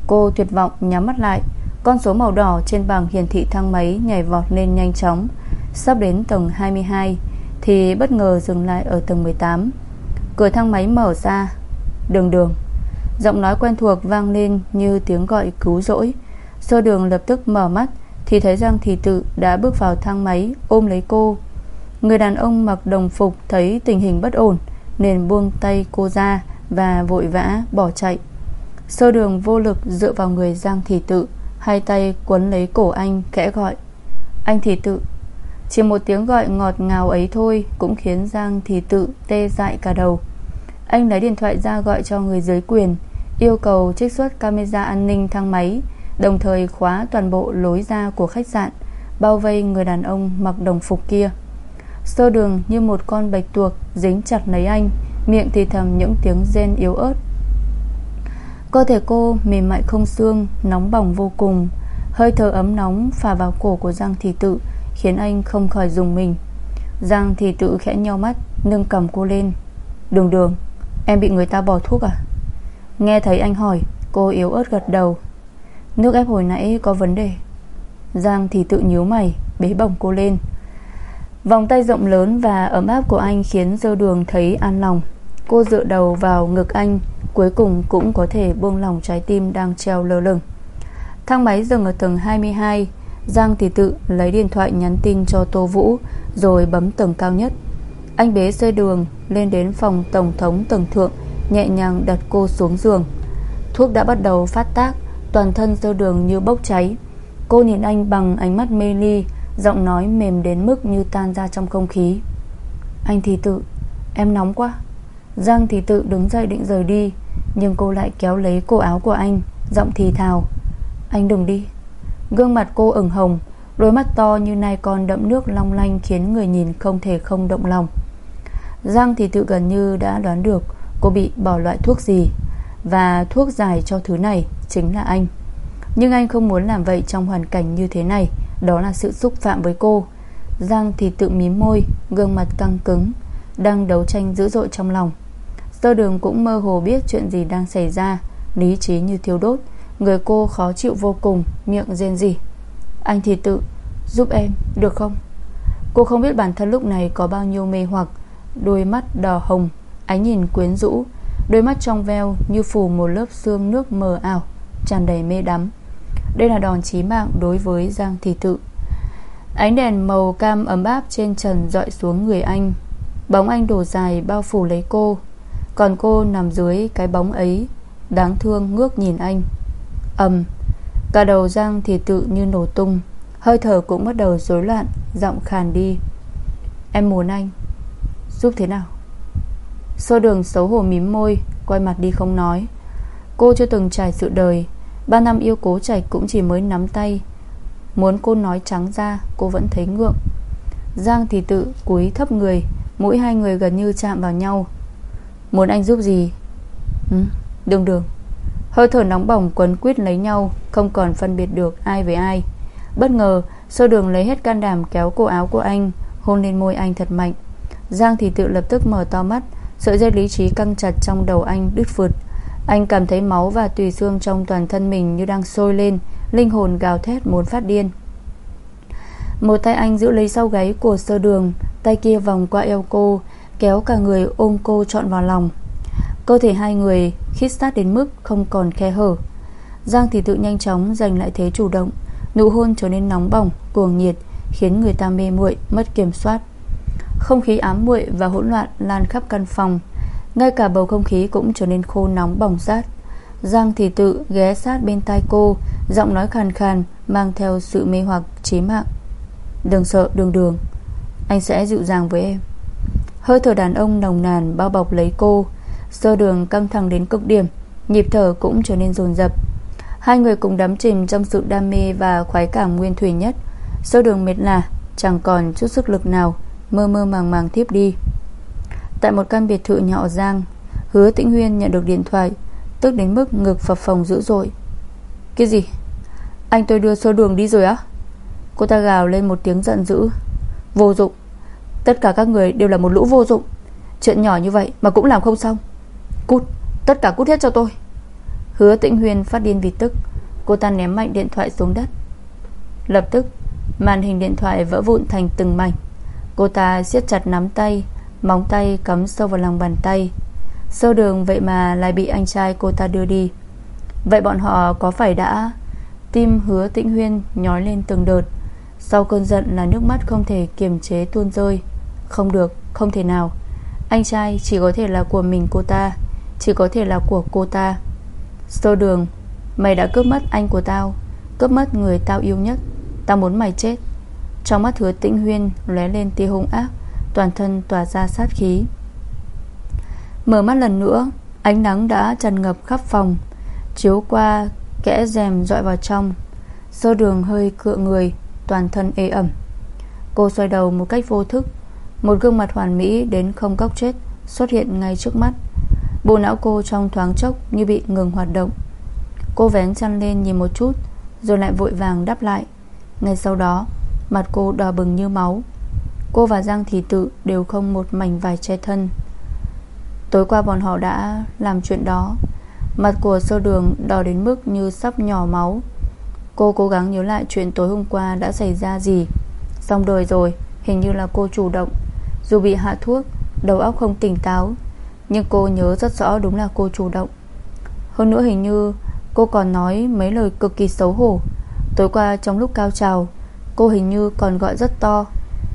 Cô tuyệt vọng nhắm mắt lại, Con số màu đỏ trên bảng hiển thị thang máy Nhảy vọt lên nhanh chóng. Sắp đến tầng 22 Thì bất ngờ dừng lại ở tầng 18 Cửa thang máy mở ra. Đường đường. Giọng nói quen thuộc vang lên như tiếng gọi cứu rỗi. Sơ đường lập tức mở mắt thì thấy Giang Thị Tự đã bước vào thang máy, Ôm lấy cô. Người đàn ông mặc đồng phục thấy tình hình bất ổn, Nên buông tay cô ra Và vội vã bỏ chạy. Sơ đường vô lực dựa vào người Giang Thị Tự, Hai tay quấn lấy cổ anh kẽ gọi. Anh Thị Tự, Chỉ một tiếng gọi ngọt ngào ấy thôi Cũng khiến Giang Thị Tự tê dại cả đầu. Anh lấy điện thoại ra gọi cho người dưới quyền, Yêu cầu trích xuất camera an ninh thang máy. Đồng thời khóa toàn bộ lối ra của khách sạn, Bao vây người đàn ông mặc đồng phục kia. Sơ đường như một con bạch tuộc Dính chặt lấy anh, Miệng thì thầm những tiếng rên yếu ớt. Cơ thể cô mềm mại không xương, Nóng bỏng vô cùng. Hơi thở ấm nóng phả vào cổ của Giang Thị Tự Khiến anh không khỏi dùng mình. Giang Thị Tự khẽ nhau mắt, Nâng cầm cô lên. Đường đường, Em bị người ta bỏ thuốc à? Nghe thấy anh hỏi, Cô yếu ớt gật đầu. Nước ép hồi nãy có vấn đề. Giang thì tự nhíu mày, Bế bổng cô lên. Vòng tay rộng lớn và ấm áp của anh Khiến dơ đường thấy an lòng. Cô dựa đầu vào ngực anh, Cuối cùng cũng có thể buông lòng trái tim Đang treo lơ lửng. Thang máy dừng ở tầng 22 Giang thì tự lấy điện thoại nhắn tin cho Tô Vũ, Rồi bấm tầng cao nhất. Anh bế xe đường lên đến phòng tổng thống tầng thượng, Nhẹ nhàng đặt cô xuống giường. Thuốc đã bắt đầu phát tác. Toàn thân sơ đường như bốc cháy. Cô nhìn anh bằng ánh mắt mê ly, Giọng nói mềm đến mức như tan ra trong không khí. Anh thì tự, Em nóng quá. Giang thì tự đứng dậy định rời đi, Nhưng cô lại kéo lấy cổ áo của anh, Giọng thì thào. Anh đừng đi. Gương mặt cô ửng hồng, Đôi mắt to như nai con đậm nước long lanh Khiến người nhìn không thể không động lòng. Giang thì tự gần như đã đoán được Cô bị bỏ loại thuốc gì Và thuốc giải cho thứ này. Chính là anh. Nhưng anh không muốn làm vậy trong hoàn cảnh như thế này. Đó là sự xúc phạm với cô. Giang thì tự mím môi, Gương mặt căng cứng, Đang đấu tranh dữ dội trong lòng. Sơ đường cũng mơ hồ biết chuyện gì đang xảy ra, Lý trí như thiêu đốt. Người cô khó chịu vô cùng, Miệng rên gì Anh thì tự, giúp em, được không? Cô không biết bản thân lúc này có bao nhiêu mê hoặc. Đôi mắt đỏ hồng, Ánh nhìn quyến rũ. Đôi mắt trong veo như phủ một lớp xương nước mờ ảo tràn đầy mê đắm. Đây là đòn chí mạng đối với Giang Thị Tự. Ánh đèn màu cam ấm áp trên trần dọi xuống người anh. Bóng anh đổ dài bao phủ lấy cô. Còn cô nằm dưới cái bóng ấy, Đáng thương ngước nhìn anh. Ầm, Cả đầu Giang Thị Tự như nổ tung. Hơi thở cũng bắt đầu rối loạn, Giọng khàn đi. Em muốn anh, Giúp thế nào? Sô đường xấu hổ mím môi, Quay mặt đi không nói. Cô chưa từng trải sự đời Ba năm yêu cố chảy cũng chỉ mới nắm tay. Muốn cô nói trắng ra Cô vẫn thấy ngượng. Giang thì tự cúi thấp người. Mũi hai người gần như chạm vào nhau. Muốn anh giúp gì? Ừ, Đường đường. Hơi thở nóng bỏng quấn quýt lấy nhau Không còn phân biệt được ai với ai. Bất ngờ sơ đường lấy hết can đảm kéo cổ áo của anh Hôn lên môi anh thật mạnh. Giang thì tự lập tức mở to mắt Sợi dây lý trí căng chặt trong đầu anh đứt phượt. Anh cảm thấy máu và tùy xương trong toàn thân mình như đang sôi lên Linh hồn gào thét muốn phát điên. Một tay anh giữ lấy sau gáy của sơ đường Tay kia vòng qua eo cô Kéo cả người ôm cô trọn vào lòng. Cơ thể hai người khít sát đến mức không còn khe hở. Giang thì tự nhanh chóng giành lại thế chủ động Nụ hôn trở nên nóng bỏng, cuồng nhiệt Khiến người ta mê muội mất kiểm soát. Không khí ám muội và hỗn loạn lan khắp căn phòng. Ngay cả bầu không khí cũng trở nên khô nóng bỏng rát. Giang thì tự ghé sát bên tai cô, Giọng nói khàn khàn, Mang theo sự mê hoặc chí mạng. Đừng sợ, đường đường, Anh sẽ dịu dàng với em. Hơi thở đàn ông nồng nàn bao bọc lấy cô, Sơ đường căng thẳng đến cực điểm, Nhịp thở cũng trở nên dồn dập. Hai người cùng đắm chìm trong sự đam mê Và khoái cảm nguyên thủy nhất. Sơ đường mệt lạ Chẳng còn chút sức lực nào, Mơ mơ màng màng tiếp đi. Tại một căn biệt thự nhỏ Giang, Hứa Tĩnh Huyên nhận được điện thoại, Tức đến mức ngực phập phồng dữ dội. Cái gì? Anh tôi đưa sơ đường đi rồi á? Cô ta gào lên một tiếng giận dữ. Vô dụng. Tất cả các người đều là một lũ vô dụng. Chuyện nhỏ như vậy mà cũng làm không xong. Cút, Tất cả cút hết cho tôi. Hứa Tĩnh Huyên phát điên vì tức. Cô ta ném mạnh điện thoại xuống đất. Lập tức, Màn hình điện thoại vỡ vụn thành từng mảnh. Cô ta siết chặt nắm tay Móng tay cắm sâu vào lòng bàn tay. Sơ đường vậy mà lại bị anh trai cô ta đưa đi. Vậy bọn họ có phải đã Tim hứa tĩnh huyên nhói lên từng đợt? Sau cơn giận là nước mắt không thể kiềm chế tuôn rơi. Không được, không thể nào. Anh trai chỉ có thể là của mình cô ta Chỉ có thể là của cô ta. Sơ đường Mày đã cướp mất anh của tao Cướp mất người tao yêu nhất. Tao muốn mày chết. Trong mắt hứa tĩnh huyên lóe lên tia hung ác. Toàn thân tỏa ra sát khí. Mở mắt lần nữa, Ánh nắng đã tràn ngập khắp phòng, Chiếu qua kẽ rèm dọi vào trong. Sơ đường hơi cựa người, Toàn thân ê ẩm. Cô xoay đầu một cách vô thức, Một gương mặt hoàn mỹ đến không góc chết Xuất hiện ngay trước mắt. Bộ não cô trong thoáng chốc như bị ngừng hoạt động. Cô vén chăn lên nhìn một chút, Rồi lại vội vàng đáp lại. Ngay sau đó, Mặt cô đỏ bừng như máu. Cô và Giang Thị Tự đều không một mảnh vải che thân. Tối qua bọn họ đã làm chuyện đó. Mặt của sơ đường đỏ đến mức như sắp nhỏ máu. Cô cố gắng nhớ lại chuyện tối hôm qua đã xảy ra gì. Xong đời rồi, Hình như là cô chủ động. Dù bị hạ thuốc, Đầu óc không tỉnh táo, Nhưng cô nhớ rất rõ đúng là cô chủ động. Hơn nữa hình như Cô còn nói mấy lời cực kỳ xấu hổ. Tối qua trong lúc cao trào, Cô hình như còn gọi rất to.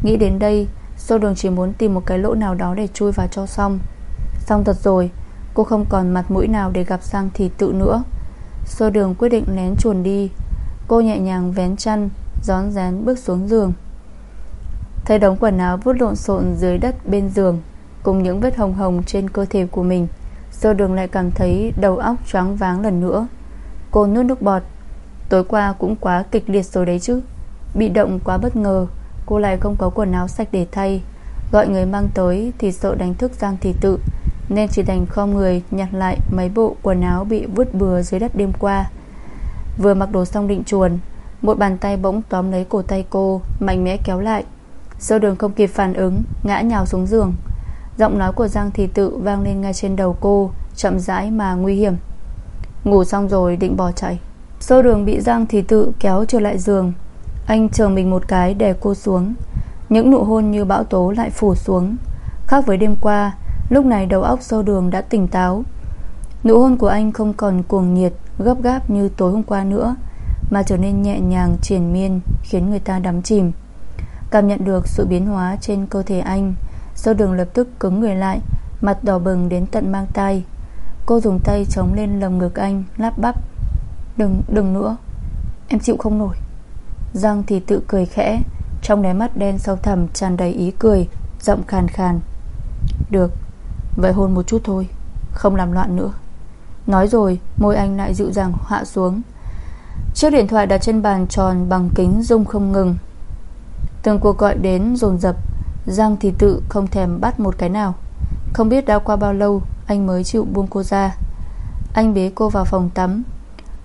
Nghĩ đến đây, Sô đường chỉ muốn tìm một cái lỗ nào đó để chui vào cho xong. Xong thật rồi, Cô không còn mặt mũi nào để gặp sang thì tự nữa. Sô đường quyết định lén chuồn đi. Cô nhẹ nhàng vén chăn Gión rén bước xuống giường. Thấy đống quần áo vút lộn xộn dưới đất bên giường, Cùng những vết hồng hồng trên cơ thể của mình Sơ đường lại cảm thấy đầu óc choáng váng lần nữa. Cô nuốt nước bọt. Tối qua cũng quá kịch liệt rồi đấy chứ. Bị động quá bất ngờ. Cô lại không có quần áo sạch để thay. Gọi người mang tới thì sợ đánh thức Giang Thị Tự, Nên chỉ đành khom người nhặt lại mấy bộ quần áo bị vứt bừa dưới đất đêm qua. Vừa mặc đồ xong định chuồn, Một bàn tay bỗng tóm lấy cổ tay cô, Mạnh mẽ kéo lại. Sơ đường không kịp phản ứng, Ngã nhào xuống giường. Giọng nói của Giang Thị Tự vang lên ngay trên đầu cô, Chậm rãi mà nguy hiểm. Ngủ xong rồi định bỏ chạy. Sơ đường bị Giang Thị Tự kéo trở lại giường. Anh chờ mình một cái đè cô xuống. Những nụ hôn như bão tố lại phủ xuống. Khác với đêm qua Lúc này đầu óc sâu đường đã tỉnh táo. Nụ hôn của anh không còn cuồng nhiệt Gấp gáp như tối hôm qua nữa Mà trở nên nhẹ nhàng triển miên Khiến người ta đắm chìm. Cảm nhận được sự biến hóa trên cơ thể anh Sâu đường lập tức cứng người lại Mặt đỏ bừng đến tận mang tay Cô dùng tay chống lên lồng ngực anh Lắp bắp. Đừng, đừng nữa. Em chịu không nổi. Giang thì tự cười khẽ Trong đáy mắt đen sâu thẳm tràn đầy ý cười Giọng khàn khàn. Được, vậy hôn một chút thôi Không làm loạn nữa. Nói rồi môi anh lại dịu dàng hạ xuống. Chiếc điện thoại đặt trên bàn tròn Bằng kính rung không ngừng. Từng cuộc gọi đến dồn dập Giang thì tự không thèm bắt một cái nào. Không biết đã qua bao lâu Anh mới chịu buông cô ra. Anh bế cô vào phòng tắm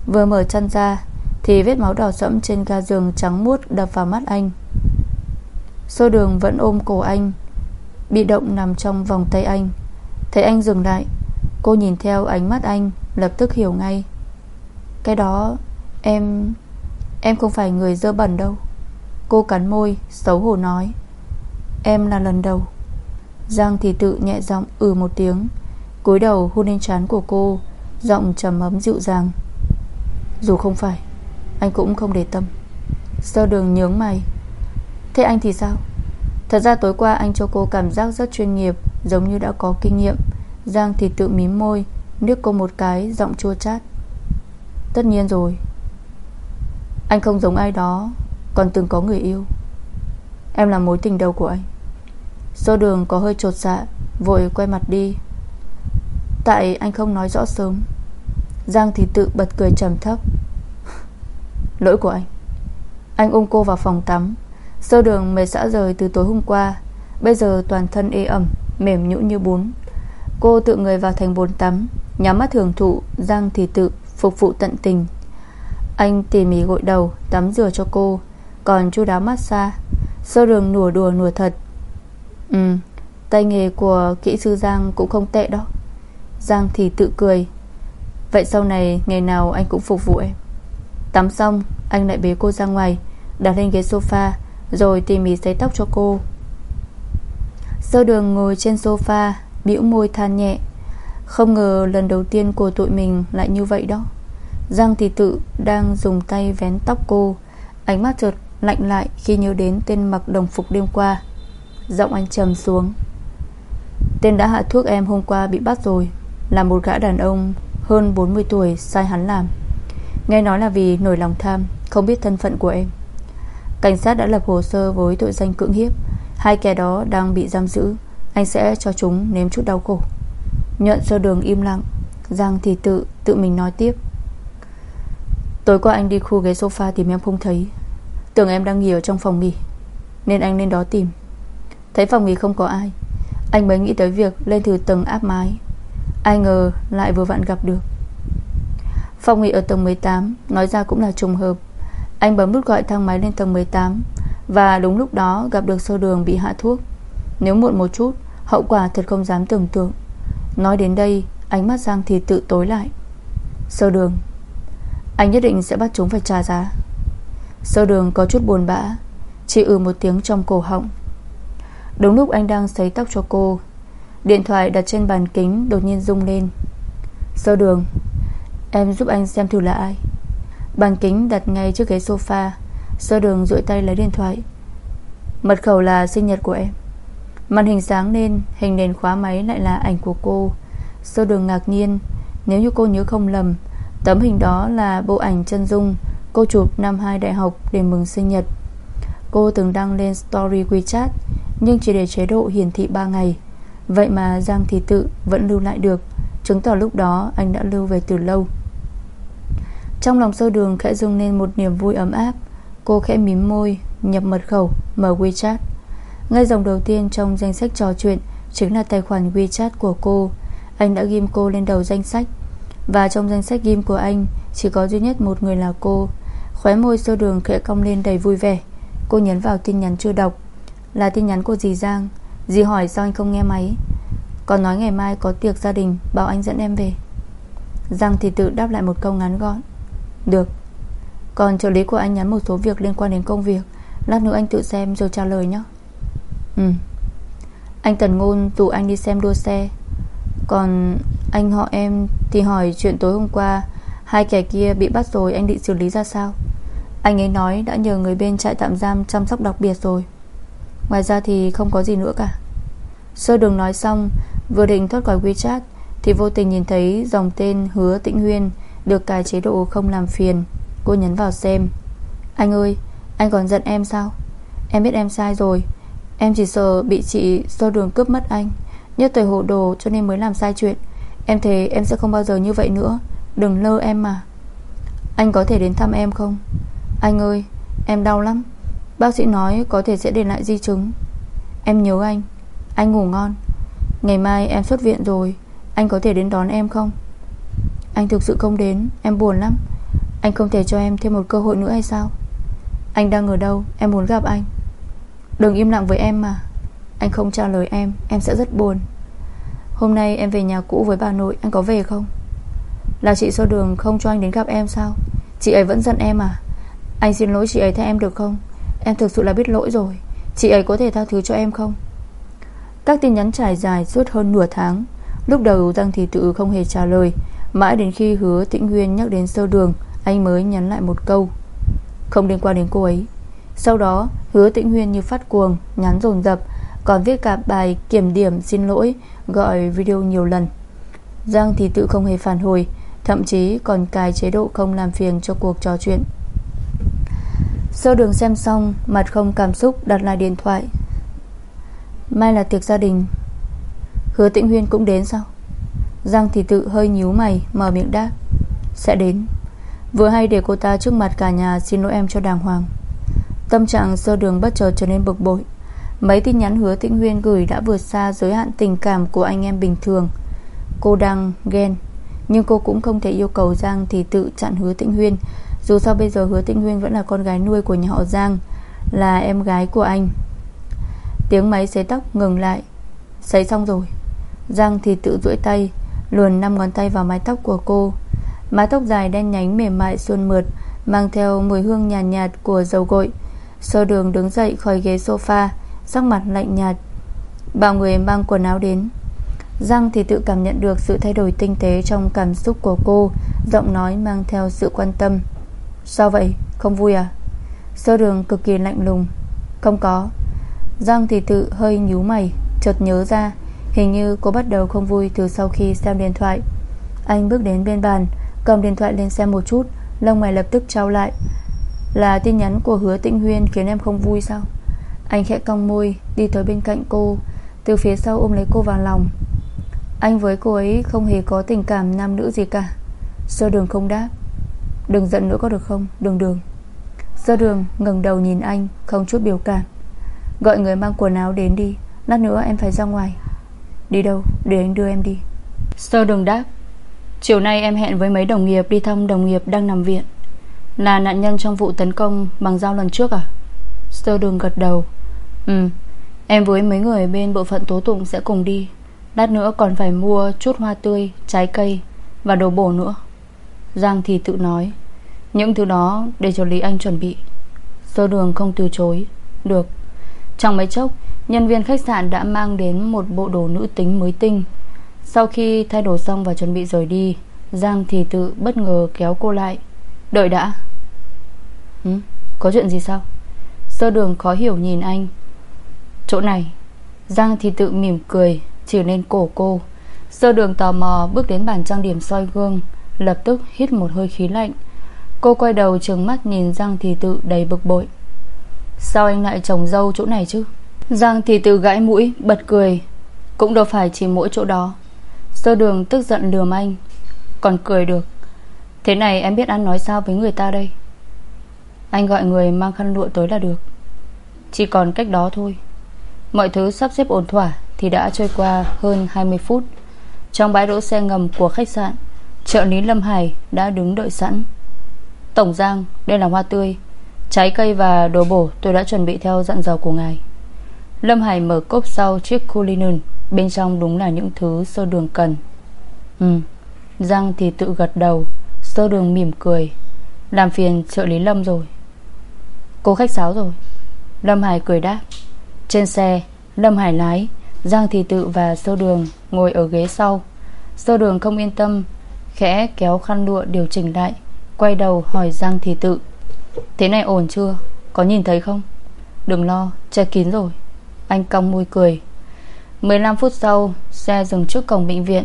Vừa mở chân ra thì vết máu đỏ sẫm trên ga giường trắng muốt Đập vào mắt anh. Xô đường vẫn ôm cổ anh, Bị động nằm trong vòng tay anh. Thấy anh dừng lại, Cô nhìn theo ánh mắt anh, Lập tức hiểu ngay. Cái đó, em Em không phải người dơ bẩn đâu. Cô cắn môi, xấu hổ nói. Em là lần đầu. Giang thì tự nhẹ giọng ừ một tiếng, cúi đầu hôn lên trán của cô, Giọng trầm ấm dịu dàng. Dù không phải anh cũng không để tâm. Sơ đường nhướng mày? Thế anh thì sao? Thật ra tối qua anh cho cô cảm giác rất chuyên nghiệp, Giống như đã có kinh nghiệm. Giang thì tự mím môi, Nước cô một cái, giọng chua chát. Tất nhiên rồi. Anh không giống ai đó, Còn từng có người yêu. Em là mối tình đầu của anh. Sơ đường có hơi trột dạ Vội quay mặt đi. Tại anh không nói rõ sớm. Giang thì tự bật cười trầm thấp. Lỗi của anh. Anh ôm cô vào phòng tắm. Sơ đường mệt xã rời từ tối hôm qua. Bây giờ toàn thân ê ẩm, Mềm nhũn như bún. Cô tự người vào thành bồn tắm, Nhắm mắt hưởng thụ Giang thì tự phục vụ tận tình. Anh tỉ mỉ gội đầu, Tắm rửa cho cô. Còn chu đáo massage Sơ đường nùa đùa nùa thật. Ừ Tay nghề của kỹ sư Giang cũng không tệ đó. Giang thì tự cười. Vậy sau này ngày nào anh cũng phục vụ em. Tắm xong, Anh lại bế cô ra ngoài, Đặt lên ghế sofa, Rồi tỉ mỉ sấy tóc cho cô. Sơ đường ngồi trên sofa, bĩu môi than nhẹ. Không ngờ lần đầu tiên của tụi mình lại như vậy đó. Giang thì tự đang dùng tay vén tóc cô. Ánh mắt chợt lạnh lại khi nhớ đến tên mặc đồng phục đêm qua. Giọng anh trầm xuống. Tên đã hạ thuốc em hôm qua bị bắt rồi, Là một gã đàn ông hơn 40 tuổi sai hắn làm. Nghe nói là vì nổi lòng tham, Không biết thân phận của em. Cảnh sát đã lập hồ sơ với tội danh cưỡng hiếp. Hai kẻ đó đang bị giam giữ. Anh sẽ cho chúng nếm chút đau khổ. Nhận sơ đường im lặng, Giang thì tự tự mình nói tiếp. Tối qua anh đi khu ghế sofa tìm em không thấy. Tưởng em đang nghỉ ở trong phòng nghỉ, Nên anh lên đó tìm. Thấy phòng nghỉ không có ai, Anh mới nghĩ tới việc lên thử tầng áp mái. Ai ngờ lại vừa vặn gặp được. Phòng nghỉ ở tầng 18 Nói ra cũng là trùng hợp. Anh bấm nút gọi thang máy lên tầng 18 Và đúng lúc đó gặp được sơ đường bị hạ thuốc. Nếu muộn một chút, Hậu quả thật không dám tưởng tượng. Nói đến đây, Ánh mắt Giang thì tự tối lại. Sơ đường. Anh nhất định sẽ bắt chúng phải trả giá. Sơ đường có chút buồn bã, Chỉ ừ một tiếng trong cổ họng. Đúng lúc anh đang sấy tóc cho cô, Điện thoại đặt trên bàn kính Đột nhiên rung lên. Sơ đường. Em giúp anh xem thử là ai. Bàn kính đặt ngay trước ghế sofa Sơ đường rụi tay lấy điện thoại. Mật khẩu là sinh nhật của em. Màn hình sáng lên Hình nền khóa máy lại là ảnh của cô. Sơ đường ngạc nhiên, Nếu như cô nhớ không lầm, Tấm hình đó là bộ ảnh chân dung Cô chụp năm 2 đại học để mừng sinh nhật. Cô từng đăng lên story WeChat, Nhưng chỉ để chế độ hiển thị 3 ngày. Vậy mà Giang Thị Tự vẫn lưu lại được, Chứng tỏ lúc đó anh đã lưu về từ lâu. Trong lòng sơ đường khẽ dâng lên một niềm vui ấm áp. Cô khẽ mím môi, Nhập mật khẩu, Mở WeChat. Ngay dòng đầu tiên trong danh sách trò chuyện Chính là tài khoản WeChat của cô. Anh đã ghim cô lên đầu danh sách. Và trong danh sách ghim của anh, Chỉ có duy nhất một người là cô. Khóe môi sơ đường khẽ cong lên đầy vui vẻ. Cô nhấn vào tin nhắn chưa đọc. Là tin nhắn của dì Giang. Dì hỏi sao anh không nghe máy? Còn nói ngày mai có tiệc gia đình, Bảo anh dẫn em về. Giang thì tự đáp lại một câu ngắn gọn. Được. Còn trợ lý của anh nhắn một số việc liên quan đến công việc. Lát nữa anh tự xem rồi trả lời nhé. Ừ. Anh Tần Ngôn tụ anh đi xem đua xe. Còn anh họ em Thì hỏi chuyện tối hôm qua, Hai kẻ kia bị bắt rồi anh định xử lý ra sao? Anh ấy nói đã nhờ người bên trại tạm giam Chăm sóc đặc biệt rồi. Ngoài ra thì không có gì nữa cả. Sơ đường nói xong, Vừa định thoát khỏi WeChat Thì vô tình nhìn thấy dòng tên Hứa Tĩnh Huyên được cài chế độ không làm phiền, Cô nhấn vào xem. Anh ơi, anh còn giận em sao? Em biết em sai rồi. Em chỉ sợ bị chị sơ đường cướp mất anh. Nhất thời hộ đồ cho nên mới làm sai chuyện. Em thề em sẽ không bao giờ như vậy nữa. Đừng lơ em mà. Anh có thể đến thăm em không? Anh ơi, em đau lắm. Bác sĩ nói có thể sẽ để lại di chứng. Em nhớ anh. Anh ngủ ngon. Ngày mai em xuất viện rồi. Anh có thể đến đón em không? Anh thực sự không đến, Em buồn lắm. Anh không thể cho em thêm một cơ hội nữa hay sao? Anh đang ở đâu? Em muốn gặp anh. Đừng im lặng với em mà. Anh không trả lời em Em sẽ rất buồn. Hôm nay em về nhà cũ với bà nội, Anh có về không? Là chị sơ đường không cho anh đến gặp em sao? Chị ấy vẫn giận em à? Anh xin lỗi chị ấy thay em được không? Em thực sự là biết lỗi rồi. Chị ấy có thể tha thứ cho em không? Các tin nhắn trải dài suốt hơn nửa tháng. Lúc đầu Giang Thị Tự không hề trả lời Mãi đến khi hứa Tĩnh Huyên nhắc đến sơ đường, Anh mới nhắn lại một câu. Không liên quan đến cô ấy. Sau đó, hứa Tĩnh Huyên như phát cuồng, Nhắn dồn dập, Còn viết cả bài kiểm điểm xin lỗi, Gọi video nhiều lần. Giang thì Tự không hề phản hồi, Thậm chí còn cài chế độ không làm phiền cho cuộc trò chuyện. Sơ đường xem xong, Mặt không cảm xúc đặt lại điện thoại. Mai là tiệc gia đình. Hứa tĩnh huyên cũng đến sao? Giang thì tự hơi nhíu mày, Mở miệng đáp. Sẽ đến. Vừa hay để cô ta trước mặt cả nhà xin lỗi em cho đàng hoàng. Tâm trạng sơ đường bất chợt trở nên bực bội. Mấy tin nhắn hứa Tĩnh Huyên gửi đã vượt xa giới hạn tình cảm của anh em bình thường. Cô đang ghen, Nhưng cô cũng không thể yêu cầu Giang Thì tự chặn hứa Tĩnh Huyên. Dù sao bây giờ hứa Tĩnh Huyên vẫn là con gái nuôi của nhà họ Giang, Là em gái của anh. Tiếng máy xấy tóc ngừng lại. Xấy xong rồi. Giang thì tự duỗi tay Luồn 5 ngón tay vào mái tóc của cô. Mái tóc dài đen nhánh mềm mại xuân mượt Mang theo mùi hương nhàn nhạt, nhạt của dầu gội. Sơ đường đứng dậy khỏi ghế sofa Sắc mặt lạnh nhạt Bảo người mang quần áo đến. Giang thì tự cảm nhận được sự thay đổi tinh tế Trong cảm xúc của cô Giọng nói mang theo sự quan tâm. Sao vậy? Không vui à? Sơ đường cực kỳ lạnh lùng. Không có. Giang thì tự hơi nhíu mày Chợt nhớ ra Hình như cô bắt đầu không vui từ sau khi xem điện thoại. Anh bước đến bên bàn, Cầm điện thoại lên xem một chút, Lông mày lập tức trao lại. Là tin nhắn của hứa tĩnh huyên khiến em không vui sao? Anh khẽ cong môi, Đi tới bên cạnh cô. Từ phía sau ôm lấy cô vào lòng. Anh với cô ấy không hề có tình cảm nam nữ gì cả. Sơ đường không đáp. Đừng giận nữa có được không? Đường đường. Sơ đường ngừng đầu nhìn anh, Không chút biểu cảm. Gọi người mang quần áo đến đi, Lát nữa em phải ra ngoài. Đi đâu? Để anh đưa em đi. Sơ đường đáp, Chiều nay em hẹn với mấy đồng nghiệp đi thăm đồng nghiệp đang nằm viện. Là nạn nhân trong vụ tấn công bằng dao lần trước à? Sơ đường gật đầu Ừ Em với mấy người bên bộ phận tố tụng sẽ cùng đi. Lát nữa còn phải mua chút hoa tươi, Trái cây Và đồ bổ nữa. Giang thì tự nói, Những thứ đó để cho Lý Anh chuẩn bị. Sơ đường không từ chối, Được. Trong mấy chốc Nhân viên khách sạn đã mang đến một bộ đồ nữ tính mới tinh. Sau khi thay đồ xong và chuẩn bị rời đi Giang thì tự bất ngờ kéo cô lại. Đợi đã. Ừ, Có chuyện gì sao? Sơ đường khó hiểu nhìn anh. Chỗ này. Giang thì tự mỉm cười Chỉ lên cổ cô. Sơ đường tò mò bước đến bàn trang điểm soi gương Lập tức hít một hơi khí lạnh. Cô quay đầu trừng mắt nhìn Giang thì tự đầy bực bội. Sao anh lại trồng dâu chỗ này chứ? Giang thì từ gãi mũi, Bật cười. Cũng đâu phải chỉ mỗi chỗ đó. Sơ đường tức giận lườm anh, Còn cười được. Thế này em biết ăn nói sao với người ta đây? Anh gọi người mang khăn lụa tới là được. Chỉ còn cách đó thôi. Mọi thứ sắp xếp ổn thỏa Thì đã trôi qua hơn 20 phút. Trong bãi đỗ xe ngầm của khách sạn Trợ lý Lâm Hải đã đứng đợi sẵn. Tổng Giang, Đây là hoa tươi. Trái cây và đồ bổ tôi đã chuẩn bị theo dặn dò của ngài. Lâm Hải mở cốp sau chiếc Cullinan, Bên trong đúng là những thứ sơ đường cần. Ừ Giang thì tự gật đầu, Sơ đường mỉm cười. Làm phiền trợ lý Lâm rồi. Cô khách sáo rồi. Lâm Hải cười đáp. Trên xe, Lâm Hải lái, Giang thì tự và sơ đường ngồi ở ghế sau. Sơ đường không yên tâm, Khẽ kéo khăn lụa điều chỉnh lại, Quay đầu hỏi Giang thì tự. Thế này ổn chưa? Có nhìn thấy không? Đừng lo, che kín rồi anh cong môi cười. 15 phút sau, Xe dừng trước cổng bệnh viện.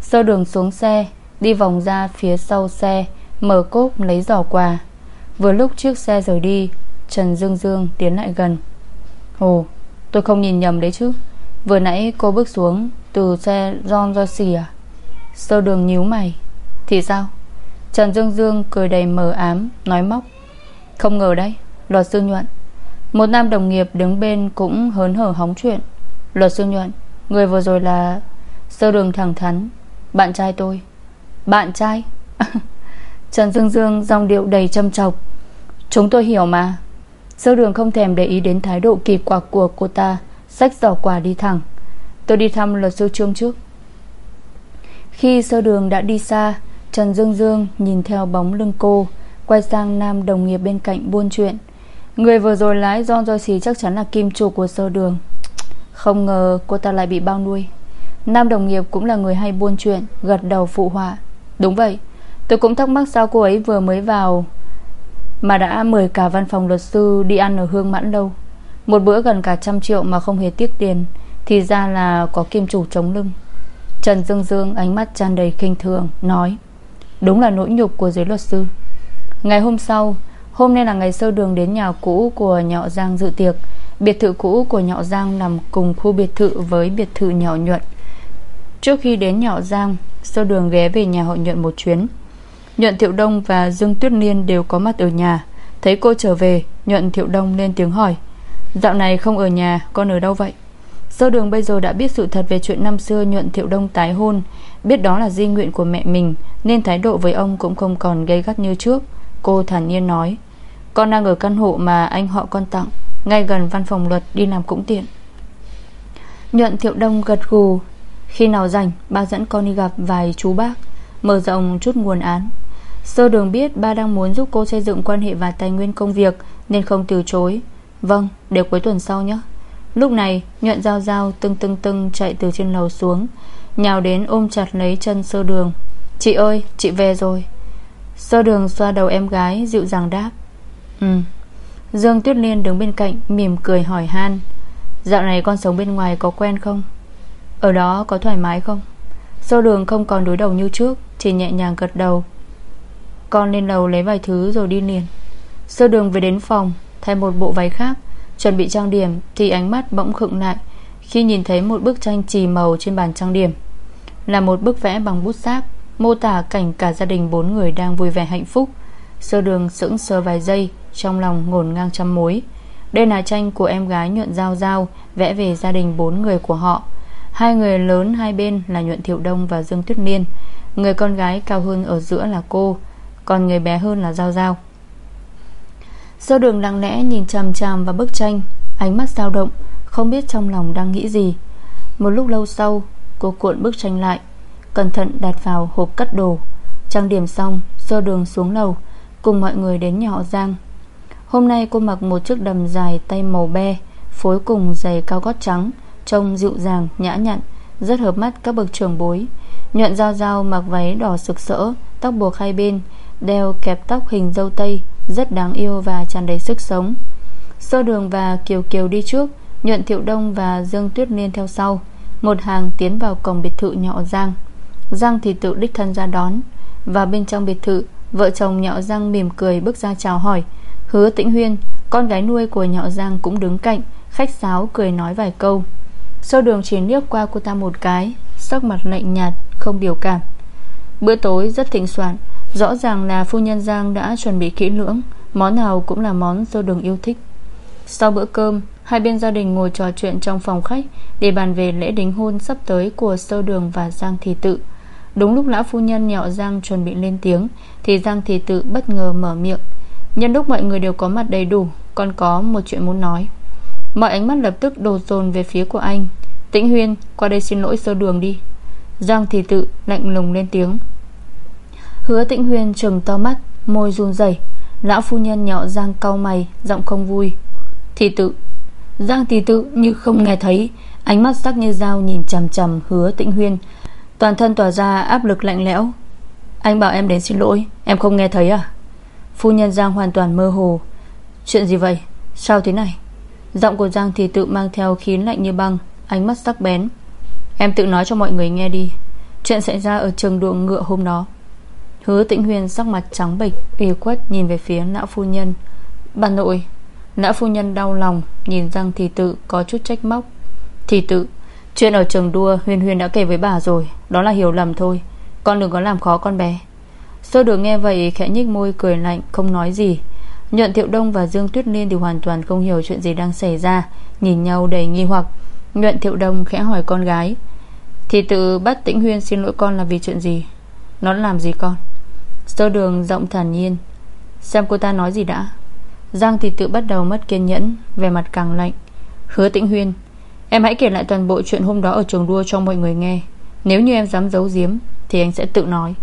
Sơ đường xuống xe, Đi vòng ra phía sau xe, Mở cốp lấy giỏ quà. Vừa lúc chiếc xe rời đi, Trần Dương Dương tiến lại gần. Ồ, tôi không nhìn nhầm đấy chứ. Vừa nãy cô bước xuống Từ xe John Rossi à? Sơ đường nhíu mày. Thì sao? Trần Dương Dương cười đầy mờ ám, Nói móc. Không ngờ đấy, Luật sư nhuận một nam đồng nghiệp đứng bên cũng hớn hở hóng chuyện. Luật sư nhuận, Người vừa rồi là Sơ đường thẳng thắn. Bạn trai tôi. Bạn trai? Trần Dương Dương dòng điệu đầy châm chọc. Chúng tôi hiểu mà. Sơ đường không thèm để ý đến thái độ kỳ quặc của cô ta. Xách giỏ quà đi thẳng. Tôi đi thăm luật sư Trương trước. Khi sơ đường đã đi xa, Trần Dương Dương nhìn theo bóng lưng cô, Quay sang nam đồng nghiệp bên cạnh buôn chuyện. Người vừa rồi lái John Joyce chắc chắn là kim chủ của sơ đường. Không ngờ cô ta lại bị bao nuôi. Nam đồng nghiệp cũng là người hay buôn chuyện, Gật đầu phụ họa. Đúng vậy, Tôi cũng thắc mắc sao cô ấy vừa mới vào Mà đã mời cả văn phòng luật sư Đi ăn ở Hương Mãn Lâu. Một bữa gần cả trăm triệu mà không hề tiếc tiền, Thì ra là có kim chủ chống lưng. Trần Dương Dương ánh mắt tràn đầy khinh thường, Nói, Đúng là nỗi nhục của giới luật sư. Ngày hôm sau Hôm nay là ngày sơ đường đến nhà cũ của Nhọ Giang dự tiệc. Biệt thự cũ của Nhọ Giang nằm cùng khu biệt thự với biệt thự Nhọ Nhuận. Trước khi đến Nhọ Giang, Sơ đường ghé về nhà họ Nhuận một chuyến. Nhuận, Thiệu Đông và Dương Tuyết Niên đều có mặt ở nhà. Thấy cô trở về, Nhuận, Thiệu Đông lên tiếng hỏi, Dạo này không ở nhà, Con ở đâu vậy? Sơ đường bây giờ đã biết sự thật về chuyện năm xưa Nhuận, Thiệu Đông tái hôn. Biết đó là di nguyện của mẹ mình, Nên thái độ với ông cũng không còn gây gắt như trước. Cô thản nhiên nói con đang ở căn hộ mà anh họ con tặng. Ngay gần văn phòng luật đi làm cũng tiện. Nhuận Thiệu Đông gật gù. Khi nào rảnh ba dẫn con đi gặp vài chú bác Mở rộng chút nguồn án. Sơ đường biết ba đang muốn giúp cô xây dựng quan hệ và tài nguyên công việc Nên không từ chối. Vâng, để cuối tuần sau nhé. Lúc này nhuận dao dao tưng tưng tưng chạy từ trên lầu xuống Nhào đến ôm chặt lấy chân sơ đường. Chị ơi chị về rồi. Sơ đường xoa đầu em gái dịu dàng đáp. Ừ. Dương Tuyết Liên đứng bên cạnh, Mỉm cười hỏi han. Dạo này con sống bên ngoài có quen không? Ở đó có thoải mái không? Sơ đường không còn đối đầu như trước, Chỉ nhẹ nhàng gật đầu. Con lên lầu lấy vài thứ rồi đi liền. Sơ đường về đến phòng, Thay một bộ váy khác, Chuẩn bị trang điểm Thì ánh mắt bỗng khựng lại Khi nhìn thấy một bức tranh trì màu trên bàn trang điểm. Là một bức vẽ bằng bút sáp Mô tả cảnh cả gia đình bốn người đang vui vẻ hạnh phúc. Sơ đường sững sờ vài giây, Trong lòng ngổn ngang trăm mối. Đây là tranh của em gái nhuận giao giao, Vẽ về gia đình bốn người của họ. Hai người lớn hai bên là Nhuận Thiệu Đông và Dương Tuyết Niên. Người con gái cao hơn ở giữa là cô, Còn người bé hơn là Giao Giao. Sơ đường lặng lẽ nhìn chằm chằm vào bức tranh, Ánh mắt dao động, Không biết trong lòng đang nghĩ gì. Một lúc lâu sau, Cô cuộn bức tranh lại, Cẩn thận đặt vào hộp cất đồ. Trang điểm xong, Sơ đường xuống lầu Cùng mọi người đến nhà họ Giang. Hôm nay cô mặc một chiếc đầm dài tay màu be Phối cùng giày cao gót trắng Trông dịu dàng, nhã nhặn Rất hợp mắt các bậc trưởng bối. Nhuận dao dao mặc váy đỏ sực sỡ Tóc buộc hai bên Đeo kẹp tóc hình dâu tây Rất đáng yêu và tràn đầy sức sống. Sơ đường và Kiều Kiều đi trước Nhuận Thiệu Đông và Dương Tuyết Niên theo sau. Một hàng tiến vào cổng biệt thự nhỏ Giang. Giang thì tự đích thân ra đón. Và bên trong biệt thự Vợ chồng nhọ Giang mỉm cười bước ra chào hỏi. Hứa Tĩnh Huyên, Con gái nuôi của nhọ Giang cũng đứng cạnh, Khách sáo cười nói vài câu. Sơ đường chỉ liếc qua cô ta một cái, Sắc mặt lạnh nhạt, Không biểu cảm. Bữa tối rất thịnh soạn, Rõ ràng là phu nhân Giang đã chuẩn bị kỹ lưỡng, Món nào cũng là món sơ đường yêu thích. Sau bữa cơm, Hai bên gia đình ngồi trò chuyện trong phòng khách Để bàn về lễ đính hôn sắp tới Của sơ đường và Giang Thị Tự. Đúng lúc lão phu nhân nhọ Giang chuẩn bị lên tiếng, Thì Giang Thị Tự bất ngờ mở miệng. Nhân lúc mọi người đều có mặt đầy đủ, Còn có một chuyện muốn nói. Mọi ánh mắt lập tức đổ dồn về phía của anh. Tĩnh Huyên, qua đây xin lỗi sơ đường đi. Giang Thị Tự lạnh lùng lên tiếng. Hứa Tĩnh Huyên trừng to mắt, Môi run rẩy. Lão phu nhân nhọ Giang cau mày, Giọng không vui. Thị tự. Giang thị tự, như không nghe thấy. Ánh mắt sắc như dao nhìn chằm chằm hứa Tĩnh Huyên Toàn thân tỏa ra áp lực lạnh lẽo. Anh bảo em đến xin lỗi, Em không nghe thấy à? Phu nhân Giang hoàn toàn mơ hồ. Chuyện gì vậy? Sao thế này? Giọng của Giang thì tự mang theo khí lạnh như băng, Ánh mắt sắc bén. Em tự nói cho mọi người nghe đi. Chuyện xảy ra ở trường đua ngựa hôm đó. Hứa tĩnh huyền sắc mặt trắng bệch ủy quất nhìn về phía lão phu nhân. Bà nội, Lão phu nhân đau lòng, Nhìn Giang thì tự có chút trách móc. Thì tự Chuyện ở trường đua, Huyền Huyền đã kể với bà rồi. Đó là hiểu lầm thôi. Con đừng có làm khó con bé. Sơ đường nghe vậy khẽ nhích môi, cười lạnh, Không nói gì. Nhuận Thiệu Đông và Dương Tuyết Liên thì hoàn toàn không hiểu chuyện gì đang xảy ra, Nhìn nhau đầy nghi hoặc. Nhuận Thiệu Đông khẽ hỏi con gái, Thì tự bắt Tĩnh Huyên xin lỗi con là vì chuyện gì? Nó làm gì con? Sơ đường giọng thản nhiên, Xem cô ta nói gì đã. Giang thì tự bắt đầu mất kiên nhẫn Về mặt càng lạnh. Hứa Tĩnh Huyên Em hãy kể lại toàn bộ chuyện hôm đó ở trường đua cho mọi người nghe. Nếu như em dám giấu giếm, Thì anh sẽ tự nói.